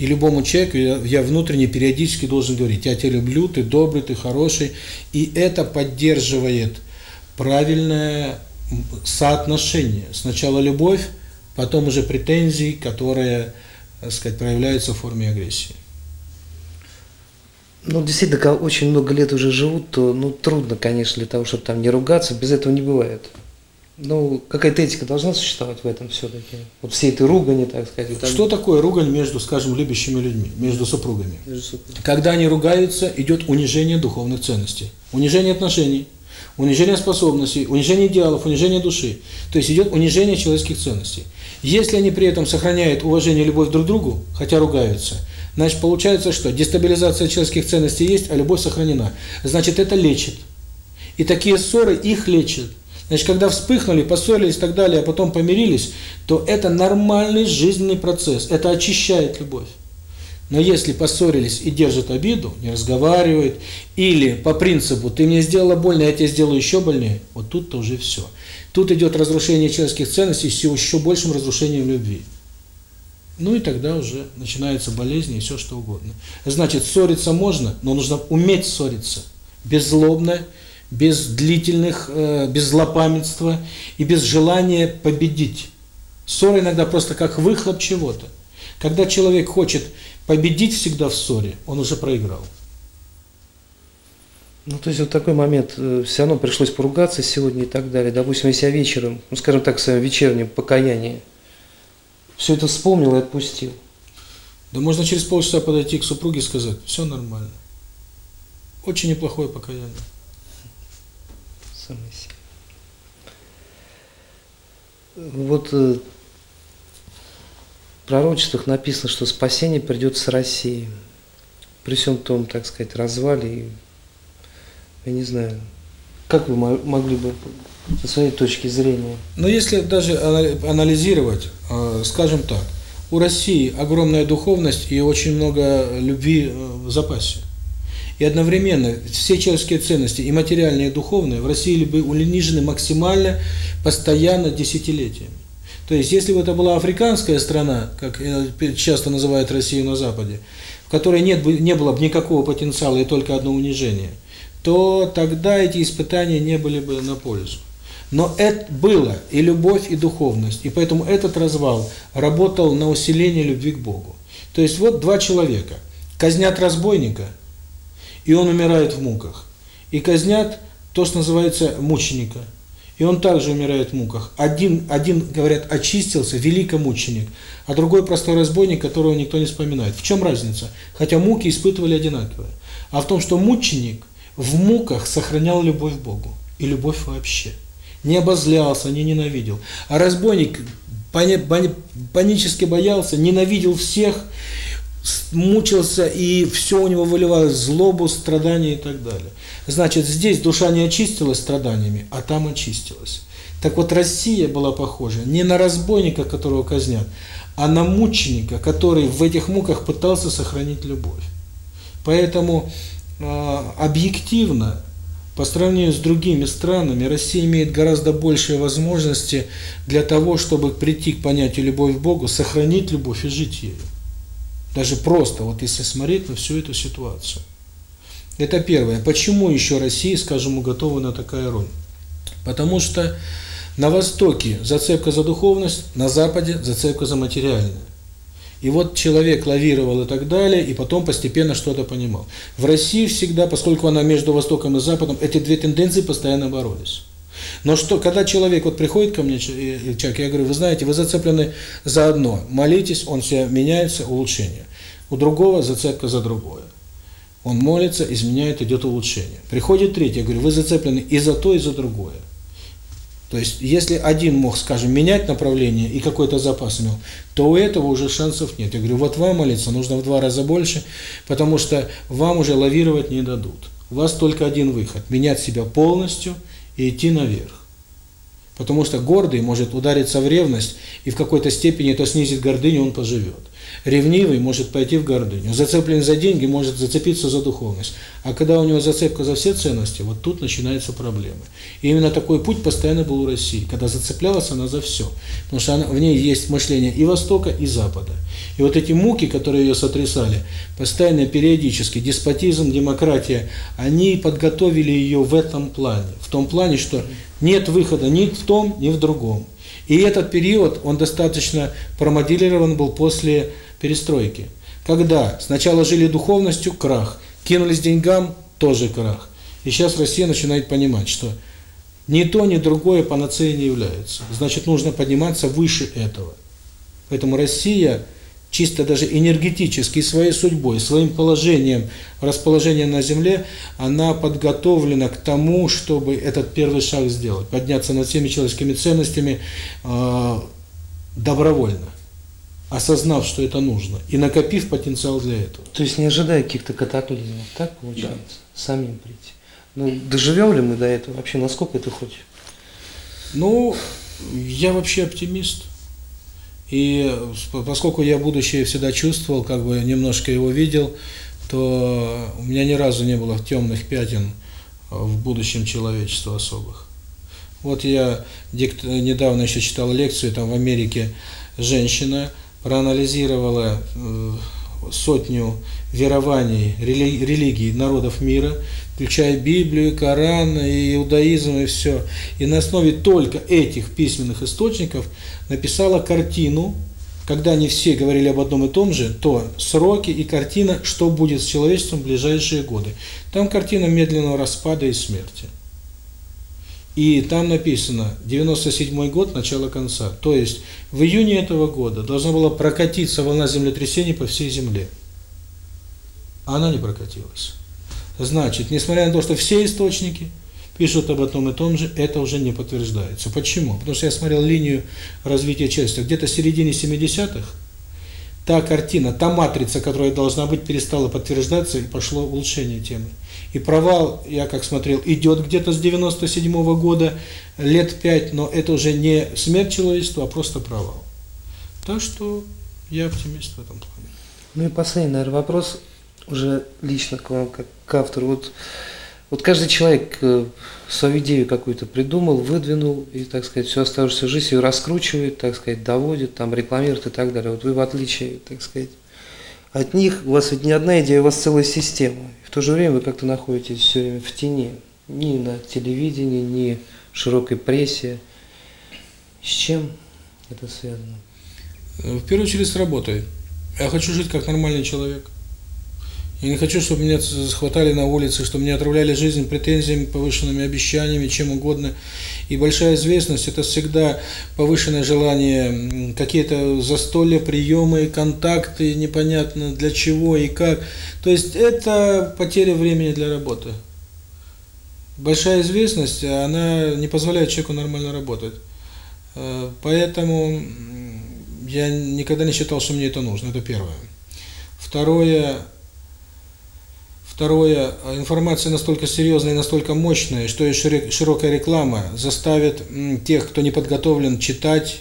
И любому человеку я, я внутренне периодически должен говорить, я тебя люблю, ты добрый, ты хороший. И это поддерживает правильное соотношение. Сначала любовь, потом уже претензии, которые, так сказать, проявляются в форме агрессии. Ну, действительно, когда очень много лет уже живут, то ну, трудно, конечно, для того, чтобы там не ругаться, без этого не бывает ну, какая-то этика должна существовать в этом все-таки. Вот все эти ругани, так сказать. Там... Что такое ругань между, скажем, любящими людьми, между супругами? Между супругами. Когда они ругаются, идет унижение духовных ценностей, унижение отношений, унижение способностей, унижение идеалов, унижение души. То есть идет унижение человеческих ценностей. Если они при этом сохраняют уважение и любовь друг к другу, хотя ругаются, значит получается, что дестабилизация человеческих ценностей есть, а любовь сохранена. Значит это лечит. И такие ссоры их лечат. Значит, когда вспыхнули, поссорились и так далее, а потом помирились, то это нормальный жизненный процесс. Это очищает любовь. Но если поссорились и держат обиду, не разговаривают, или по принципу «ты мне сделала больно, я тебе сделаю еще больнее», вот тут-то уже все. Тут идет разрушение человеческих ценностей с еще большим разрушением любви. Ну и тогда уже начинаются болезни и все что угодно. Значит, ссориться можно, но нужно уметь ссориться. Беззлобно, без длительных, э, без злопамятства и без желания победить. Ссора иногда просто как выхлоп чего-то. Когда человек хочет победить всегда в ссоре, он уже проиграл. Ну, то есть вот такой момент, э, все равно пришлось поругаться сегодня и так далее. Допустим, если я вечером, ну, скажем так, в своем вечернем покаянии, все это вспомнил и отпустил. Да можно через полчаса подойти к супруге и сказать, все нормально. Очень неплохое покаяние смысле. Вот э, в пророчествах написано, что спасение придет с России. При всем том, так сказать, развале, я не знаю, как вы могли бы со своей точки зрения? Но если даже анализировать, э, скажем так, у России огромная духовность и очень много любви э, в запасе. И одновременно все человеческие ценности, и материальные, и духовные, в России были унижены максимально, постоянно, десятилетиями. То есть, если бы это была африканская страна, как э, часто называют Россию на Западе, в которой нет, не было бы никакого потенциала и только одно унижение, то тогда эти испытания не были бы на пользу. Но это было и любовь, и духовность. И поэтому этот развал работал на усиление любви к Богу. То есть вот два человека. Казнят разбойника – и он умирает в муках. И казнят то, что называется мученика. И он также умирает в муках. Один, один говорят, очистился, великомученик, а другой простой разбойник, которого никто не вспоминает. В чем разница? Хотя муки испытывали одинаковые. А в том, что мученик в муках сохранял любовь к Богу и любовь вообще. Не обозлялся, не ненавидел. А разбойник пани пани панически боялся, ненавидел всех мучился и все у него выливалось злобу, страдания и так далее. Значит, здесь душа не очистилась страданиями, а там очистилась. Так вот, Россия была похожа не на разбойника, которого казнят, а на мученика, который в этих муках пытался сохранить любовь. Поэтому э, объективно, по сравнению с другими странами, Россия имеет гораздо большие возможности для того, чтобы прийти к понятию любовь к Богу, сохранить любовь и жить ею. Даже просто, вот если смотреть на всю эту ситуацию. Это первое. Почему еще Россия, скажем, готова на такая роль? Потому что на Востоке зацепка за духовность, на Западе зацепка за материальное. И вот человек лавировал и так далее, и потом постепенно что-то понимал. В России всегда, поскольку она между Востоком и Западом, эти две тенденции постоянно боролись. Но что, когда человек вот приходит ко мне, человек, я говорю, вы знаете, вы зацеплены за одно, молитесь, он все меняется, улучшение. У другого зацепка за другое. Он молится, изменяет, идет улучшение. Приходит третий, я говорю, вы зацеплены и за то, и за другое. То есть, если один мог, скажем, менять направление и какой-то запас имел, то у этого уже шансов нет. Я говорю, вот вам молиться нужно в два раза больше, потому что вам уже лавировать не дадут. У вас только один выход – менять себя полностью – и идти наверх. Потому что гордый может удариться в ревность, и в какой-то степени это снизит гордыню, он поживет ревнивый может пойти в гордыню. Зацеплен за деньги может зацепиться за духовность. А когда у него зацепка за все ценности, вот тут начинаются проблемы. И именно такой путь постоянно был у России, когда зацеплялась она за все. Потому что она, в ней есть мышление и Востока, и Запада. И вот эти муки, которые ее сотрясали, постоянно, периодически, деспотизм, демократия, они подготовили ее в этом плане. В том плане, что нет выхода ни в том, ни в другом. И этот период, он достаточно промоделирован был после перестройки. Когда сначала жили духовностью – крах, кинулись деньгам – тоже крах. И сейчас Россия начинает понимать, что ни то, ни другое панацеей не является. Значит, нужно подниматься выше этого. Поэтому Россия – чисто даже энергетически своей судьбой, своим положением, расположение на Земле, она подготовлена к тому, чтобы этот первый шаг сделать, подняться над всеми человеческими ценностями э, добровольно, осознав, что это нужно, и накопив потенциал для этого. То есть не ожидая каких-то катаклизмов, так получается, да. самим прийти. Ну, доживем ли мы до этого вообще, насколько это хоть? Ну, я вообще оптимист. И поскольку я будущее всегда чувствовал, как бы немножко его видел, то у меня ни разу не было темных пятен в будущем человечества особых. Вот я недавно еще читал лекцию, там в Америке женщина проанализировала э, сотню верований, религий народов мира – включая Библию, Коран, и иудаизм и все. И на основе только этих письменных источников написала картину, когда они все говорили об одном и том же, то сроки и картина, что будет с человечеством в ближайшие годы. Там картина медленного распада и смерти. И там написано 97 год, начало конца. То есть в июне этого года должна была прокатиться волна землетрясений по всей земле. Она не прокатилась. Значит, несмотря на то, что все источники пишут об одном и том же, это уже не подтверждается. Почему? Потому что я смотрел линию развития человечества. Где-то в середине 70-х та картина, та матрица, которая должна быть, перестала подтверждаться и пошло улучшение темы. И провал, я как смотрел, идет где-то с 97 -го года, лет 5, но это уже не смерть человечества, а просто провал. Так что я оптимист в этом плане. Ну и последний, наверное, вопрос уже лично к вам, как к автору. Вот, вот каждый человек э, свою идею какую-то придумал, выдвинул, и, так сказать, все оставшуюся жизнь ее раскручивает, так сказать, доводит, там, рекламирует и так далее. Вот вы, в отличие, так сказать, от них, у вас ведь не одна идея, у вас целая система. И в то же время вы как-то находитесь все время в тени. Ни на телевидении, ни широкой прессе. С чем это связано? Ну, в первую очередь с работой. Я хочу жить как нормальный человек. Я не хочу, чтобы меня захватали на улице, чтобы мне отравляли жизнь претензиями, повышенными обещаниями, чем угодно. И большая известность – это всегда повышенное желание, какие-то застолья, приемы, контакты, непонятно для чего и как. То есть это потеря времени для работы. Большая известность, она не позволяет человеку нормально работать. Э, поэтому я никогда не считал, что мне это нужно, это первое. Второе – Второе, э, информация настолько серьезная и настолько мощная, что и широкая реклама заставит тех, кто не подготовлен, читать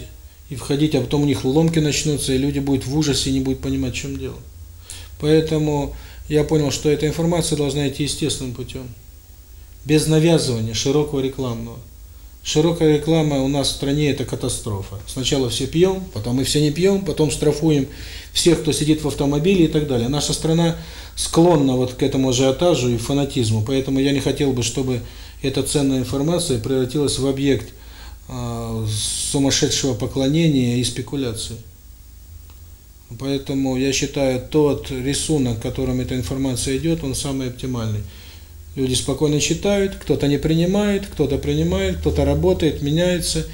и входить, а потом у них ломки начнутся, и люди будут в ужасе и не будут понимать, в чем дело. Поэтому я понял, что эта информация должна идти естественным путем, без навязывания широкого рекламного. Широкая реклама у нас в стране – это катастрофа. Сначала все пьем, потом мы все не пьем, потом штрафуем всех, кто сидит в автомобиле и так далее. Наша страна склонна вот к этому ажиотажу и фанатизму, поэтому я не хотел бы, чтобы эта ценная информация превратилась в объект э, сумасшедшего поклонения и спекуляции. Поэтому я считаю, тот рисунок, которым эта информация идет, он самый оптимальный. Люди спокойно читают, кто-то не принимает, кто-то принимает, кто-то работает, меняется,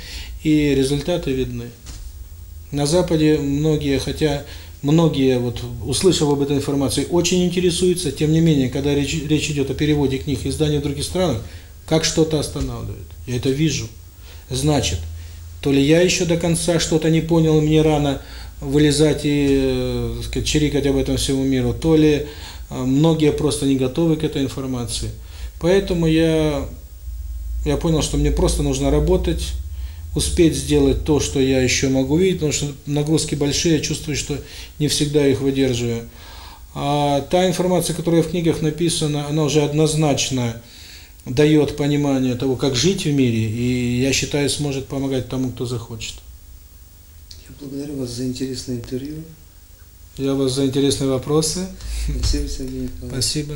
и результаты видны. На Западе многие, хотя многие, вот услышав об этой информации, очень интересуются, тем не менее, когда речь, речь идет о переводе книг изданий в других странах, как что-то останавливает. Я это вижу. Значит, то ли я еще до конца что-то не понял, мне рано вылезать и э, чирикать об этом всему миру, то ли многие просто не готовы к этой информации. Поэтому я, я понял, что мне просто нужно работать, успеть сделать то, что я еще могу видеть, потому что нагрузки большие, я чувствую, что не всегда их выдерживаю. А та информация, которая в книгах написана, она уже однозначно дает понимание того, как жить в мире, и я считаю, сможет помогать тому, кто захочет. Я благодарю вас за интересное интервью. Я вас за интересные вопросы. Спасибо. Спасибо.